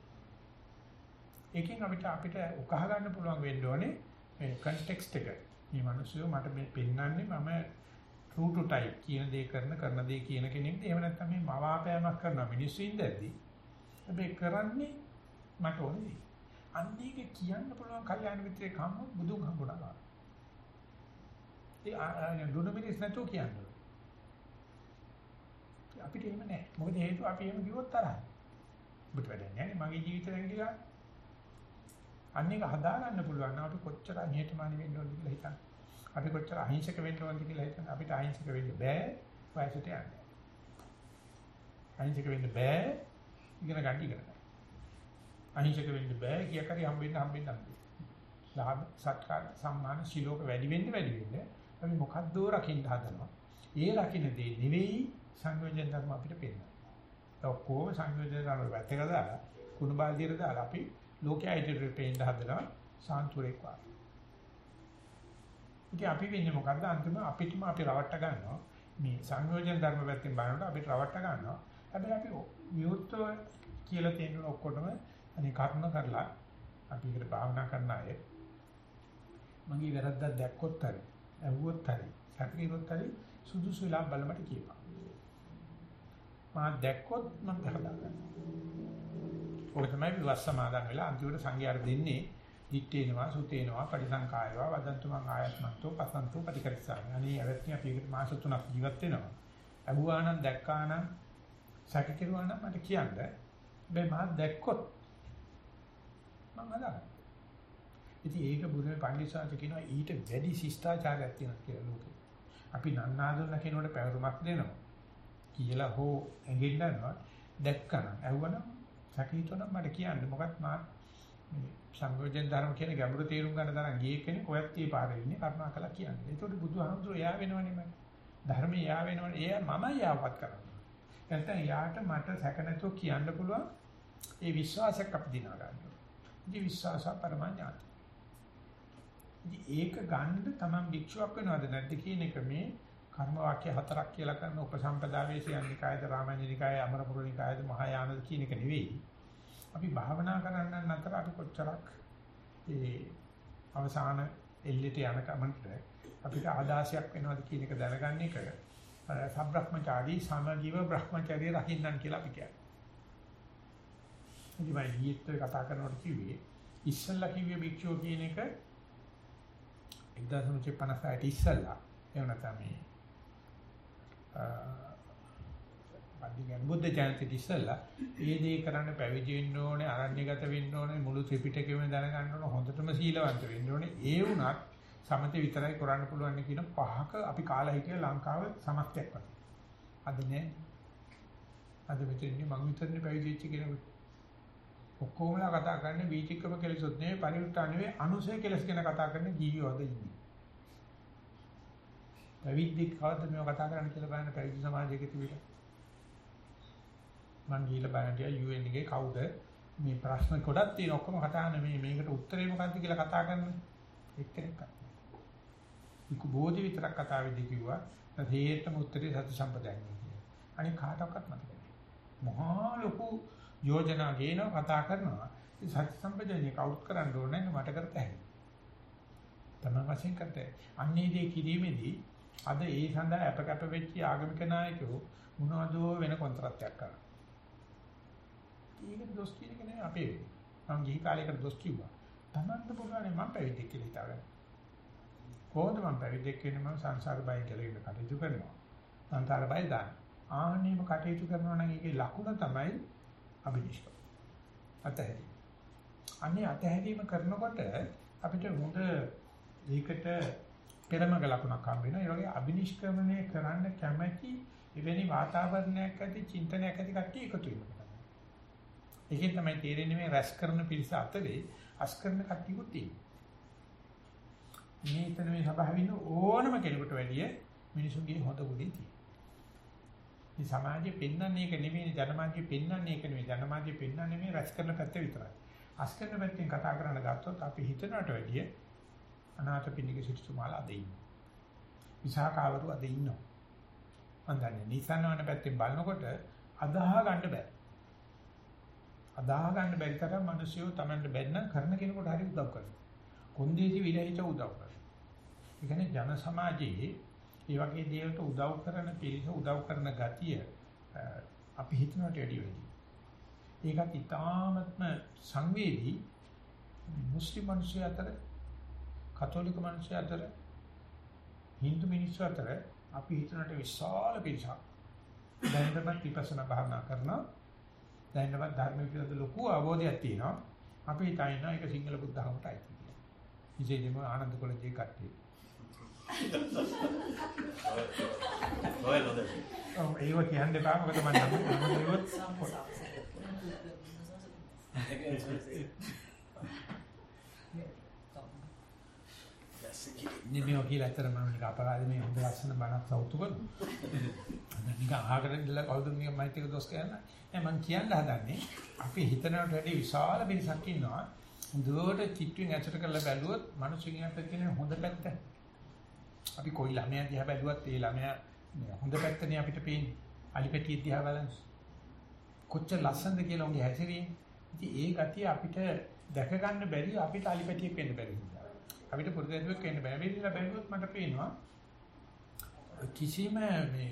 ඒකෙන් අපිට අපිට උකහා ගන්න පුළුවන් වෙන්න ඕනේ මේ කන්ටෙක්ස්ට් එක. මේ මිනිස්සු මට මේ පෙන්වන්නේ මම true to type කියන දේ කරන කරන දේ කියන කෙනෙක්ද එහෙම නැත්නම් මේ මවාපෑමක් කරන මිනිස්සු ඉඳද්දි හැබැයි කරන්නේ මට ඕනේ. අන්න ඒක කියන්න පුළුවන් කල්යාණ මිත්‍රයෙක් හම්බුත් බුදුන් හම්බුණා. ඒ දුනු මිනිස් නැතෝ කියන්නේ. අපිට එහෙම නැහැ. මොකද හේතුව අපි එහෙම කිව්වොත් තරහයි. ඔබට වැඩක් නැහැ මගේ ජීවිතේ දැන් කියලා. අන්න එක හදා ගන්න පුළුවන් නම් අපි කොච්චර නිහතමානී වෙන්න ඕනද කියලා හිතන්න. අපි කොච්චර අහිංසක වෙන්න ඕනද කියලා හිතන්න. අපිට අහිංසක වෙන්න බෑ වයසට යන්න. අහිංසක වෙන්න බෑ ඉගෙන ගන්න ඉගෙන ගන්න. අහිංසක වෙන්න බෑ කියක් හරි හම්බෙන්න හම්බෙන්න හම්බෙන්න. ලාභ සත්කාර සම්මාන සිලෝක වැඩි වෙන්න වැඩි වෙන්න අපි මොකද්ද රකින්න හදනවා. ඒ රකින්න දේ නෙවෙයි සංයෝජන ධර්ම අපිට පේනවා. ඒ ඔක්කොම සංයෝජන ධර්ම වැටක දාලා කුණු බාල්දියට දාලා අපි ලෝකයේ ඉදිරියට පේන්න හදනවා සාන්තුරෙක් වගේ. ඉතින් අපි වෙන්නේ මොකද්ද අන්තිම අපිටම අපි රවට්ට ගන්නවා. මේ සංයෝජන ධර්ම පැත්තෙන් බලනකොට අපිට රවට්ට ගන්නවා. හැබැයි අපි විවුර්තව කියලා තියෙන ඔක්කොටම අනේ කර්ම කරලා අපි ඒකට භාවනා කරන අය මගේ වැරද්දක් දැක්කොත් හරි, ඇහුවොත් හරි, සැකීරොත් හරි සුදුසු වෙලා බලමට කියපන්. මා දැක්කොත් මම හදාගන්නවා. ඔය තමයි විවස් සමාදන් වෙලා අන්තිමට සංඝයාට දෙන්නේ දිත්තේනවා සුතේනවා පරිසංකායවා වදන්තු මං ආයත්මන්තෝ පසන්තෝ පටිකරිස්සාමි. අනේ අවත්‍ය අපි ඒකට මාස 3ක් ජීවත් වෙනවා. අහුවානම් දැක්කානම් සැකකිරුවානම් මට කියන්න. මේ මා දැක්කොත් මම හදාගන්නවා. ඉතින් ඒක බුදුමේ පඬිස්සාච කියනවා ඊට වැඩි ශිෂ්ටාචාරයක් තියෙනවා කියලා ලෝකේ. අපි නන්නාඳුන කෙනෙකුට පැවරුමක් දෙනවා. කියලා හෝ ඇඟෙන්න යනවා දැක්කනම් ඇහුවනම් සැකීතොනම් මට කියන්න මොකක්ද මා මේ සංයෝජන ධර්ම කියන ගැඹුරු තේරුම් ගන්න තරම් ගියේ කෙනෙක් ඔයත් ඒ පාරේ ඉන්නේ කරුණාකරලා කියන්නේ. ඒතකොට බුදුහාමුදුරුවෝ එයා වෙනවනේ මම. ධර්මයේ එයා වෙනවනේ. එයා මම යාපත් කරන්නේ. නැත්නම් යාට මට සැක නැතුව කියන්න පුළුවන් ඒ විශ්වාසයක් අපි දිනා ගන්නවා. ඉතින් විශ්වාස පරමාඥාති. ඉතින් ඒක ගන්න තමන් භික්ෂුවක් වෙනවද නැද්ද කියන එක මේ කර්ම වාක්‍ය හතරක් කියලා කරන උපසම්පදා වේශයන්නිකායද රාමඤ්ඤනිකාය අමරපුරනිකායද මහායානද කියන එක නෙවෙයි. අපි භාවනා කරන්නන් අතර අපි කොච්චරක් ඒ අවසාන එල්ලෙට යන කමන්ට අපිට ආදාසයක් වෙනවද කියන එක දැනගන්න එක සබ්‍රහ්මචාරී සමජීව බ්‍රහ්මචාරී රකින්නන් කියලා අපි කියන්නේ. ඉතින් මම ඊයේත් කතා කරනකොට කිව්වේ ඉස්සල්ලා කිව්වේ භික්ෂුව කියන එක 1956 ඉස්සල්ලා එහෙම නැත්නම් මේ පන්දිගන් බුද්ධ ජයන්ති ඉස්සලා ඒ දේ කරන්න පැවිදි වෙන්න ඕනේ අරණ්‍යගත වෙන්න ඕනේ මුළු ත්‍රිපිටකයම දැනගන්න ඕනේ හොඳටම සීලවන්ත වෙන්න ඕනේ. ඒ වුණත් සමතේ විතරයි කරන්න පුළුවන් කියන පහක අපි කාලා හිටිය ලංකාවේ සමස්තයක් වගේ. අද නෑ. අද මෙතනදී මම විතරනේ පැවිදි වෙච්ච කෙනෙකුට. ඔක්කොමලා කතා කරන්නේ වීතික්‍රම කෙලෙසොත් නෙවෙයි පරිඋත්තාන නෙවෙයි අනුසය කෙලස් ගැන කතා කරන ජීවියෝද ඉන්නේ. පැවිද්දෙක් කවද්ද මේව කතා කරන්න කියලා බලන්න පැවිදි සමාජයක තිබිලා. මං ගිහලා බලන්න ගියා UN එකේ කවුද මේ ප්‍රශ්න ගොඩක් තියෙන ඔක්කොම කතා නෙමෙයි මේකට උත්තරේ මොකද්ද කියලා කතා කරන්නේ. එක්කෙනෙක් කතා. ඉක්ු බෝධි විතරක් කතා වෙද්දී කිව්වා තේරෙතම උත්තරේ සති සම්පදන්නේ කියලා. අනික කාටවත් මතක නැහැ. මහා ලොකු යෝජනා ගේනවා කතා කරනවා. ඒ සති සම්පජානිය කවුරුත් කරන්න ඕනේ නැහැ මට කරත හැකියි. තමන් වශයෙන් කරත හැකියි. අන්නේ දේ කිරීමේදී අද ඒ සඳහා අපකප වෙච්ච ආගමික නායකයෝ මොනවදෝ වෙන කොන්ත්‍රාත්යක් කරා. ඒක දොස් කියන එක නෙවෙයි අපේ වෙන්නේ. මම ගිහි කාලේකට දොස් කිව්වා. තමන්ට පුළුවන් මම පැවිදි කියලා හිතාගන්න. කොහොමද මම පැවිදි වෙන්නේ මම සංසාර බය කියලා ඉන්න කටයුතු කරනවා. සංසාර බය දාන්න. ආන්නේම කටයුතු කරනවා නම් ඒකේ ලකුණ තමයි අභිනිෂ්ක. අතහැරීම. අන්නේ අතහැරීම කරනකොට අපිට හොඳ ඒකට පෙරමග ලකුණක් හම්බ වෙනවා. ඒ වගේ අභිනිෂ්ක්‍රමණය කරන්න කැමැති එවැනි වාතාවරණයක් ඇති චින්තනයක් ඇති කට්ටිය එකතු වෙනවා. ඒකෙන් තමයි තේරෙන්නේ මේ රැස් කරන පිරිස අතරේ අස් කරන කට්ටියකුත් තියෙනවා. මේ එතන මේ සභාවේ ඉන්න ඕනම කෙනෙකුට වැඩිය මිනිසුන්ගේ හොඳ ගුණේ තියෙනවා. මේ සමාජයේ පෙන්වන්නේ ඒක නෙමෙයි ජනමාධ්‍ය පෙන්වන්නේ ඒක නෙමෙයි ජනමාධ්‍ය පෙන්වන්නේ මේ රැස් කරන පැත්ත විතරයි. අස් කරන පැත්තෙන් කතා කරන්න ගත්තොත් අපි හිතනට වැඩිය අනාථ පින්නික සිටුමාලා අද ඉන්නවා. විසාකාවරු අද ඉන්නවා. මම දන්නේ නිසන්වන පැත්තෙන් බලනකොට අදාහ ගන්න බෑ. අදාහ ගන්න බැරි තරම් මිනිස්සුયો Tamanට බැන්න කරන කෙනෙකුට හරි උදව් කරනවා. කොන්දේසි විලහිත උදව් කරනවා. ඒ කියන්නේ ජන සමාජයේ මේ වගේ දේවල්ට උදව් කරන පිරිස උදව් කරන ගතිය අපි හිතනට වැඩි වෙයි. ඒකත් ඉතාමත්ම සංවේදී මුස්ලිම් මිනිස්සු අතර කතෝලික මිනිස්සු අතර Hindu මිනිස්සු අතර අපි හිතනට විශාල පිරිසක් දැනටමත් විපස්සනා භාවනා කරනවා දැනටමත් ධර්ම පිළිබඳ ලොකු අවබෝධයක් තියෙනවා අපි හිතනවා ඒක සිංහල බුද්ධ ධර්මයට අයිති කියලා. විශේෂයෙන්ම ආනන්ද කොලජේ කට්ටිය. ඔය නෝද. ඔව් ඒව කියන්න එපා මොකද මම නම් නිමියෝ කියලා ඇත්තට මම නික අපරාධ මේ හොඳ ලස්සන බණක් සෞතු කරනවා. අද නික අහකට ඉඳලා කවුද නික මෛත්‍රික දොස් කියන්න. නෑ මම කියන්න හදන්නේ අපි හිතනකට වැඩි විශාල පිරිසක් ඉන්නවා. හොඳට කිට්ටුවෙන් ඇසුර කරලා බැලුවොත් මිනිස්සුන් අතර තියෙන හොඳ පැත්ත. අපි කොයි ළමයා දිහා බැලුවත් ඒ ළමයා හොඳ පැත්තනේ අපිට පේන්නේ. අලිපැටිය දිහා බලන්න. කොච්චර ලස්සනද කියලා උන්ගේ හැසිරීම. ඉතින් ඒ ගතිය අපිට දැක ගන්න බැරි අපිට අලිපැටියෙක් වෙන්න බැරි. අපිට පුරුදු දෙයක් වෙන්න බෑ. වෙන්නලා බැලුවොත් මට පේනවා කිසිම මේ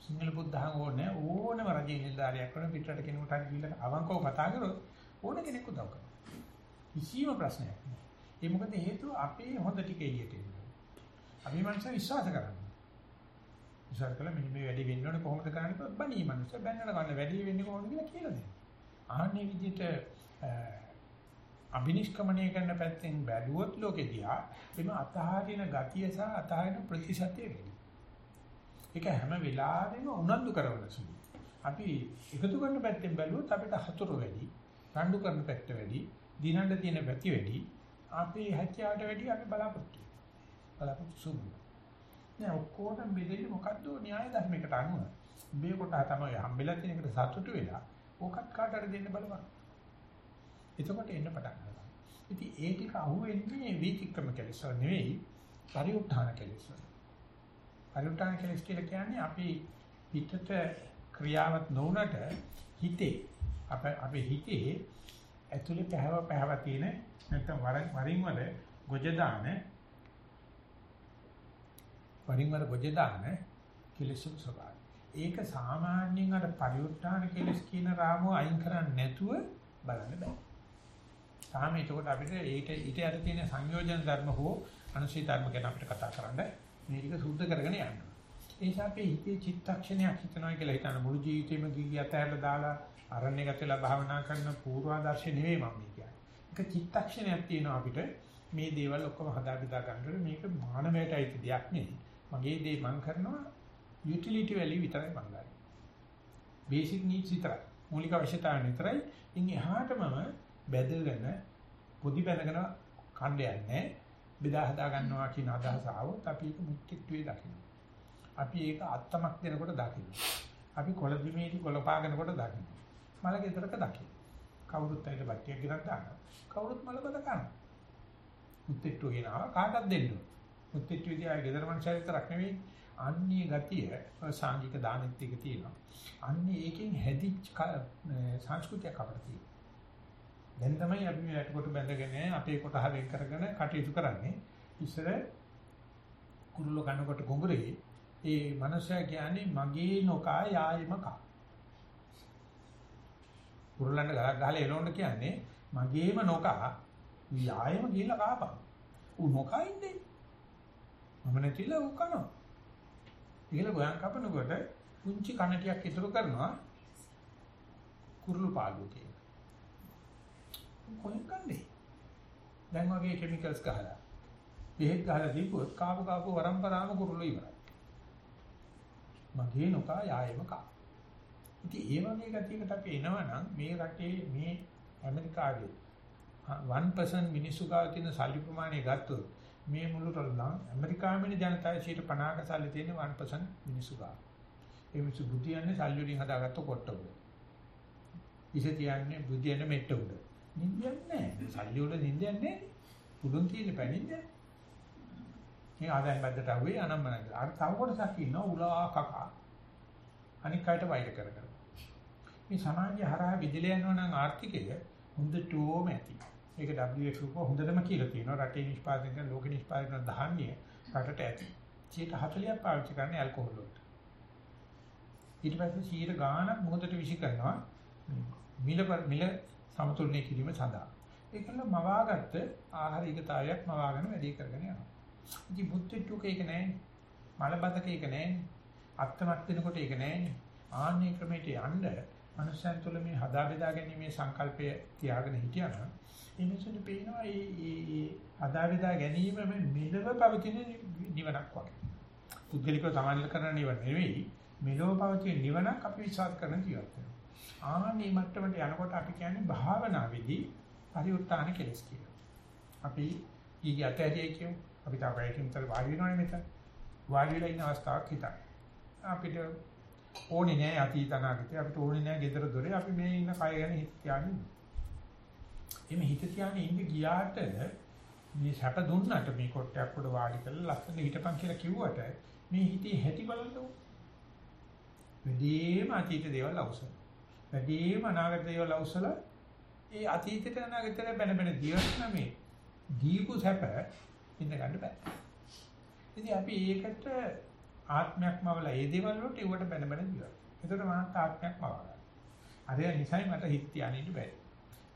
සිංහල බුද්ධහම ඕනේ ඕනම රජයේ නිලධාරියක් කරන පිටරට කෙනෙකුට හරි ගිහිල්ලා අවංකව කතා කරොත් ඕන කෙනෙක් උදව් කරනවා. කිසිම ප්‍රශ්නයක් නෑ. ඒ මොකද හේතුව අපේ හොඳ ටික එළියට එන්නේ. අපි මනස විශ්වාස කරනවා. විශ්වාස කළා මෙන්න මේ වැඩි වෙන්න ඕනේ කොහොමද කරන්නේ? බණී මනස බැන්නල ගන්න වැඩි වෙන්නේ කොහොමද කියලා කියලා දෙනවා. ආන්නේ විදිහට අබිනිෂ්ක්‍මණය කරන පැත්තෙන් බැලුවොත් ලෝකෙ දිහා එම අතහරින ගතිය සහ අතහරින ප්‍රතිශතය වෙන්නේ. ඒක හැම වෙලාවෙම උනන්දු කරන සුළු. අපි එකතු කරන පැත්තෙන් බැලුවොත් අපිට හතුරු වැඩි, රණ්ඩු කරන පැත්ත වැඩි, දිනන්න තියෙන පැති වැඩි, අපේ හැකියාවට වැඩි අපි බලාපොරොත්තු බලාපොරොත්තු සුළු. නෑ ඔක්කොටම බෙදෙන්නේ මොකද්ද න්‍යාය ධර්මයකට අනුව. මේ කොට තමයි හම්බෙලා තියෙන එකට සතුටු වෙලා ඕකත් කාටට දෙන්න බලපන්. එතකොට එන්න පටන් ගන්නවා. ඉතින් ඒ ටික අහුවෙන්නේ වීතික්‍රම කෙලෙස් වල නෙවෙයි පරිඋත්ථාන කෙලෙස් වල. පරිඋත්ථාන කෙලෙස් කියලා කියන්නේ අපි පිටත ක්‍රියාවත් නොවුනට හිතේ අප අපේ හිතේ ඇතුලේ පැහැව පැහැව තියෙන නැත්නම් වරින් වර ගොජ දාන වරින් වර ගොජ දාන කෙලෙස් ස්වභාවය. ඒක සාමාන්‍යයෙන් අර පරිඋත්ථාන කෙලෙස් කියන රාමුව අයින් කරන්නේ නැතුව බලන්න බෑ. තාම එතකොට අපිට ඒක ඊට යට තියෙන සංයෝජන ධර්ම හෝ අනුශී ධර්ම ගැන අපිට කතා කරන්න මේ ටික සුද්ධ කරගෙන යන්න. ඒ නිසා අපි හිතේ චිත්තක්ෂණයක් හිතනවා කියලා හිතන මුළු ජීවිතේම ගිහි අතහැරලා දාලා අරණ්‍යගතලා භාවනා කරන පූර්වාදර්ශය නෙවෙයි මම කියන්නේ. ඒක චිත්තක්ෂණයක් තියෙනවා අපිට මේ දේවල් ඔක්කොම හදා බෙදා ගන්නකොට මේක මානවයට අයිති දෙයක් නෙවෙයි. මගේ දේ මම කරනවා යුටිලිටි වැලියු විතරයි මම ගන්නේ. බේසික් නීඩ්ස් විතරයි. මූලික අවශ්‍යතාවයන් විතරයි. ඉන් එහාට මම බැදගෙන පොඩි බැනගෙන කණ්ඩ යන්නේ බෙදා හදා ගන්නවා කියන අදහස ආවොත් අපි ඒක මුක්තිත්වයේ දකින්න. අපි ඒක අත්තමක් දෙනකොට දකින්න. අපි කොළ බිමේදී කොළ පාගනකොට දකින්න. මල ගෙදරක දකින්න. කවුරුත් ඇයිද බට්ටියක් ගෙනත් දානවා. කවුරුත් මල බල ගන්නවා. මුක්තිත්ව කියනවා කාටවත් දෙන්න. මුක්තිත්වයේදී ආයේ ගෙදර මනුස්සයෙක් විතරක් නෙවෙයි අන්නේ ගතිය සාංගික දානෙත් එක තියෙනවා. අන්නේ ඒකෙන් හැදිච්ච සංස්කෘතියක් අපිට තියෙනවා. දැන් තමයි අපි මේ කොට බැඳගෙන අපේ කොට හවෙන් කරගෙන කටයුතු කරන්නේ. ඉස්සර කුරුල්ල කනකොට ගොඟුරේ ඒ මනුස්සයා කියන්නේ මගේ නොකා යායම කා. කුරුල්ලන්ට ගලක් ගහලා එනොන්න කියන්නේ මගේම නොකා යායම ගිහිල්ලා කාපන්. ඌ නොකා ඉන්නේ. මම නැතිලා ඌ කනවා. ඊළ ගෝයන් කපනකොට පුංචි කණටියක් ඉතුරු කරනවා කුරුළු පාළුව කියලා. කොහෙන් කන්නේ? දැන් වගේ කිමිකල්ස් ගහලා. බෙහෙත් ගහලා දීපුවොත් කාපු කාපු වරම්පරාම කුරුළු ඉවරයි. මගේ නොකා යායම කා. ඉතින් ඒ වගේ ගතියකට අපි එනවනම් මේ රටේ මේ ඇමරිකාවේ 1% මිනිස්සු ගාව තියෙන සල්ලි ප්‍රමාණය ගත්තොත් මේ මුළු රටම ඇමරිකාවේ ජනතාවගේ 50ක සල්ලි තියෙන 1% මිනිස්සු ගාව. ඒ මිනිස්සු බුද්ධියන්නේ සල්ලි වලින් හදාගත්ත කොට උඩ. ඉස තියන්නේ බුද්ධියන්නේ මෙට්ට උඩ. නිින්දයක් නැහැ. සල්ලි වල නිින්දයක් නැහැ. උඩුන් තියෙන පැනින්ද. මේ ආදායම් බද්දට අහුවේ අනම්මනද. අර තව කොටසක් ඉන්නවා උලා කකා. අනික් අයට වෛර කර කර. මේ සමාජය හරහා විදිල යනවා නම් ආර්ථිකය හොඳටම ඇති. ඒක WHO කෝ හොඳටම කියලා තියෙනවා. රටේ නිෂ්පාදනය කරන ලෝක නිෂ්පාදනය කරන ධාන්‍ය රටට ඇති. 40ක් පාවිච්චි කරන්නේ ඇල්කොහොල් වලට. ඊට පස්සේ 100 ගාණක් මොහොතට විසි කරනවා. මිල මිල සමතුලනය කිරීම සඳහා. ඒකල මවාගත්ත ආහාරිකතාවයක් මවාගෙන වැඩි කරගෙන යනවා. ඉතින් බුද්ධිට්ටුක ඒක නැහැ. මලබදක ඒක නැහැ. අත්තමත් වෙනකොට ඒක නැහැ. ආන්නේ ක්‍රමයට යන්න මනුස්සයන් තුළ මේ හදා බෙදා ගැනීමේ සංකල්පය තියාගෙන හිටියනම් ඒ මිනිසුන්ට පේනවා මේ මේ හදා බෙදා ගැනීම මෙලව පවතින නිවනක් වගේ. පුද්ගලිකව සමානල කරන නිවන නෙවෙයි මෙලව පවතින නිවනක් අපි විශ්වාස කරන ජීවිතය. ආන්නේ මට්ටමට යනකොට අපි කියන්නේ භාවනාවේදී පරිඋත්තාන කෙලස් කියලා. අපි ඊගේ අතහැරියේ කියමු. අපි තාම පැයකින් විතර වාඩි වෙනවනේ මෙතන. වාඩි වෙලා ඉන්න අවස්ථාවක් හිතන්න. අපිට ඕනේ නෑ අතීත අනාගතේ අපිට ඕනේ නෑ gedara dore අපි මේ ඉන්න කය ගැන හිත තියාගෙන එimhe හිත තියාගෙන ඉන්න ගියාට මේ සැප දුන්නට මේ කොටයක් උඩ වාඩි කරලා ලස්සන හිටපන් කියලා කිව්වට මේ හිතේ හැටි බලන්න වැඩිම අතීත දේවල් අවසන්. වැඩිම අනාගත දේවල් අවසල ඒ අතීතයට අනාගතයට බැන බැන දියවන මේ දීපු සැප ඉඳ ගන්න බෑ. ඉතින් අපි ඒකට ආත්මයක්ම වල ඒ දේවල් වලට ඒවට බැන බැන දිනවා. ඒකට මාත් ආත්මයක්ම වගා. අර නිසයි මට හිත තියානින්න බැරි.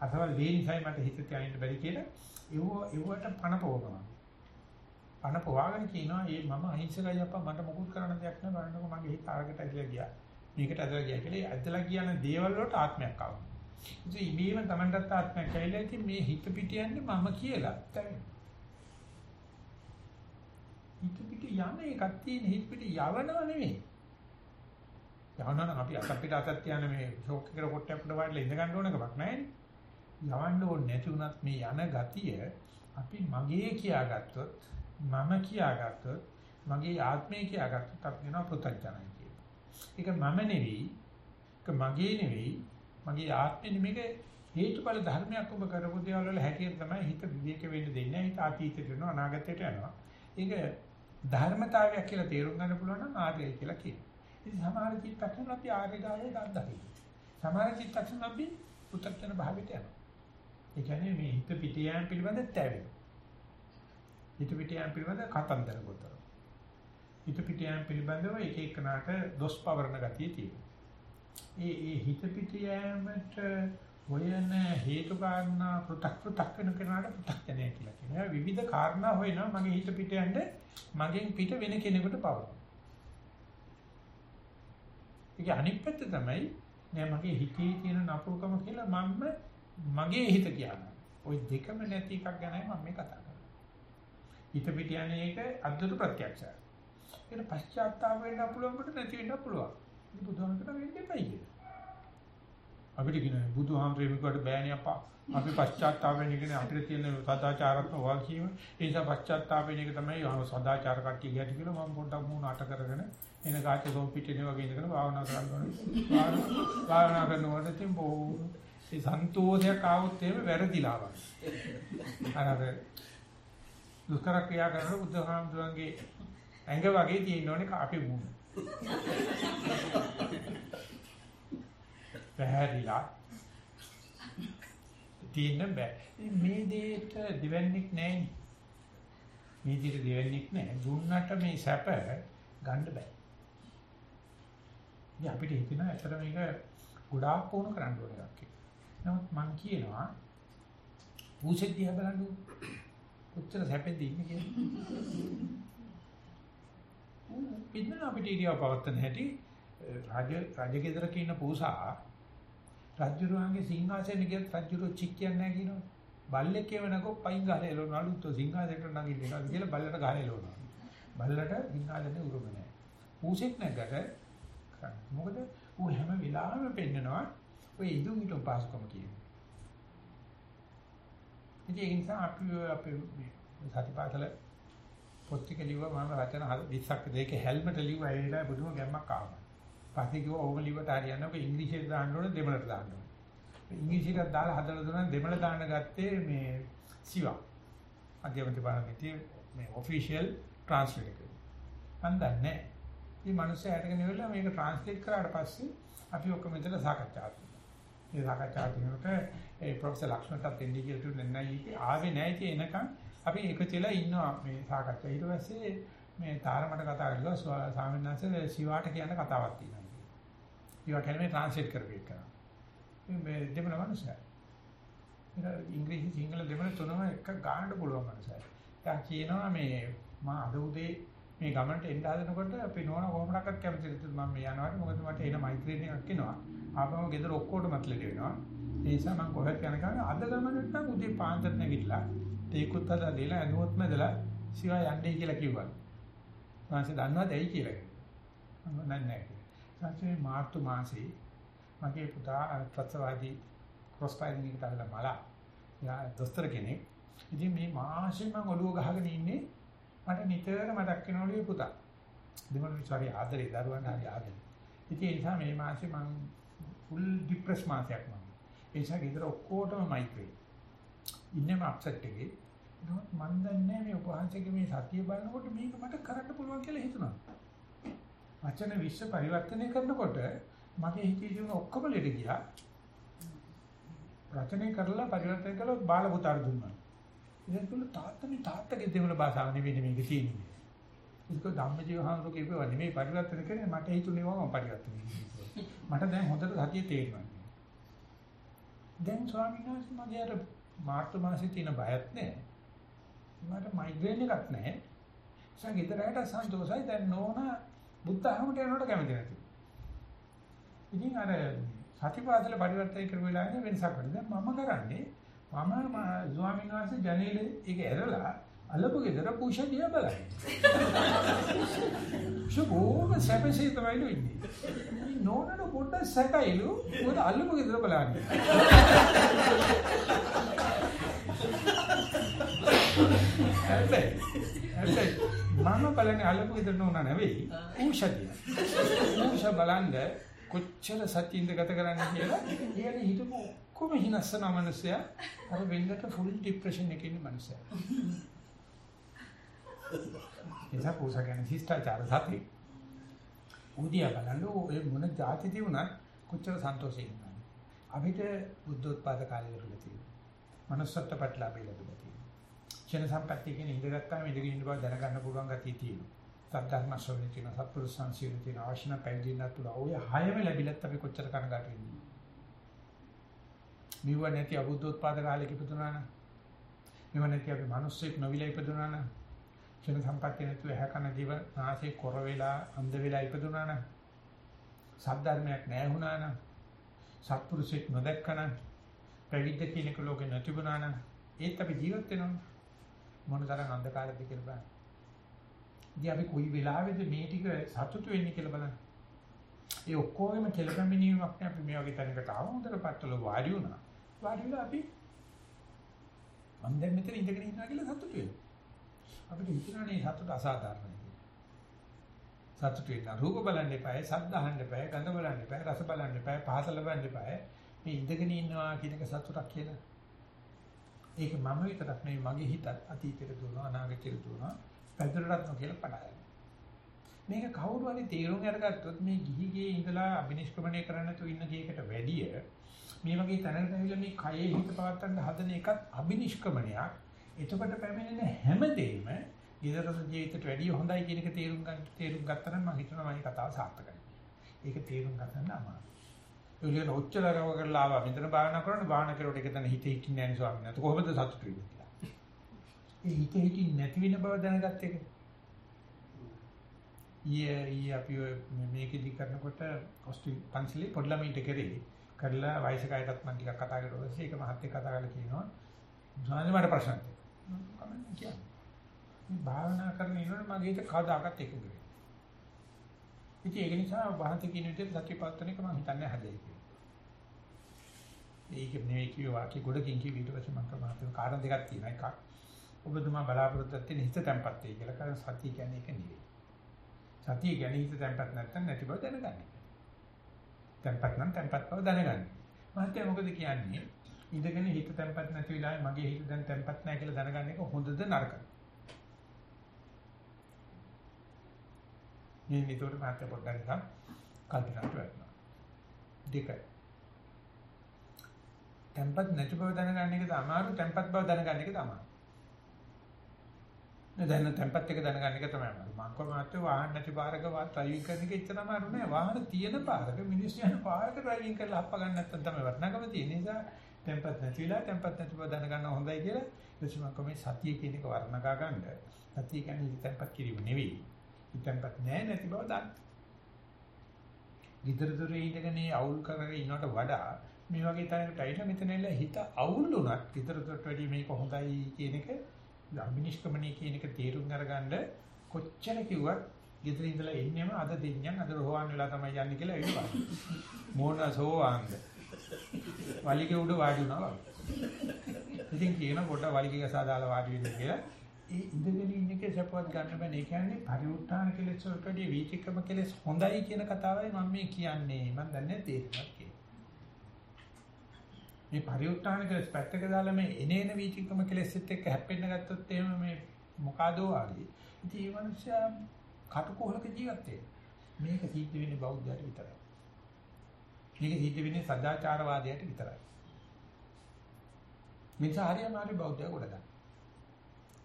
අසවල් දේ නිසයි මට හිත තියානින්න බැරි කියලා ඒව ඒවට පණ පොවනවා. පණ පොවාගෙන කියනවා මේ මම අහිංසකයි අප්පා මට මොකුත් කරන්න දෙයක් නෑ බලන්නකො මගේ හිත අරකට ඇදලා ගියා. මේකට ඇදලා ගියා කියලා ඇදලා කියන දේවල් වලට ආත්මයක් ආවා. ඉතින් ඉබේම Tamanටත් ආත්මයක් ඇවිල්ලා ඉතින් මේ හිත පිට යන්නේ මම කියලා. හිත පිට යන එකක් තියෙන හිත පිට යවනව නෙමෙයි. යවනවා අපි අත පිට අතක් තියන මේ ෂෝක් එකට කොටයක් උඩ වඩලා ඉඳ ගන්න ඕන එකක් නැහැ. යවන්න ඕනේ නැති වුණත් මේ යන ගතිය අපි මගේ කියාගත්තොත් මම කියාගත්තොත් මගේ ආත්මය කියාගත්තොත් අපි වෙනවා පෘථග්ජනයි කියලා. ඒක මම නෙවෙයි, ඒක මගේ නෙවෙයි, මගේ ආත්මෙ නෙමෙයි හේතුඵල ධර්මයක් ඔබ කරපු දේවල් වල හැටියට තමයි හිත විවේක වෙන්න දෙන්නේ. හිත අතීතයට යනවා, අනාගතයට යනවා. ඒක ධර්මතාවයක් කියලා තේරුම් ගන්න පුළුවන් නම් ආර්යයි කියලා කියනවා. ඉතින් සමහර චිත්තක්ෂණ අපි ආර්යදායේ දන්දහයි. සමහර චිත්තක්ෂණ අපි පුතක්ෂණ භාවයට යනවා. ඒ කියන්නේ මේ හිත පිටියයන් පිළිබඳ තැවෙනවා. හිත පිටියයන් පිළිබඳ කතන්දර ගොතනවා. හිත පිට යාම පිළිබඳව එක එකනාට දොස් පවරන ගතිය තියෙනවා. ඒ ඒ හිත පිට යාමට හොයන හේතු කාරණා පෘ탁 පෘ탁 වෙන කෙනාට පෘ탁ජනය කියලා කියනවා. විවිධ කාරණා හොයනවා මගේ හිත පිට යන්න මගෙන් පිට වෙන කෙනෙකුට පවරන. ඒක අනිත් පැත්ත තමයි නෑ මගේ හිතේ තියෙන නපුරුකම කියලා මම මගේ හිත කියන්නේ. ওই දෙකම නැති එකක් ගැනයි මම මේ කතා කරන්නේ. හිත පිට යන්නේ ඒක අද්දුරු ප්‍රත්‍යක්ෂය. ඒක පශ්චාත්තාප වෙන්න පුළුවන් කොට නැති වෙන්න පුළුවන්. ඉතින් බුදුහාමකට වෙන්න එපයි කියලා. අපිට කියන බුදුහාමරේමිකට බෑනේ අප්පා අපි පශ්චාත්තාප වෙන එකනේ අපිට තියෙන සදාචාරාත්මක වාක්‍යම ඒ නිසා පශ්චාත්තාප වෙන එක තමයි සදාචාර කට්ටිය ගැටි කියලා මම පොඩ්ඩක් මූණ අට කරගෙන එන කාච්ච සොම් පිටිනේ වගේ ඉඳගෙන භාවනා කරන්න ඕනේ භාවනා කරනකොට තින් බොහෝ ඒ සන්තෝෂයක් ආවොත් එහෙම වැරදිලා වගේ අර අර දුෂ්කර ක්‍රියා කරන බුදුහාමුදුරන්ගේ ඇඟ වගේ තියෙන්න ඕනේ අපේ මූණ පැහැදිලා තියෙන්න බෑ. මේ දෙයට දෙවන්නේක් නැහැ. මේ දෙයට දෙවන්නේක් නැහැ. දුන්නට මේ සැප ගන්න බෑ. ඉතින් අපිට හිතෙනවා ඇත්තට මේක ගොඩාක් වුණ කරන්න ඕන එකක් කියලා. නමුත් මම කියනවා ඌසෙත් දිහා බලන්න කොච්චර සැපෙන්ද ඉන්නේ කියලා. පිටන අපිට ඉරියව පවත්තන හැටි රාජ රාජකේදරක ඉන්න පූසා රජුරුවන්ගේ සිංහාසනෙ ගියත් රජුරු චික් කියන්නේ නැහැ කියනවා. බල්ලෙක් කියවනකො පයින් ගහලා එළවනවලු උත්තර සිංහාසනෙට නගින්න එනවා කියලා බල්ලට ගහලා එළවනවා. බල්ලට සිංහාසනේ උරුම නැහැ. පූසෙක් නැගකට මොකද ඌ හැම වෙලාවෙම පෙන්නනවා ඔය ඉදුම් හිටු පාසුකම කියන්නේ. ඉතින් ඒ නිසා අපි අපි සතිපාසල පොත් ටික ලිව්වා මම වචන 20ක් දෙකේ හෙල්මට ලිව්වා ඒ වෙලාවේ බුදුම ගැම්මක් ආවා. පස්සේ කිව්වා ඕක ලිව්වට හරියන්නේ නැහැ. ඉංග්‍රීසියට දාන්න ඕනේ දෙමළට දාන්න ඕනේ. ඉංග්‍රීසියට දාලා හදලා දුන්නා දෙමළ දාන්න ගත්තේ මේ සිවා. අධ්‍යාපන පාරමිතිය මේ ඔෆිෂියල් ට්‍රාන්ස්ලේට් එක. මම දන්නේ නැහැ. මේ මිනිස්සු ඇටගෙන ඉවරලා මේක ට්‍රාන්ස්ලේට් කරාට පස්සේ අපි ඔක්කොම මෙතන සාකච්ඡා කරනවා. මේ සාකච්ඡා කරනකොට ඒ ප්‍රොෆෙසර් ලක්ෂ්මණ්ටත් දෙන්නේ කියලා තුනේ නැහැ ආවේ නැහැ ඉතින් එනකන් අපි එකතු වෙලා ඉන්නවා මේ සාකච්ඡා. ඊට පස්සේ මේ තාරමට කතා කරලා ස්වාමීන් වහන්සේ සිවාට කියන කතාවක් තියෙනවා. ඒවා කැලේ ට්‍රාන්ස්ලේට් කරපු එක. මේ දෙමළ මනුස්සයා. ඒක ඉංග්‍රීසි සිංහල දෙමළ තුනම එක ගන්න පුළුවන් මනුස්සයා. එයා කියනවා මේ මා අද උදේ මේ ගමනට එන්න හදනකොට අපි නෝන කොහොමඩක්වත් කැමතිද මම මේ යනවාට මොකද මට එන මයිග්‍රේන් එකක් එනවා ආපම ගෙදර ඔක්කොටමත් ලෙඩ වෙනවා ඒ නිසා මම කොහෙද යනකම් අද ගමනට නම් උදේ පාන්දර නැගිටලා තේකුත් හදලා දීලා ඇනුවොත් මැදලා සිවා යන්නේ කියලා කිව්වා ඊපස්සේ දන්නවද ඇයි කියලා මම නෑ නෑ සත්‍යයේ මාර්තු මාසේ මගේ පුතා ප්‍රසවාදී ක්‍රොස් ෆයිරින් එකට අල්ලලා මලා යා දොස්තර කෙනෙක් ඉතින් මේ මාසෙ මම ඔළුව ගහගෙන ඉන්නේ මට නිතර මතක් වෙනවලු පුතා. දෙමළ විශ්වාරي ආදරේ දරුවන් හරි ආදරේ. ඉතින් ඒ නිසා මේ මාසේ මම ෆුල් ડિප්‍රෙස් මාසයක් මම. ඒ නිසා ගෙදර ඔක්කොටම මයිග්‍රේන්. ඉන්නම අප්සෙට් එකේ. නමුත් මන් දන්නේ මේ උපහාසකේ මේ සතිය බලනකොට මේක මට කරන්න පුළුවන් කියලා හිතුණා. වචන විශ්ව පරිවර්තනය කරනකොට මගේ හිතේ තියෙන ඔක්කොම ලෙඩ ගියා. රචනය කරලා පරිවර්තන කළොත් බාල පුතාට දුන්නා. ඒකවල තාත්තනේ තාත්තගේ දෙවල භාෂාව නෙවෙයි මේක තියෙන්නේ. ඒක ධම්මජීව හාමුදුරුවෝ කියපුවා නෙමෙයි පරිවර්තන කරන්නේ මට හිතුනේ මම පරිවර්තන මට දැන් හොඳට සතිය තේරෙනවා. දැන් ස්වාමීන් වහන්සේ මගේ අර මාර්තු මාසේ තියෙන බයත් නැහැ. මට මයිග්‍රේන් එකක් නැහැ. සංගීතරයට සන්තෝෂයි දැන් නෝන බුද්ධ ආගමට යනකොට කැමති නැති. ඉතින් අර සතිපාසල පරිවර්තනය කරපු වෙලාවේ වෙනසක් වෙනවා. දැන් මම කරන්නේ මම ස්වාමීන් වහන්සේ ජනේලේ ඒක ඇරලා අල්ලපු ගෙදර පුෂදියා බලයි. ෂුබෝම සැපසේ තමයි ඉන්නේ. නෝනන පොඩ්ඩක් සැකයිලු මොකද අල්ලපු ගෙදර බලන්නේ. හැබැයි හැබැයි මම බලන්නේ අල්ලපු ගෙදර නෝනා නෙවෙයි පුෂදියා. පුෂ බලන්නේ කොච්චර සතියින්ද ගත කරන්නේ කියලා ඊයනේ හිතපු ඔක්කොම හිනස්සන මනුස්සයා අර වෙන්නට ෆුල් ડિප්‍රෙෂන් එකේ ඉන්න මනුස්සයා. එසා පොසා ගැන හිස්තාචාර සති. උදියා බලන්න ඔය මොන જાති තිබුණත් කොච්චර සන්තෝෂයෙන් ඉන්නවද? අපිට බුද්ධෝත්පාද කාලය ලැබිලා තියෙනවා. manussත්ව පැටලාපේ ලැබිලා තියෙනවා. චන සම්පත්තිය කියන ඉඳගත්තාම ඉඳගෙන ඉන්න බව දැනගන්න පුළුවන් ගතිය තියෙනවා. සද්ධර්ම ශ්‍රවණය තියෙන සත්පුරුෂ සංසියන තියෙන අවශ්‍යන පැවිදින්න තුල ඔය හයම ලැබිලත් අපි කොච්චර කනගාටු වෙන්නේ. මෙව නැති අබුද්ධෝත්පාද කාලෙක ඉපදුනා නම් මෙව නැති අපි මිනිස්සෙක් නොවිලා ඉපදුනා නම් චන සම්පත්තිය නැතුව හැකන ජීව නාසයේ කොර වෙලා අන්ධ වෙලා ඉපදුනා නම් සද්ධර්මයක් නැහැ වුණා නම් සත්පුරුෂෙක් නොදැක්කනම් පැවිද්ද කියන එක ලෝකේ නැතිුණා නම් ඒත් අපි ජීවත් වෙනවා මොන තරම් අන්ධකාරයක්ද කියලා බලන්න. ඉතින් අපි කොයි වෙලාවෙද මේ ටික සතුටු වෙන්නේ කියලා බලන්න. ඒ ඔක්කොගෙම කෙලපැමිණීමක් නේ අපි මේ වගේ තැනකට ආව හොඳට පట్టල වාඩි වුණා. වාඩි වෙලා අපි මම දැන් මෙතන ඉඳගෙන ඉන්නවා කියලා සතුටු වෙනවා. අපිට හිතනනේ සතුට අසාධාරණයි. සතුටු වෙන්න රූප බලන්න එපායි, ශබ්ද අහන්න එපායි, ගඳ බලන්න එපායි, රස බලන්න එපායි, පහස ලබන්න එපායි. මේ ඉඳගෙන ඉන්නවා කියන එක සතුටක් කියලා. ඒක මම විතරක් නෙවෙයි මගේ හිතත් අතීතයට දුවනවා, අනාගතයට දුවනවා. පැදුරටත් නොකියලා පඩායන. මේක කවුරු හරි තීරුම් අරගත්තොත් මේ ගිහි ගේ ඉඳලා අබිනිෂ්ක්‍මණය කරන්න තු ඉන්න කීයකට වැඩිය මේ වගේ තැනකට ඇවිල්ලා මේ කයේ හිත පවත්තන්න හදන එකත් අබිනිෂ්ක්‍මණයක්. එතකොට පැමිණෙන හැමදේම ඊදරස ජීවිතයට වැඩිය හොඳයි කියන එක තේරුම් ගන්න තේරුම් ගත්තා නම් මම හිතනවා මේ කතාව සාර්ථකයි. ඒක තේරුම් ගන්න අමාරුයි. ඒ කියන්නේ ඔච්චර රව කරලා ආවා මෙතන භාවනා කරන භාවනා කරුවට එක තැන හිත හිටින්නේ නැහැ ස්වාමීන් වහන්සේ. කොහොමද සතුටු වෙන්නේ කියලා. ඒ හිත හිටින්නේ නැති වෙන බව දැනගත්ත එක. ඊයේ ඊයේ අපි මේකෙදි කරනකොට කොස්ටි පන්සලේ පොඩි ළමයින්ට කරේ කරලා වයසක අයටත් මම ටිකක් කතා කරලා ඊපස්සේ ඒක මහත් එක්ක කතා කරලා කියනවා ස්වාමීන් මට ප්‍රශ්න තියෙනවා මම කියන්නේ මේ භාවනා කරන ඉන්නකොට මගේ හිත කවදාකවත් එකඟ වෙන්නේ ඉතින් ඒක නිසා වහන්සේ කියන විදිහට සත්‍යපත්තන එක මම හිතන්නේ හැදෙයි කියලා. ඒක නෙවෙයි කිව්ව වාක්‍ය ගොඩකින් කිව්ව ඊට පස්සේ මම තමයි කාරණා දෙකක් තියෙනවා. එකක් ඔබතුමා බලාපොරොත්තු වෙන්නේ හිත තැම්පත් වෙයි කියලා. කරන සතිය කියන්නේ ඒක නෙවෙයි. සතිය කියන්නේ හිත තැම්පත් නැත්නම් නැති බව දැනගන්න. තැම්පත් නම් තැම්පත් බව දැනගන්න. මහත්ය මොකද කියන්නේ? ඉඳගෙන හිත තැම්පත් නැති වෙලාවේ මගේ හිත දැන් තැම්පත් නැහැ කියලා දැනගන්න එක හොඳද නරකද? මේ විතර මාතෘකාවක් ගන්න කල්පනා කරනවා දෙකයි tempat නැති බව දැනගන්න එකද අමාරු tempat බව දැනගන්න එකද අමාරු. දැන් tempat එක දැනගන්න එක තමයි අමාරු. මං කොහොමද වාහන නැති පාරක ඩ්‍රයිවිං කරන එක ඉච්චර අමාරු නෑ. වාහන තියෙන පාරක මිනිස්සු යන පාරක ඩ්‍රයිවිං කරලා අප්ප ගන්න නැත්නම් තමයි වටිනාකම තියෙන නිසා tempat නැති වෙලා tempat නැති බව දැනගන්න හොඳයි කියලා එතකොට මම කොහොමද සතිය කියන එක වර්ණගා ගන්න. සතිය කියන්නේ tempat කිරීම නෙවෙයි. හිතන්නත් නෑ නැති බව දන්න. විතර දොරේ ඉඳගෙන අවුල් කරගෙන ඉන්නවට වඩා මේ වගේ තැනකට ඇවිල්ලා මෙතනilla හිත අවුල් වුණත් විතර දොරට වැඩි මේක හොඳයි කියන එක අභිනිෂ්ක්‍මණය කියන එක තේරුම් අරගන්න කොච්චර කිව්වත් ගෙදර ඉඳලා එන්නේම අද දෙඤ්ඤන් අද රෝහන් වෙලා තමයි යන්නේ කියලා එනවා. මොනසෝ ආන්ද. වලිගේ උඩ වාඩි වුණා වගේ. ඉතින් කියන කොට වලිගේ සාදාලා වාඩි වෙන්න කියලා ඒ ඉඳගෙන ඉන්න එකේ සපවත් ගන්න බෑ. ඒ කියන්නේ පරිඋත්ථාන කෙලෙස් වලට වඩා වීතික්‍රම කෙලෙස් හොඳයි කියන කතාවයි මම මේ කියන්නේ. මම දන්නේ තේරුමක් කියලා. මේ පරිඋත්ථාන කෙලෙස් පැත්තක දාලා මේ එනේන වීතික්‍රම කෙලෙස්ත් එක්ක හැප්පෙන්න ගත්තොත් එහෙම මේ මොකಾದෝ ආදී. ඉතින් මේ මනුස්සයා කටුකොහලක ජීවත් වෙනවා. මේක සිද්ධ වෙන්නේ බෞද්ධයට විතරයි. මේක සිද්ධ වෙන්නේ සදාචාරවාදයට විතරයි. මිනිසා හරියම හරි බෞද්ධය ගොඩ ගන්න.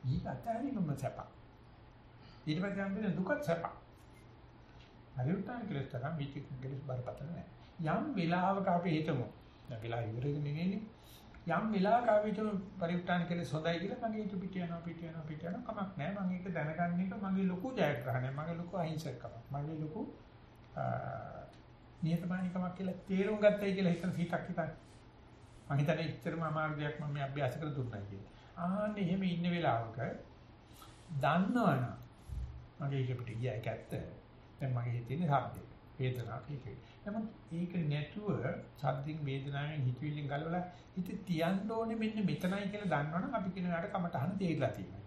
ඊට අතහැරීමම සැප. ඊට පස්සේ හම්බෙන දුකත් සැප. පරිඋත්තරන කෙලස් තරම් විචික කෙලස් බරපතල නැහැ. යම් වෙලාවක අපි හිතමු. දැන් වෙලා ඉවරෙක නෙවෙයිනේ. යම් වෙලාවක අපි හිතමු පරිඋත්තරන කෙලස් හොඳයි කියලා මගේ හිත පිට යනවා පිට යනවා පිට යනවා කමක් නැහැ. මම ඒක දැනගන්න එක මගේ ලොකු ජයග්‍රහණයක්. මගේ ලොකු අහිංසකකමක්. මගේ ලොකු නියතමානිකමක් කියලා තේරුම් ගත්තයි කියලා හිතන හිතක් හිතන්නේ. මම හිතන්නේ ඉච්චරම අමාරු දෙයක් මම මේ අභ්‍යාස කර දුන්නා කියලා. ආන්න එහෙම ඉන්න වෙලාවක දන්නවනම් මගේ එක පිට ගියා ඒක ඇත්ත. දැන් මගේ හිතේ තියෙන ශබ්දේ වේදනාවක් ඒකේ. නමුත් ඒක නැතුව ශබ්දින් වේදනාවෙන් හිතවිල්ලෙන් ගලවලා හිත තියන්න ඕනේ මෙන්න මෙතනයි කියලා දන්නවනම් අපි කියන යාට කමටහන තේරිලා තියෙනවා.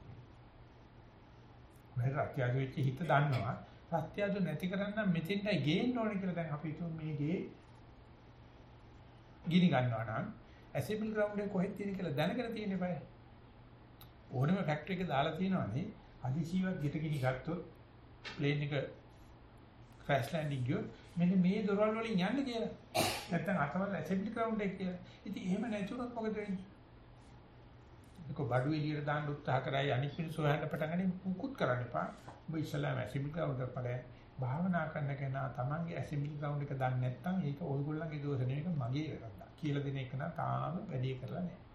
මේ රත්යාදු වෙච්ච හිත දන්නවා. රත්යාදු නැති කරන්න මෙතෙන්ටයි ගේන්න ඕනේ කියලා දැන් අපි හිතුව මේ ගේ ගිනි ගන්නවා නම් ඇසෙම්බල් ග්‍රවුන්ඩ් එක කොහෙද තියෙන කියලා දැනගෙන තියෙන්න බෑ. ඕනම ෆැක්ටරි එක දාලා තියෙනවානේ අදිශීවත් ගෙට ගිනි ගත්තොත් ප්ලේන් එක ක්‍රෑෂ් ලෑන්ඩින් ගියොත් මෙන්න මේ දොරවල් වලින් යන්න කියලා. නැත්තම් අතවල ඇසෙම්බලි ග්‍රවුන්ඩ් එක කියලා. ඉතින් එහෙම නැතුනොත් මොකද වෙන්නේ? ඒක බඩු එළියට දාන්න උත්සාහ කරයි අනිත් මිනිස්සු හොයන්න පටන් ගන්නේ මුකුත් කරන්න එපා. ඔබ ඉස්සලාම ඇසෙම්බලි ග්‍රවුන්ඩ් එක බලය භාවනා කරන කෙනා තමන්ගේ ඇසෙම්බලි ග්‍රවුන්ඩ් එක දන්නේ නැත්නම් ඒක ඕගොල්ලන්ගේ දෝෂ නෙවෙයි මගේ වැරද්දක්. කියලා දෙන එක නම් තාම වැඩි කරලා නැහැ.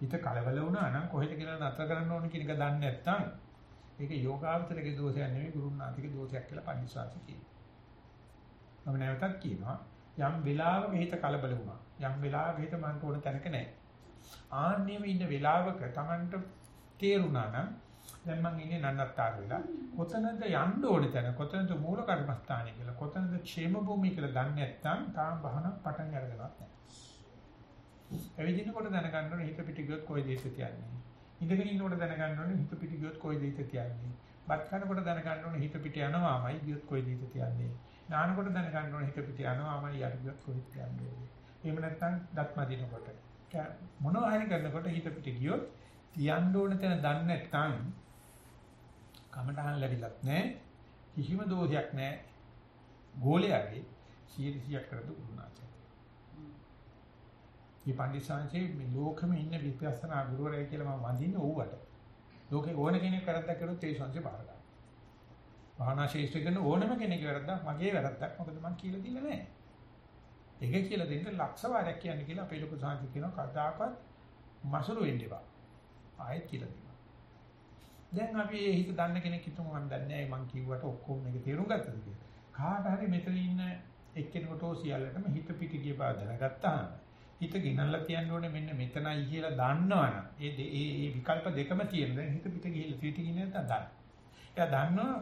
හිත කලබල වුණා නම් කොහෙද කියලා නතර කරන්න ඕන කියන එක දන්නේ නැත්නම් ඒක යෝගාවචරයේ දෝෂයක් නෙවෙයි ගුරුනාතික දෝෂයක් කියලා පරිස්සාසි කියනවා. මම නැවතත් කියනවා යම් වෙලාවක හිත කලබල වුණා. යම් වෙලාවක හිත මන්ට ඕන තැනක නැහැ. ආන්නේම ඉන්න වෙලාවක Tamanට තේරුණා නම් දැන් මං ඉන්නේ නන්නත්තර වෙලා කොතනද යන්න ඕනේ තැන කොතනද මූල කර්මස්ථානේ කියලා කොතනද ക്ഷേම භූමිය කියලා දන්නේ නැත්නම් තාම බහන පටන් අරගෙනවත් නැහැ. ඇවිදිනකොට දැනගන්න ඕනේ හිත පිට ගියොත් කොයි දෙයක තියන්නේ. ඉඳගෙන ඉන්නකොට දැනගන්න ඕනේ හිත පිට ගියොත් කොයි දෙයක තියන්නේ. බත් කනකොට දැනගන්න ඕනේ හිත පිට යනවාමයි ගියොත් කොයි දෙයක තියන්නේ. නානකොට දැනගන්න ඕනේ හිත පිට යනවාමයි යට ගියොත් කොයි තියන්නේ. එහෙම නැත්නම් දත් මදිනකොට මොනවා හරි කරනකොට හිත පිට ගියොත් තියන්න ඕන තැන දන්නේ නැත්නම් කමටහන් ලැබිලත් නැහැ. කිසිම දෝෂයක් නැහැ. ගෝලයාගේ 100 100ක් කරදු උනාච. මේ පඬිස්සංශේ මේ ලෝකෙම ඉන්න විපස්සනා ගුරුවරයා කියලා මම වඳින්නේ ඌවට. ලෝකේ ඕන කෙනෙක් වැරද්දක් කළොත් ඒ සංශේ පාර ගන්නවා. භාවනා ශේෂ්ත්‍ර කරන ඕනම කෙනෙක් වැරද්දක් මගේ වැරද්දක් මොකද මම කියලා දීලා නැහැ. ඒක කියලා දෙන්න ලක්ෂ වාරයක් කියන්නේ කියලා අපේ ලොකු සාහිත්‍ය කියනවා කවදාකවත් මසුරු වෙන්න එපා. ආයෙත් කියලා දෙනවා. දැන් අපි මේ හිත දන්න කෙනෙක් හිතමු මම දන්නේ නැහැ මං කිව්වට ඔක්කොම මේක තේරුම් ගත්තද කියලා. කාට හරි මෙතන ඉන්න එක්කෙනෙකුට සියල්ලටම හිත පිට ගිය බව දැනගත්තාම හිත ගිනල්ලා තියන්න ඕනේ මෙන්න මෙතනයි කියලා දන්නවනම් ඒ ඒ ඒ විකල්ප දෙකම තියෙන දැන් හිත පිට ගිහිල්ලා පිට ගිහින් නැත්නම් දන්න. එයා දන්නවා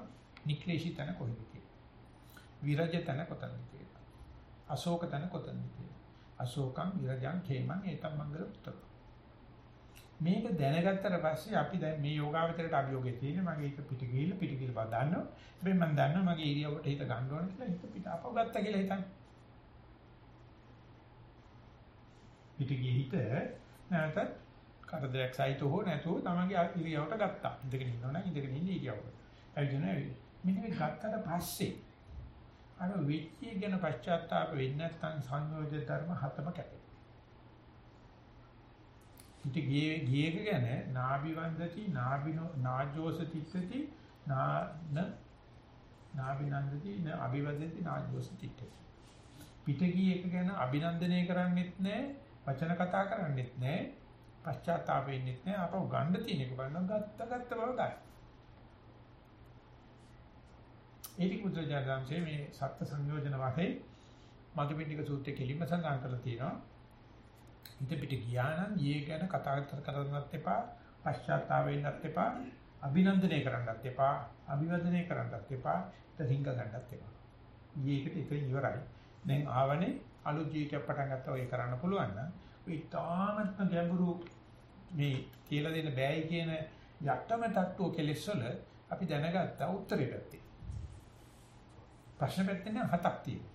නික්ලේශී තන කොහෙද කියලා. විරජ තන කොතනද කියලා. අශෝක තන කොතනද කියලා. අශෝකම් විරජං khේමං ඒතම් මංගල උත්තර. මේක දැනගත්තට පස්සේ අපි දැන් මේ යෝගාවචරයට අභියෝගයේ තියෙන මගේ හිත පිට ගිහිල්ලා පිට ගිහිල්ලා බව දන්නවා. හැබැයි මම දන්නවා මගේ ඉරියව්වට හිත ගන්න ඕන කියලා හිත පිට අපව ගත්තා කියලා හිතන්නේ. පිට ගියේ හිත නැවතත් කරදරයක් සහිත හෝ නැතුව තමගේ ඉරියව්වට ගත්තා. ඉඳගෙන ඉන්නවනම් ඉඳගෙන ඉන්න ඉරියව්වට. ඇවිදිනවා ඇවිදිනවා. මෙන්න මේ ගත්තට පස්සේ අර විච්චිය ගැන පශ්චාත්තාප වෙන්නේ නැත්නම් සංයෝජන ධර්ම හතම කැපේ. ඉත ගියේ ගියේක ගැන නාභි වන්දති නාභිනෝ නාජෝස තිත්තති නාන නාභි නන්දති න අභිවදති නාජෝස තිත්තති පිට ගියේක ගැන අභිනන්දනය කරන්නෙත් නැහැ වචන කතා කරන්නෙත් නැහැ පශ්චාත්තාප වෙන්නෙත් නැහැ අපව ගන්න තියෙන එක බලනවා. ගත්ත ගත්ත බව ගන්න. ඒටි කුද්දජාගම්සේ මේ සත්‍ය සංයෝජන වශයෙන් මදුපිණ්ඩික සූත්‍රයේ කෙලින්ම සඳහන් කරලා තියෙනවා. හිත පිට ගියා නම් ඊයේ ගැන කතා කරන්නත් එපා, පශ්චාත්තාප වෙන්නත් එපා, අභිනන්දනය කරන්නත් එපා, අභිවදනය කරන්නත් එපා, තහින්ග ගන්නත් එපා. ඊයේකට ඉතින් ඉවරයි. දැන් ආවනේ අලුත් ජීවිතයක් පටන් ගත්තා ඔය කරන්න පුළුවන් නම් ඔය තාමත්ම ගැඹුරු මේ කියලා දෙන්න බෑයි කියන යට්ටම තට්ටුව කෙලෙස් වල අපි දැනගත්තා උත්තරේ පැත්තේ. ප්‍රශ්න පැත්තේ හතක් තියෙනවා.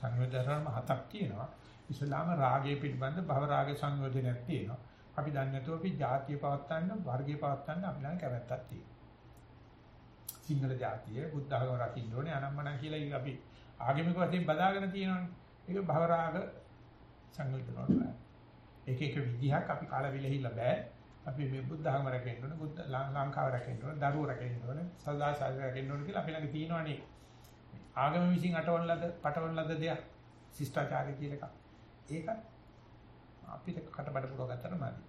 සංවේදනම හතක් තියෙනවා. ඉස්ලාම රාගය පිළිබඳ භව රාග සංයෝජනයක් තියෙනවා. අපි දන්නේ නැතුව අපි ಜಾතිය පවත්තන්න, වර්ගය පවත්තන්න අපි ළඟ කැමැත්තක් තියෙනවා. සිංහල ಜಾතිය බුද්ධ ආගම රකින්න ඕනේ අනම්මනම් කියලා අපි ආගමික වශයෙන් බදාගෙන තියෙනවානේ. ඒක භව රාග සංයෝජන වල. එක එක විදිහක් අපි කාල විලහිල්ල බෑ. අපි මේ බුද්ධ ආගම රැකෙන්න ඕනේ, බුද්ධ ලංකාව රැකෙන්න ඕනේ, දරුවෝ රැකෙන්න ඕනේ, සදා සාධ රැකෙන්න ඕනේ කියලා අපි ළඟ තියෙනවානේ. ආගම විසින් අටවන ලද, පටවන ලද දෙයක් ශිෂ්ටාචාරය කියලා එකක්. ඒක අපිට කටබඩ පුරව ගන්නට මදි.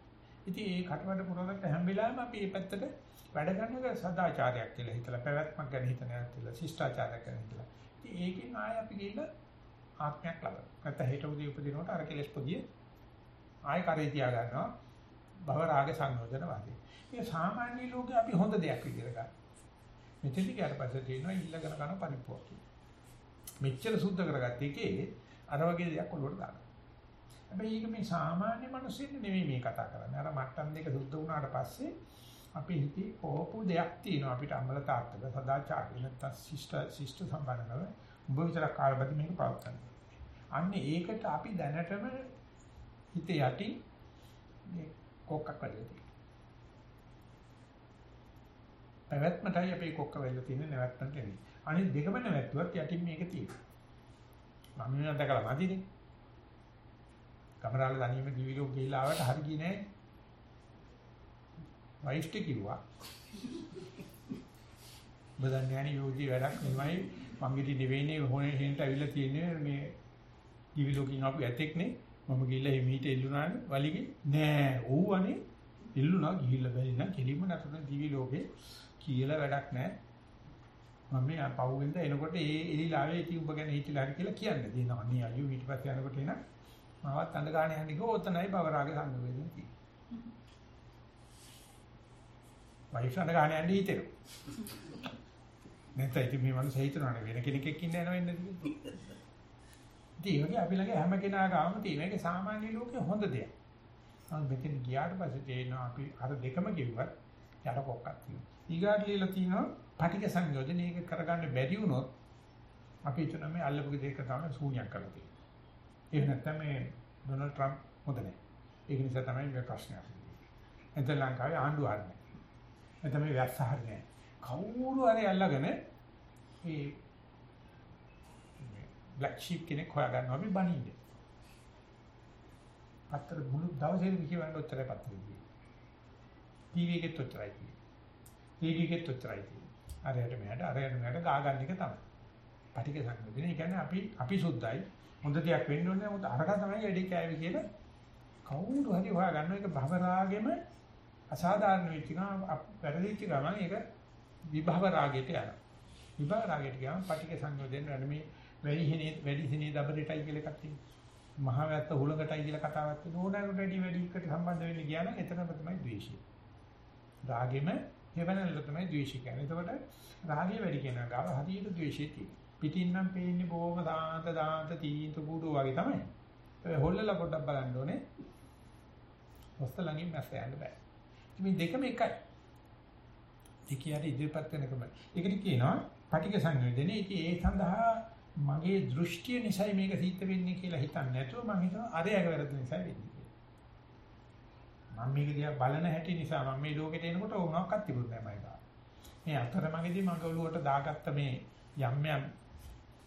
ඉතින් ඒ කටබඩ පුරවගත්ත හැම වෙලාවෙම අපි මේ පැත්තට වැඩ ගන්න එක සදාචාරයක් කියලා හිතලා පැවැත්මක් ගැන හිතන එකක් කියලා ශිෂ්ටාචාරයක් ගැන හිතලා. ඉතින් ඒකෙන් ආය අපි ගිහිල්ලා ආත්මයක් ලබනවා. නැත්නම් හෙට උදේ උපදිනකොට අර කෙලස් පොදිය ආය කරේ තියා ගන්නවා. භව රාග සංයෝජන වාදී. මේ සාමාන්‍ය ලෝකේ අපි හොඳ දෙයක් විදිහට ගන්න. මෙතෙදි ගියාට පස්සේ තියෙනවා ඉල්ලගෙන කරන පරිප්පුවක්. මෙච්චර සුද්ධ කරගත්ත එකේ අර වගේ දෙයක් ඔලුවට දානවා. හැබැයි ඒක මේ සාමාන්‍ය මිනිස්සුන්ට නෙමෙයි මේ කතා කරන්නේ. අර මට්ටම් දෙක සුද්ධ වුණාට පස්සේ අපි හිතේ කෝපු දෙයක් තියෙනවා අපිට අම්මල තාත්තල සදාචාරය නැත්තම් ශිෂ්ට ශිෂ්ට සම්බන්ධව උඹ විතර කාලබදි මේක පවත්වන්න. අන්න ඒකට අපි දැනටම හිත යටි මේ කොක්කක් වැඩිලා තියෙනවා. පැවැත්මටයි අපේ කොක්ක වෙල්ල තියෙන්නේ නැවැත්මට නෙවෙයි. අනිත් දෙකම නැවැත්තුවත් යටින් මේක තියෙනවා. මම නේද දැකලා මදිනේ. කමරාල තනියම දිවිලෝ ගිහිලා ආවට හරි ගියේ නෑ. වයිෆ්ට කිව්වා. බදන් යන්නේ යෝගී වැඩක් නෙමෙයි මංගිටි නෙවෙයිනේ හොනේ හෙන්ට ඇවිල්ලා තියෙන්නේ මේ දිවිලෝකින් ආපු ඇතෙක්නේ. මම ගිහිල්ලා හිමීට එල්ලුණානේ වලිගේ නෑ. ඌවනේ එල්ලුණා ගිහිල්ලා බැරි නම් කෙලින්ම නතර දිවිලෝකේ කියලා වැඩක් නෑ. මම මේ පවුවෙන්ද එනකොට ඒ එලිලාවේ ඉති උඹ ගැන හිතලා හරි කියලා කියන්නේ. දිනවා අනේ අයියෝ ඊට පස්සේ යනකොට එන මාවත් අඬ ගන්න යන්නේ කිව්ව ඔතනයි බවරාගේ සංවේදනය තියෙන්නේ. වයිෆ් අඬ ගන්න යන්නේ හිතෙනවා. නැත්නම් ඉතින් මේ මනුස්සය හිතනවානේ වෙන කෙනෙක් එක්ක ඉන්න යනවා වෙන්නේ ඉතින්. ඉතින් අපි ළඟ හැම කෙනා ගාම තියෙන එක සාමාන්‍ය ලෝකේ හොඳ දෙයක්. මම මෙතන ගියාට පස්සේ තේරෙනවා අපි අර දෙකම කිව්වත් යට කොක්කක් තියෙනවා. ඊගාට ලියලා තියෙනවා පටික සංයෝජන ඒක කරගන්න බැරි වුණොත් අපි හිතන මේ අල්ලපු දෙයක තමයි ශූන්‍යයක් කරලා තියෙන්නේ. ඒක නැත්නම් මේ ඩොනල්ඩ් ට්‍රම්ප් හොඳ නැහැ. ඒක නිසා තමයි මේ ප්‍රශ්නය අහන්නේ. එතන ලංකාවේ ආණ්ඩුව හරිනේ. එතන මේ වැස්ස හරිනේ. කවුරු හරි අල්ලගෙන මේ බ්ලැක් ෂීප් කෙනෙක් හොයාගන්නවා අපි බණින්නේ. පත්‍ර මුළු දවසේම කියවන්න උත්තරය පත්‍රේ තියෙනවා. ටීවී එකෙත් උත්තරයි තියෙනවා. රේඩියෝ එකෙත් උත්තරයි තියෙනවා. අරයට මෙයාට අරයට මෙයාට ගා ගන්න එක තමයි. පටික සංයෝජන. ඒ කියන්නේ අපි අපි සුද්ධයි. හොඳ දෙයක් වෙන්න ඕනේ. මොකද අරක තමයි වැඩි කෑවි කියලා කවුරු හරි හොයා ගන්න එක භව රාගෙම අසාධාරණ වෙච්ච ගමන් වැරදිච්ච ගමන් ඒක විභව රාගයට යනවා. විභව රාගයට ගියාම පටික සංයෝජන වෙන මේ වැඩි හිනේ වැඩි හිනේ දබරටයි කියලා එකක් තියෙනවා. මහ වැත්ත හුලඟටයි කියලා කතාවක් තියෙනවා. ඕනෑමට වැඩි වැඩි එකට සම්බන්ධ වෙන්න ගියා නම් එතනම තමයි ද්වේෂය. රාගෙම හේවනල තමයි ද්වේෂය කියන්නේ. එතකොට රාගය වැඩි කෙනා ගාව හරියට ද්වේෂය තියෙනවා. පිටින් නම් පේන්නේ බොහොම දාන්ත දාන්ත තීන්ත කූඩු වගේ තමයි. ඒ හොල්ලලා පොඩ්ඩක් බලන්න ඕනේ. වස්ත ළඟින් මැස්ස යන්න බෑ. මේ දෙකම එකයි. දෙකියට ඉදිරිපත් වෙනකම. ඒකට කියනවා පටික සංයෝජනේ. ඉතින් ඒ සඳහා මගේ දෘෂ්ටිය නිසා මේක සිද්ධ වෙන්නේ කියලා හිතන්නේ නැතුව මම හිතනවා අරයක වැරද්ද නිසා වෙන්නේ කියලා. මම මේක දිහා බලන හැටි නිසා මම මේ ලෝකෙට එනකොට ඕනක්වත් තිබුණේ නැහැ මයිලා. මේ අතරමඟදී මගේ ඔළුවට දාගත්ත මේ යම් යම්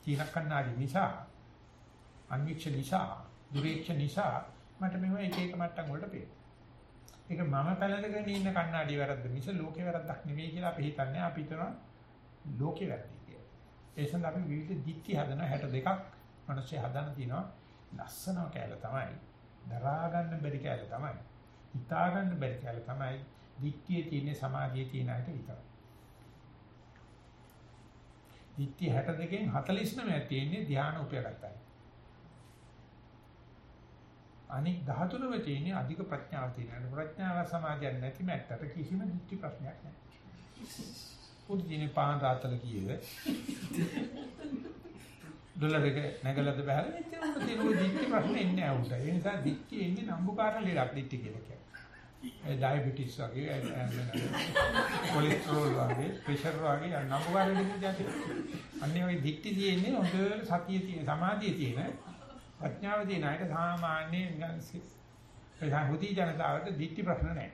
තීන කන්නාඩි නිසා අන්වික්ෂ නිසා දුරීක්ෂ නිසා මට මේව එක එක මට්ටම් වලට පේනවා. ඒක මම පැලඳගෙන ඉන්න කන්නාඩි වැරද්ද මිස ලෝකේ වැරද්දක් නෙවෙයි කියලා අපි හිතන්නේ අපි හිතනවා ලෝකේ වැරදි කියලා. ඒ සඳහා අපි විවිධ දික්ටි හදන 62ක් මිනිස්සු හදන තියෙනවා ලස්සනම කැල තමයි. දරා ගන්න බැරි කැල තමයි. හිතා ගන්න බැරි කැල තමයි. දික්තියේ තියෙන සමාධියේ තියෙන අයට විතරයි. දික්ටි 62කින් 49ක් තියෙන්නේ ධානය උපයගත්තයි. අනික 13ව තියෙන්නේ අධික ප්‍රඥාව තියෙන. ප්‍රඥාව සමාධියක් නැති මැට්ටට කිසිම දික්ටි ප්‍රශ්නයක් නැහැ. උඩ තියෙන පාන් රාතල කීයද? ඩොලර් එක නැගලද බහලා ඉතින් උඩ තියෙන උඩ දික්ටි ප්‍රශ්න එන්නේ නැහැ උඩ. ඒ නිසා දික්ටි එන්නේ නම්බුකාර ලෙඩක් දික්ටි කියලා කියන්නේ. ඒ ඩයබටිස් වගේ කොලෙස්ටරෝල් වගේ ප්‍රෙෂර් වගේ නම්බුකාර ලෙඩ જાති. අන්නේ වගේ දික්ටි තියෙන්නේ හොඳ සතිය තියෙන සමාධිය තියෙන ප්‍රඥාව තියෙන අයට සාමාන්‍ය නිකන් හුදි ජනතාවට දික්ටි ප්‍රශ්න නැහැ.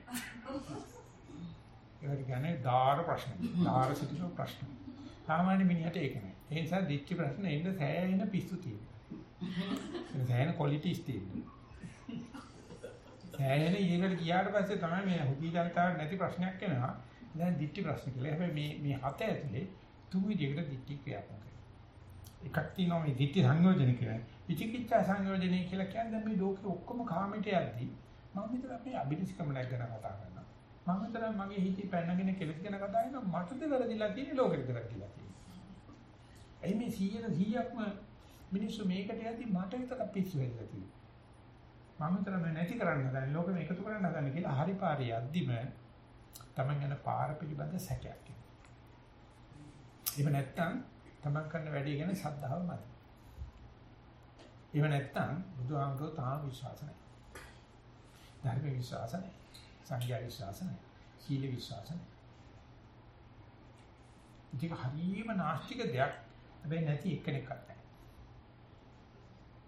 ඒකට කියන්නේ ධාර ප්‍රශ්න. ධාර සිටින ප්‍රශ්න. සාමාන්‍ය මිනිහට ඒක නෑ. ඒ නිසා දික්ටි ප්‍රශ්න එන්න සෑහෙන පිස්සු තියෙනවා. සෑහෙන ක්වොලිටිස් තියෙනවා. සෑහෙන ඊකට ගියාට පස්සේ තමයි මේ හුදි ජනතාවට නැති ප්‍රශ්නයක් එනවා. දැන් දික්ටි ප්‍රශ්න කියලා. හැබැයි මේ මේ හත ඇතුලේ තුන් විදිහකට දික්ටි ක්‍රියාත්මක වෙනවා. එකක් තියෙනවා මේ දික්ටි සංයෝජන කියලා. විචිකිච්ඡා සංයෝජනය කියලා කියන්නේ මේ ලෝකේ ඔක්කොම කාමයට යද්දී මම විතර අපේ අභිනිෂ්ක්‍මණයක් ගැන කතා කරනවා. මම විතර මගේ හිතේ පැනගෙන කෙලස් ගැන කතා කරනවා මටද වැරදිලා තියෙන්නේ ලෝකෙට වැරදිලා තියෙන්නේ. එයි මේ 100 100ක්ම මිනිස්සු මේකට යද්දී මට විතර පිස්සු වෙලා තියෙන්නේ. මම විතර මේ නැති කරන්න හදන්නේ ලෝකෙම එකතු කරන්න හදන්නේ කියලා හරි පාරේ යද්දිම තමන් යන පාර පිළිබඳ සැකයක් එනවා. එහෙම නැත්නම් තමන් කරන වැඩේ ගැන ශ්‍රද්ධාව මත. එහෙම නැත්නම් බුදුහාමුදුරුවෝ තාම විශ්වාස නැහැ. ධර්ම විශ්වාස නැහැ. සංඝයා විශ්වාස නැහැ. සීල විශ්වාස නැහැ. ඒක හරියම නාස්තික දෙයක්. හැබැයි නැති එක්කෙනෙක්වත් නැහැ.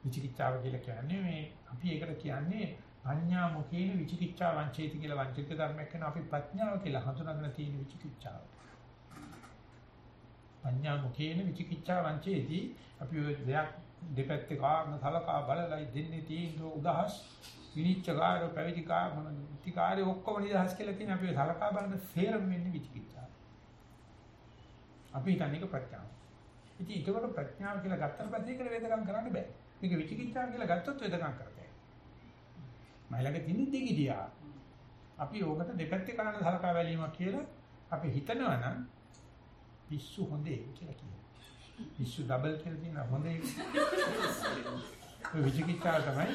විචිකිච්ඡාව කියලා කියන්නේ මේ අපි ඒකට කියන්නේ අඤ්ඤා මුඛේන විචිකිච්ඡා වංචේති කියලා වංචිත ධර්මයක් කරන අපි ප්‍රඥාව කියලා හඳුනාගෙන තියෙන විචිකිච්ඡාව. අඤ්ඤා මුඛේන විචිකිච්ඡා වංචේති අපි ඔය දෙයක් දෙපැත්තේ කාරණ සලකා බලලා දෙන්නේ තියෙන උදහස් විනිච්ඡකාර පැවිදිකා මොන විතිකාරය ඔක්කොම නිදහස් කියලා කියන අපි සලකා බලන සේරම වෙන්නේ විචිකිච්ඡාව. අපි හිතන්නේ ප්‍රඥාව. ඉතින් ඒකවල ප්‍රඥාව කියලා ගත්තට පස්සේ ඒකට වේදකම් කරන්න බෑ. මේක විචිකිච්ඡා කියලා ගත්තොත් වේදකම් කරතේ. මයිලඟ තින්නේ දෙගිඩියා. අපි ඕකට දෙපැත්තේ කරන සලකා බැලීමක් කියලා අපි හිතනවා නම් පිස්සු හොඳේ කියලා කියනවා. පිස්සු ඩබල් කියලා කියන හොඳේ. ඒ විචිකිච්ඡා තමයි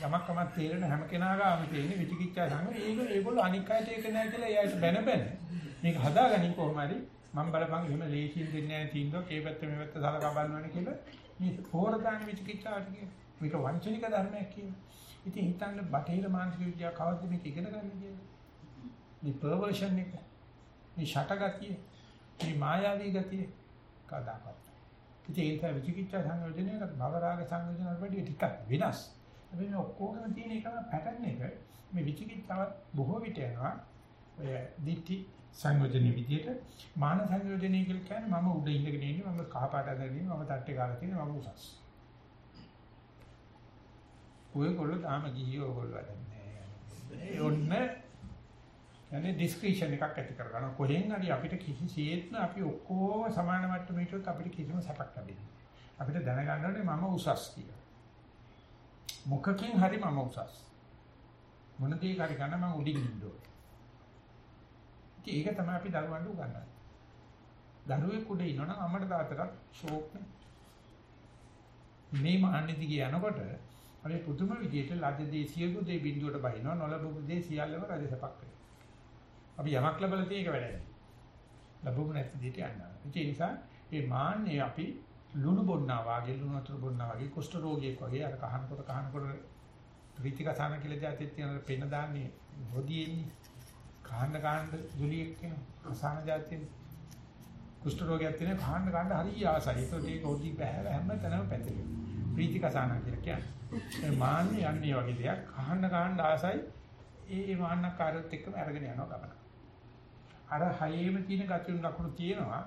යමක්කමක් තේරෙන හැම කෙනාගාම තියෙන විචිකිච්ඡා සංගම ඒක ඒගොල්ලෝ අනික් අයට ඒක නෑ කියලා එයාට බැන බැන මේක හදාගනින් කොහොම හරි මම බලපන් එහෙම ලේසියෙන් දෙන්නේ නැහැ තීන්දුවක් ඒ පැත්ත මේ පැත්ත සලකා බලනවනේ කියලා මේ පෝරදාන විචිකිච්ඡාවට කියන මේක වංචනික ධර්මයක් කියන. ඉතින් හිතන්න බටහිර මානසික විද්‍යාව කවද්ද මේක ඉගෙන ගන්න කියලා. මේ පර්වර්ෂන් එක, මේ ෂටගතිය, මේ මායාවී ගතිය කදාපත්. ඉතින් ඒක විචිකිච්ඡා සංයෝජනයක භවරාග සංයෝජනවල වැඩි ටිකක් වෙනස්. හැබැයි මේ ඔක්කොම තියෙන එකම පැටර්න් එක මේ විචිකිච්ඡාව බොහෝ විට යනවා. ඔය දිටි සංයෝජන විදියට මාන සංයෝජනය කියලා කියන්නේ මම උඩ ඉඳගෙන ඉන්නේ මම කහ පාට අඳගෙන ඉන්නේ මම තට්ටේ ගාලා තියෙන මම උසස්. ඔයගොල්ලෝ තාම ගිහියෝ ඔයගොල්ලෝ වැඩන්නේ. ඒ ඔන්න يعني ඩිස්ක්‍රිෂන් එකක් ඇති කරගන්න. කොහෙන් හරි අපිට කිසිසේත්ම අපි ඔක්කොම සමාන මට්ටමේ හිටියොත් අපිට කිසිම සැපක් ලැබෙන්නේ අපිට දැනගන්න ඕනේ මම උසස් කියලා. මොකකින් හරි මම උසස්. මොන දේ හරි ගන්න මම උඩින් ඉන්න ඕනේ. ඒක තමයි අපි දරුවන්ට උගන්වන්නේ. දරුවෙක් උඩ ඉන්නවනම් අම්මට තාත්තට ෂෝක් නේ. මේ මාන්නේ දිගේ යනකොට අපි පුදුම විදියට ලද්ද දේ සියලු දේ බිඳුවට බහිනවා නොලබපු දේ සියල්ලම රජසපක් වෙනවා. අපි යමක් ලැබලා තියෙක වැඩන්නේ. ලැබුම නැති දෙයට යනවා. ඒ නිසා මේ මාන්නේ අපි ලුණු බොන්නා වාගේ ලුණු වතුර බොන්නා වාගේ කුෂ්ඨ රෝගියෙක් වගේ අර කහනකොට කහනකොට ත්‍රිතිකසාන කියලා જાතිත් තියෙන පෙන්න දාන්නේ බොදියෙන්නේ. කහන්න කහන්න ජොලියෙක් වෙනවා. අසහන જાතියේ කුෂ්ඨ රෝගයක් තියෙන කහන්න කහන්න හරි ආසයි. ඒක ඒක හොදි බහැලා හැම තැනම පැතිරෙනවා. ප්‍රීතිකසාන කියලා කියන්නේ. ඒ මාන්නේ යන්නේ වගේ දෙයක් කහන්න කහන්න ආසයි. ඒ ඒ මාන්නකාරයත් එක්කම අරගෙන යනවා ගමන. අර හයේම තියෙන ගතියුන් ලකුණු තියෙනවා.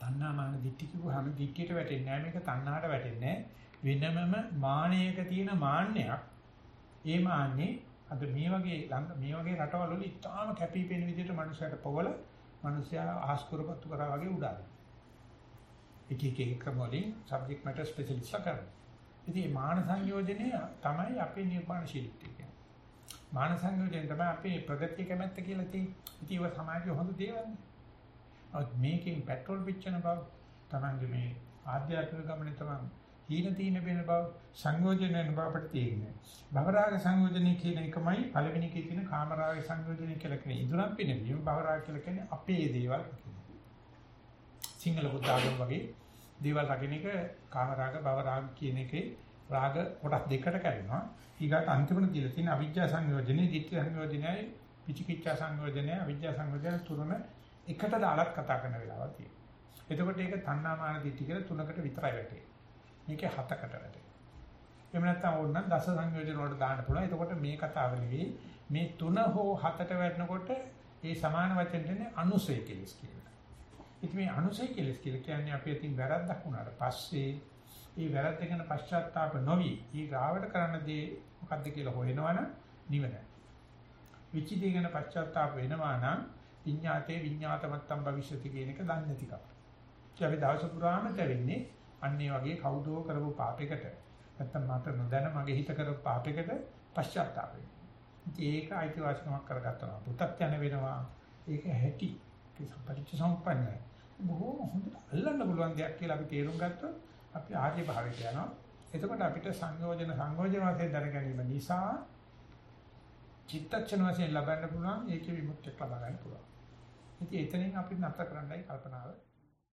තණ්හා මාන දිට්ඨි කිව්වහම දිට්ඨියට වැටෙන්නේ නැහැ මේක තණ්හාට වැටෙන්නේ වෙනමම මානයක තියෙන මාන්නයක්. ඒ මාන්නේ අද මේ වගේ මේ වගේ රටවල වල ඉතාම කැපිපෙන විදිහට මනුස්සයට පොවල මනුස්සයා ආස්කුරපත්තු කරා වගේ උඩාන. එක එක එක ක්‍රම වලින් සබ්ජෙක්ට් මැටර් ස්පෙෂලිස්ට්ලා කරනවා. ඉතින් මේ මාන සංයෝජනය තමයි අපේ නිර්මාණ ශිල්පය කියන්නේ. මාන සංයෝජනය තමයි අපේ ප්‍රගතිය කැමැත්ත කියලා තියෙන්නේ. ඉතින් ඒක සමාජයේ හොඳ දේවල් නේ. අත් මේකෙන් පෙට්‍රල් පිච්චෙන බව තමන්ගේ මේ ආධ්‍යාත්මික ගමනේ තමන් හීන තීන වෙන බව සංයෝජන වෙන බව අපිට තේරෙන්නේ. භවරාග සංයෝජනය කියන එකමයි පළවෙනි එකේ තියෙන කාමරාග සංයෝජනය කියලා කියන්නේ. ඉදurang පිනවීම භවරාග කියලා කියන්නේ අපේ දේවල්. සිංහල බුද්ධාගම වගේ දේවල් රකින්න එක කාමරාග භවරාග කියන එකේ රාග කොටස් දෙකකට කැඩෙනවා. ඊගාට අන්තිමට දීලා තියෙන අවිජ්ජා සංයෝජනේ, ditthya සංයෝජනයයි, විචිකිච්ඡා සංයෝජනය, අවිජ්ජා සංයෝජන තුනම එකට දාලත් කතා කරන වෙලාවක් තියෙනවා. එතකොට ඒක තණ්හාමාන දිට්ඨි කියලා තුනකට විතරයි වැටේ. මේකේ හතකට වැටේ. එහෙම නැත්නම් ඕනනම් දස සංයෝජන වලට දාන්න පුළුවන්. එතකොට මේ කතාව නෙවෙයි මේ තුන හෝ හතට වැටෙනකොට ඒ සමාන වචන දෙන්නේ අනුසය කෙලස් කියලා. ඉතින් මේ අනුසය කෙලස් කියලා කියන්නේ අපි අතින් වැරද්දක් වුණාට පස්සේ ඒ වැරද්ද ගැන පශ්චාත්තාප නොවි ඊ ගාවට කරන්න දේ මොකද්ද කියලා හොයනවනම් නිවන. විචිතේ ගැන පශ්චාත්තාප වෙනවා නම් විඤ්ඤාතේ විඤ්ඤාතමත්තම් භවිෂ්‍යති කියන එක දන්නේ නැතිකම. ඒ අපි දවස පුරාම තැවෙන්නේ අන්න ඒ වගේ කවුදෝ කරපු පාපයකට නැත්තම් මට නොදැන මගේ හිත කරපු පාපයකට පශ්චාත්තාප වෙනවා. ඒක අයිතිවාසිකමක් කරගත්තා. පුතක් යන වෙනවා. ඒක හැටි. ඒක පරිච්ඡ සම්පන්නයි. බොහොම හොඳට අල්ලන්න පුළුවන් දෙයක් කියලා අපි තේරුම් ගත්තොත් අපි ආර්ය භාවයට යනවා. එතකොට අපිට සංයෝජන සංයෝජන වශයෙන් දැන ගැනීම නිසා චිත්තක්ෂණ වශයෙන් ලබන්න පුළුවන් ඒකේ විමුක්තියක් ලබා ගන්න පුළුවන්. ඉතින් එතනින් අපිට නැතර කරන්නයි කල්පනාව.